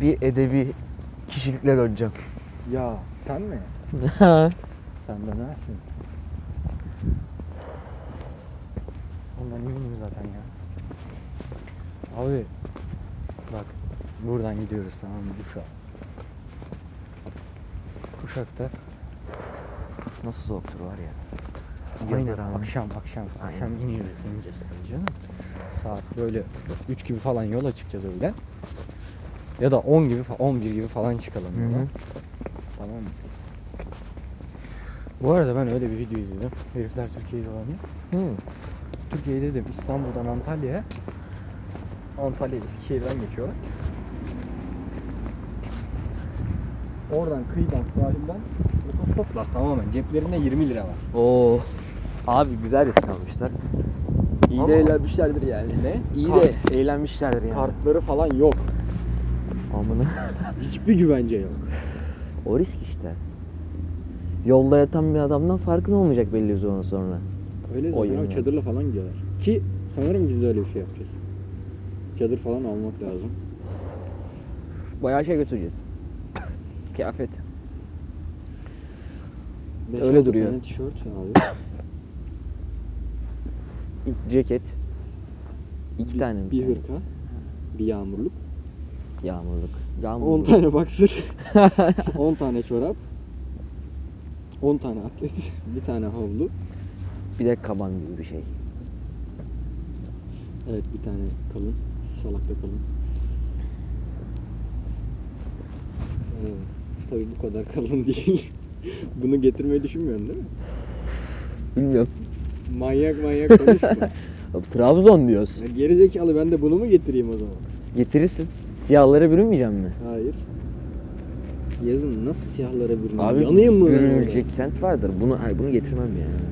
bir edebi kişilikle döneceğim. Ya sen mi? Sen dönersin. Ondan eminim zaten ya. Abi bak buradan gidiyoruz tamam mı Uşak. Uşak'ta Nasıl soğuktur var ya. Aynen Yazar abi. akşam akşam Aynen. akşam iniyoruz ineceğiz tabii canım. Saat böyle 3 gibi falan yola çıkacağız öyle. Ya da 10 gibi fa- 11 gibi falan çıkalım Hı yola. hı. Tamam mı? Bu arada ben öyle bir video izledim. Herifler Türkiye'de olanı. Hı. Türkiye dedim İstanbul'dan Antalya'ya. Antalya Eskişehir'den geçiyorlar. Oradan kıyıdan sahilden otostoplar tamamen ceplerinde 20 lira var. Oo. Abi güzel risk almışlar. İyi Ama- de eğlenmişlerdir yani. Ne? İyi de eğlenmişlerdir yani. Kartları falan yok. Amına. Hiçbir güvence yok. O risk işte. Yolda yatan bir adamdan farkın olmayacak belli bir zaman sonra. Öyle O zaten abi, çadırla falan gidiyorlar. Ki sanırım biz de öyle bir şey yapacağız. Çadır falan almak lazım. Bayağı şey götüreceğiz. Kıyafet. Beş Öyle altı duruyor. tane tişört abi. İlk ceket. İki bir, tane mi? Bir hırka. Bir yağmurluk. Yağmurluk. 10 Yağmurluk. tane boxer. 10 tane çorap. 10 tane atlet. Bir tane havlu. Bir de kaban gibi bir şey. Evet bir tane kalın. Salakta kalın. Evet. Tabii bu kadar kalın değil. Bunu getirmeyi düşünmüyorsun değil mi? Bilmiyorum. Manyak manyak konuşma. Trabzon diyoruz. Ya Gerizekalı ben de bunu mu getireyim o zaman? Getirirsin. Siyahlara bürünmeyeceğim mi? Hayır. Yazın nasıl siyahlara bürünüyor? Abi Yanayım mı bürünülecek kent vardır. Bunu hayır bunu getirmem yani.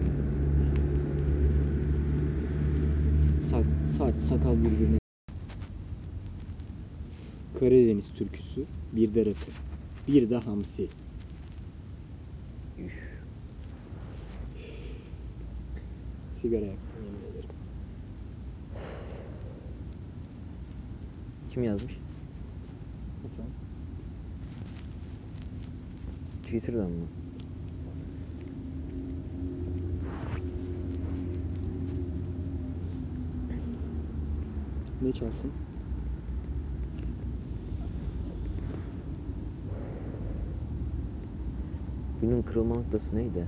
Sak, saç, sakal birbirine. Karadeniz türküsü, bir de rakı, bir de hamsi. Yemin ederim. Kim yazmış? Lütfen. Twitter'dan mı? Ne çalsın? Günün kırılma noktası neydi?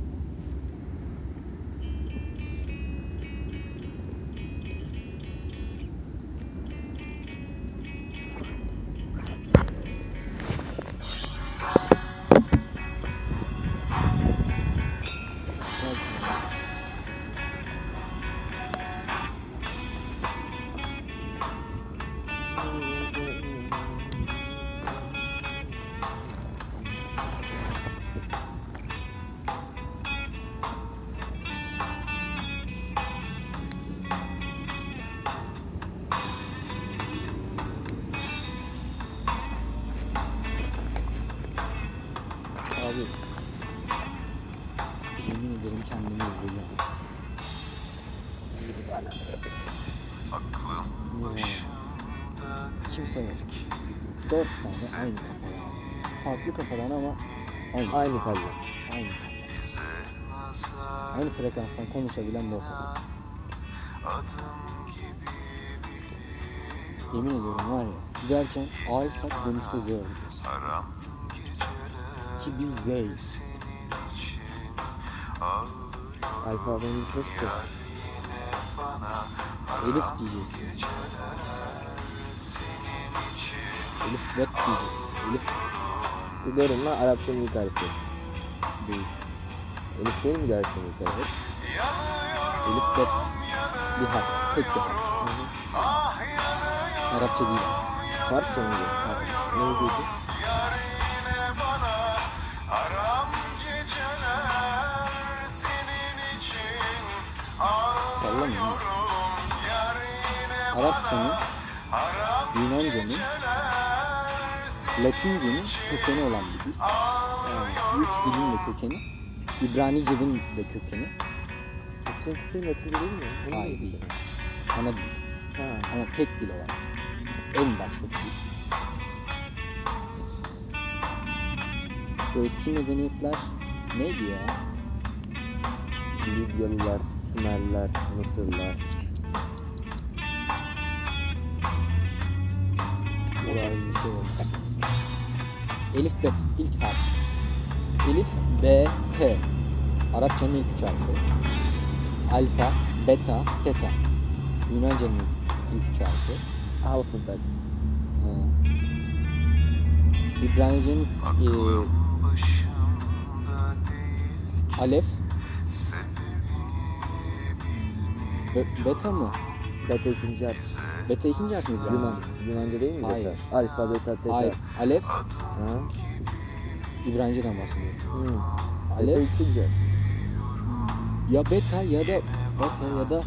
konuşabilen dört adam. Yemin ediyorum var ya giderken A'ysak dönüşte Z olacağız. Ki biz Z'yiz. Alfabemiz çok çok. Elif diyeceksin. Elif bet diyeceksin. Elif Biliyorum lan Arapçanın ilk harfi. değil. Elif değil mi Arapçanın ilk harfi? Bir harf. Tek bir harf. Arapça değil. Harf sonunda. Ne diyordun? Sallamıyorum. Arapçanın, Yunanca'nın, Latince'nin kökeni olan bir dil. Yani üç dilin de kökeni. İbranice'nin de kökeni. Aslında Türkçenin Latince değil mi? Onu Hayır değil. Ana dil. Ha. Ama tek dil olan. En baştaki dil. Bu eski medeniyetler neydi ya? Lidyalılar, Sümerliler, Mısırlılar. Orada bir şey var. Elif B ilk harf. Elif B T. Arapçanın ilk harfi. Alfa, beta, teta. Yunanca'nın ilk üç harfi. Alfabet. İbranice'nin e, alef. Be- beta mı? Beta ikinci harf. Beta ikinci harf mi? Yunan. Yunanca değil mi Hayır. beta? Alfa, beta, teta. Hayır. Alef Ha? İbranice'den bahsediyorum. Hı. Alef. Beta ikinci harf. Ya beta ya da beta ya da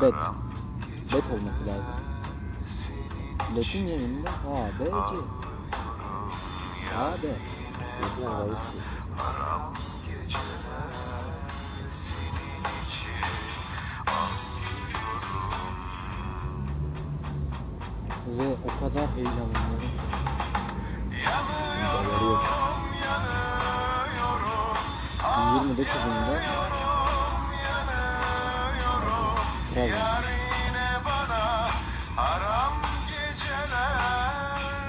bet. Bet olması lazım. Latin yerinde A, B, C. A, B. Ve o kadar heyecanlanıyorum. Bağırıyor. 29'unda Trabzon.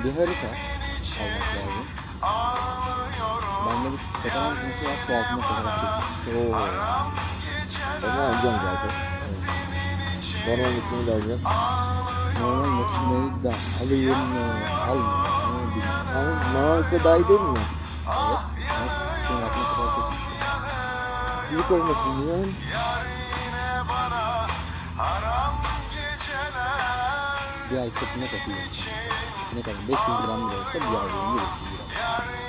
Bir harita almak lazım. Ben de bir fotoğraf makinesi var. Su altında fotoğraf çektim. Oo. Onu alacağım zaten. Normal gitmeyi de alacağım. Normal makineyi de alayım mı? Ne bileyim. Ama normal gitme daha iyi değil mi? Suyun altında fotoğraf çektim. Büyük olmasın ya. Bir ay çöpüne katılıyorum. Ne kadar? 500 gram bile olsa bir ay boyunca 500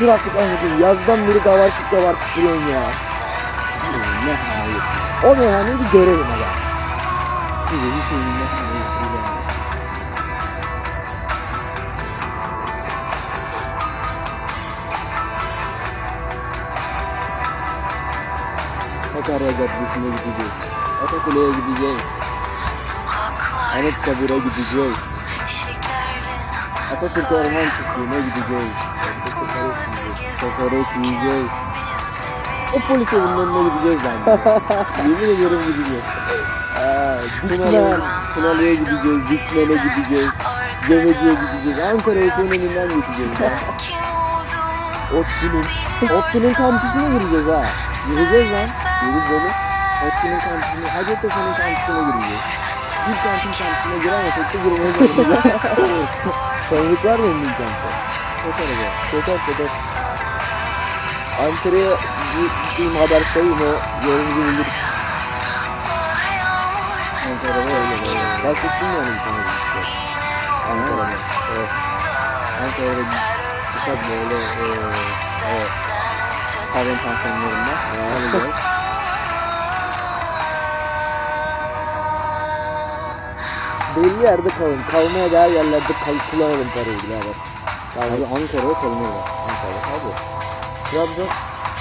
Götür artık anladım. Yazdan beri davartık davartık duruyorsun ya. Ne hayır. O meyhaneyi bir görelim aga. Size Hüseyin'im ne hayır. Sakarya Caddesi'ne gideceğiz. Atakule'ye gideceğiz. Anıtkabir'e gideceğiz. Atatürk Orman Çiftliği'ne gideceğiz. Kokoreç yiyeceğiz. O polis evinin önüne gideceğiz lan. Yemin ediyorum gideceğiz. Tunalı'ya gideceğiz, Dikmen'e gideceğiz, Cemeci'ye gideceğiz, Ankara Efe'nin önünden geçeceğiz ya. Ottu'nun, Ottu'nun kampüsüne gireceğiz ha. Gireceğiz lan. Gireceğiz oğlum. Ottu'nun kampüsüne, Hacettepe'nin kampüsüne gireceğiz. Bir kampün kampüsüne giremesek de girmeye çalışacağız. Tanıdık var mı kampı? Çok araba. Sokak sokak. Ankara'ya gittiğim haber sayayım o yolumuzu bulur. Ankara'da öyle böyle. Bahsettim ya hani bir tane işte. Ankara'da. Evet. Ankara'da çıkar böyle eee evet. Pavyon pansiyonlarında. Alacağız. Belli yerde kalın. Kalmaya değer yerlerde kal kullanalım parayı birader. Abi Ankara'ya kalınırlar. Ankara'da abi. Trabzon.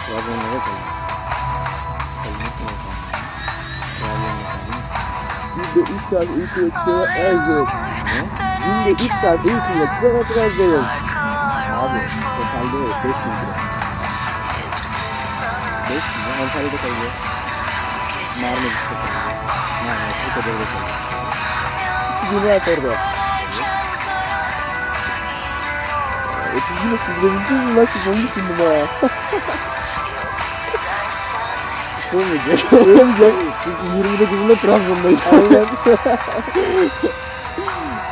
Trabzon'da kalın. Kalınmak ne efendim? Trabzon'da kalın. Günde 3 saat uyku yatıyor Erzurum. Günde 3 saat uyku yatıyor Trabzon. Abi totalde 5 bin lira. 5 bin lira Antalya'da kalıyor. Marmaris'te kalıyor. Marmaris'te kalıyor. 2 bin lira orada. 30 güne sürdürebileceğiz mi lan siz onu düşündüm ha. Sığmayacak. Sığmayacak. Çünkü 29'unda Trabzon'dayız. Aynen.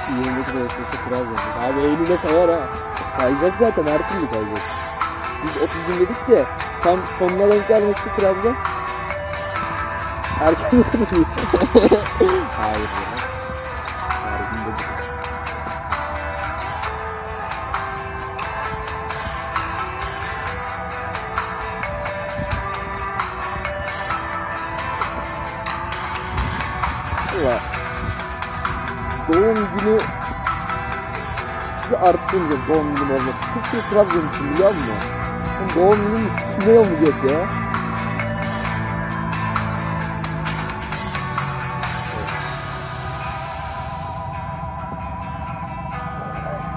29 Ağustos'ta Trabzon'dayız. Abi Eylül'e kayar ha. Kayacak zaten her türlü kayacak. Biz 30 gün dedik de tam sonuna denk gelmesi Trabzon. Erken mi Hayır günü bir artsın diye doğum günüm olması. Kız Trabzon için biliyor musun? Doğum günüm ne olmayacak ya?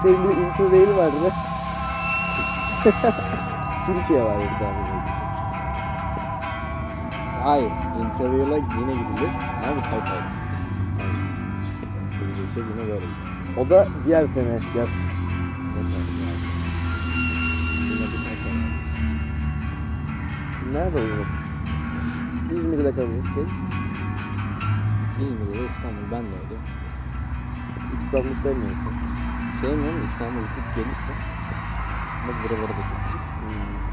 Bir intro değil vardı. Türkiye var bir tane. Hayır, interview'la yine gidilir. Ama hayır Neyse yine böyle. O da diğer sene yaz. Nerede olacak? İzmir'de kalacak şey. İzmir'de İstanbul ben de öyle. İstanbul sevmiyorsun. Sevmiyorum İstanbul gidip gelirse. Bak buralara da keseceğiz. Hmm.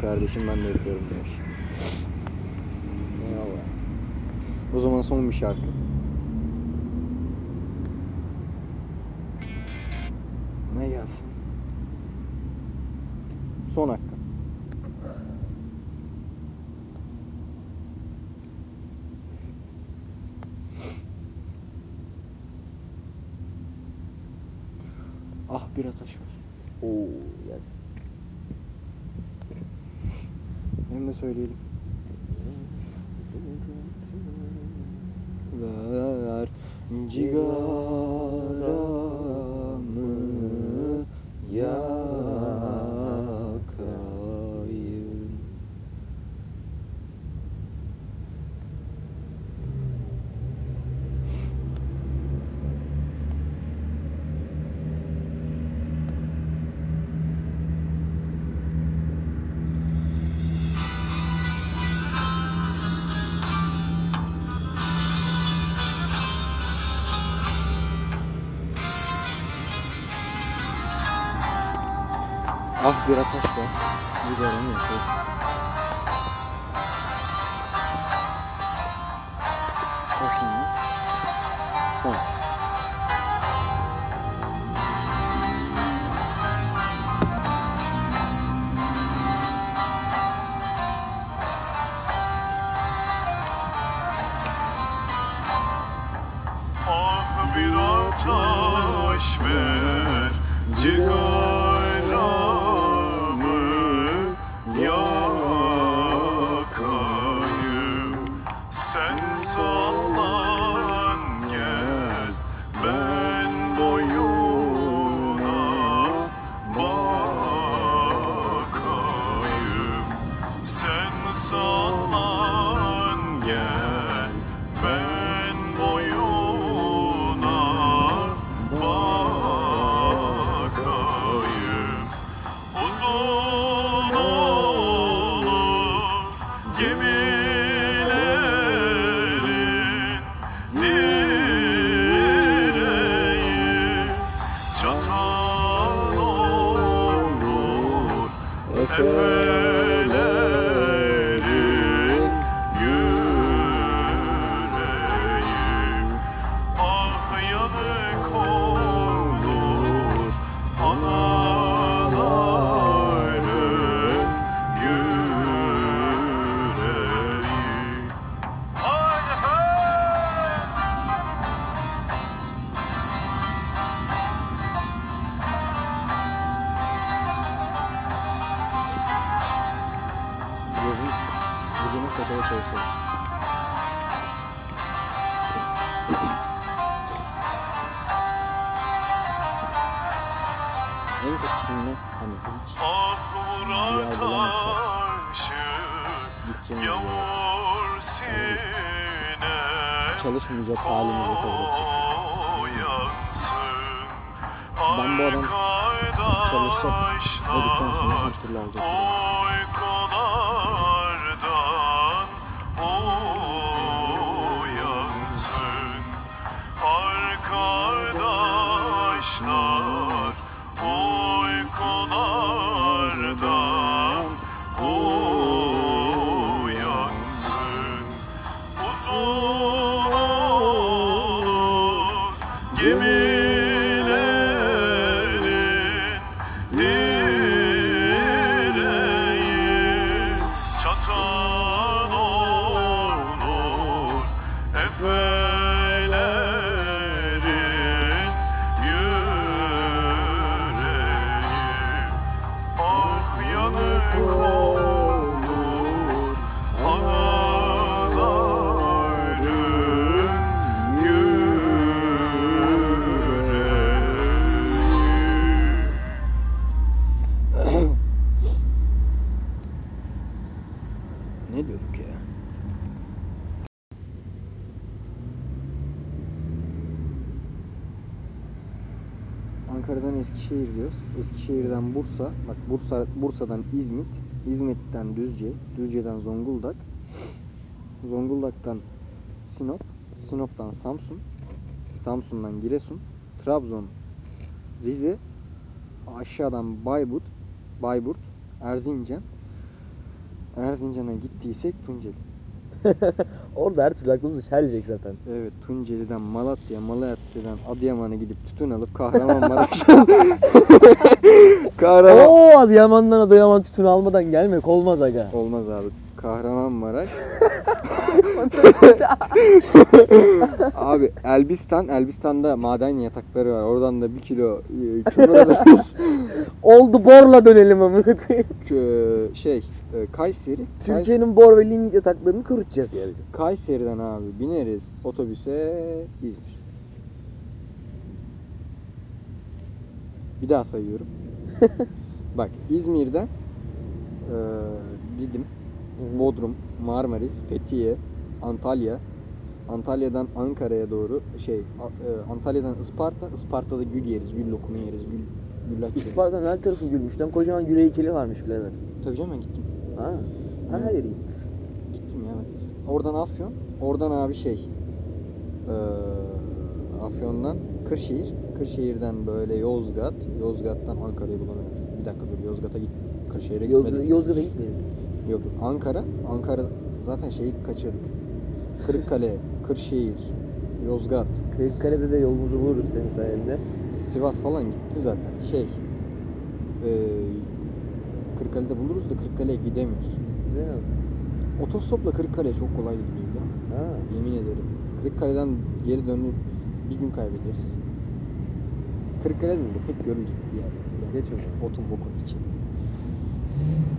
kardeşim ben de yapıyorum demiş. Eyvallah. O zaman son bir şarkı. çalışmayacak halimizi kabul. Ben bu adam çalışacak. Ödükten sonra hoşgörülü olacak. Bursa, Bursa'dan İzmit, İzmit'ten Düzce, Düzce'den Zonguldak, Zonguldak'tan Sinop, Sinop'tan Samsun, Samsun'dan Giresun, Trabzon, Rize, aşağıdan Bayburt, Bayburt, Erzincan, Erzincan'a gittiysek Tunceli. Orada her türlü aklımız çelecek zaten. Evet Tunceli'den Malatya, Malatya'dan Adıyaman'a gidip tütün alıp Kahramanmaraş'tan Kahraman Oo Adıyaman'dan Adıyaman tütün almadan gelmek olmaz aga. Olmaz abi. Kahramanmaraş. abi Elbistan, Elbistan'da maden yatakları var. Oradan da bir kilo e, kömür alırız. Oldu borla dönelim amına koyayım. Şey, e, Kayseri. Kays- Türkiye'nin bor ve yataklarını kurutacağız yani. Kayseri'den abi bineriz otobüse İzmir. Bir daha sayıyorum. Bak İzmir'den e, Didim, Bodrum, Marmaris, Fethiye, Antalya, Antalya'dan Ankara'ya doğru şey e, Antalya'dan Isparta, Isparta'da gül yeriz, gül lokumu yeriz, gül güllaç yeriz. Isparta'nın her tarafı gülmüş lan. Kocaman gül heykeli varmış birader. Tabii canım ben gittim. Ha. Ha, her yeri gitmiş. Gittim ya ben. Oradan Afyon, oradan abi şey eee Afyon'dan Kırşehir, Kırşehir'den böyle Yozgat, Yozgat'tan Ankara'yı bulamıyorum. Bir dakika dur Yozgat'a git. Kırşehir'e gitmedik. Yozgat'a gitmeyelim. Yok yok Ankara, Ankara zaten şeyi kaçırdık. Kırıkkale, Kırşehir, Yozgat, Kırıkkale'de de yolumuzu buluruz senin sayende. Sivas falan gitti zaten. Şey eee Kırıkkale'de buluruz da Kırıkkale'ye gidemiyoruz. Mi? Otostopla Kırıkkale'ye çok kolay gidiliyor musun? Ha. Yemin ederim. Kırıkkale'den geri dönüp bir gün kaybederiz. Kırıkkale değil de pek görülecek bir yer. Geç o zaman. Otun bokun içi.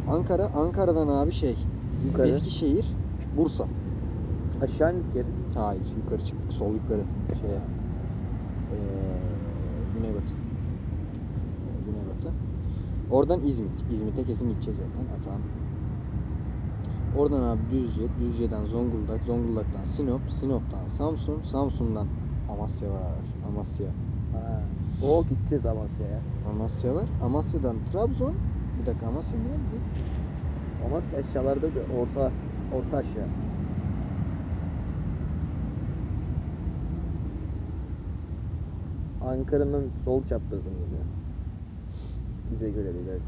Ankara, Ankara'dan abi şey, Yukarı. Eskişehir, Bursa. Aşağı geri. Hayır, yukarı çıktık, sol yukarı. Şeye, ee, güneybatı. Oradan İzmit. İzmit'e kesin gideceğiz zaten. Atağın. Oradan abi Düzce, Düzce'den Zonguldak, Zonguldak'tan Sinop, Sinop'tan Samsun, Samsun'dan Amasya var. Amasya. Ha. O gideceğiz Amasya'ya. Amasya var. Amasya'dan Trabzon. Bir dakika Amasya nerede? Amasya aşağılarda da orta orta aşağı. Ankara'nın sol çaprazında. Bize göre değil evet.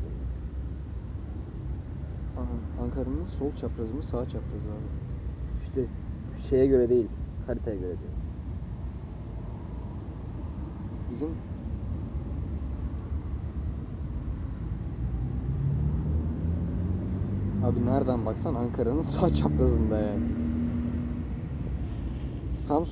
Aha, Ankara'nın sol çaprazı mı sağ çaprazı abi? İşte şeye göre değil, haritaya göre değil. Bizim Abi nereden baksan Ankara'nın sağ çaprazında yani.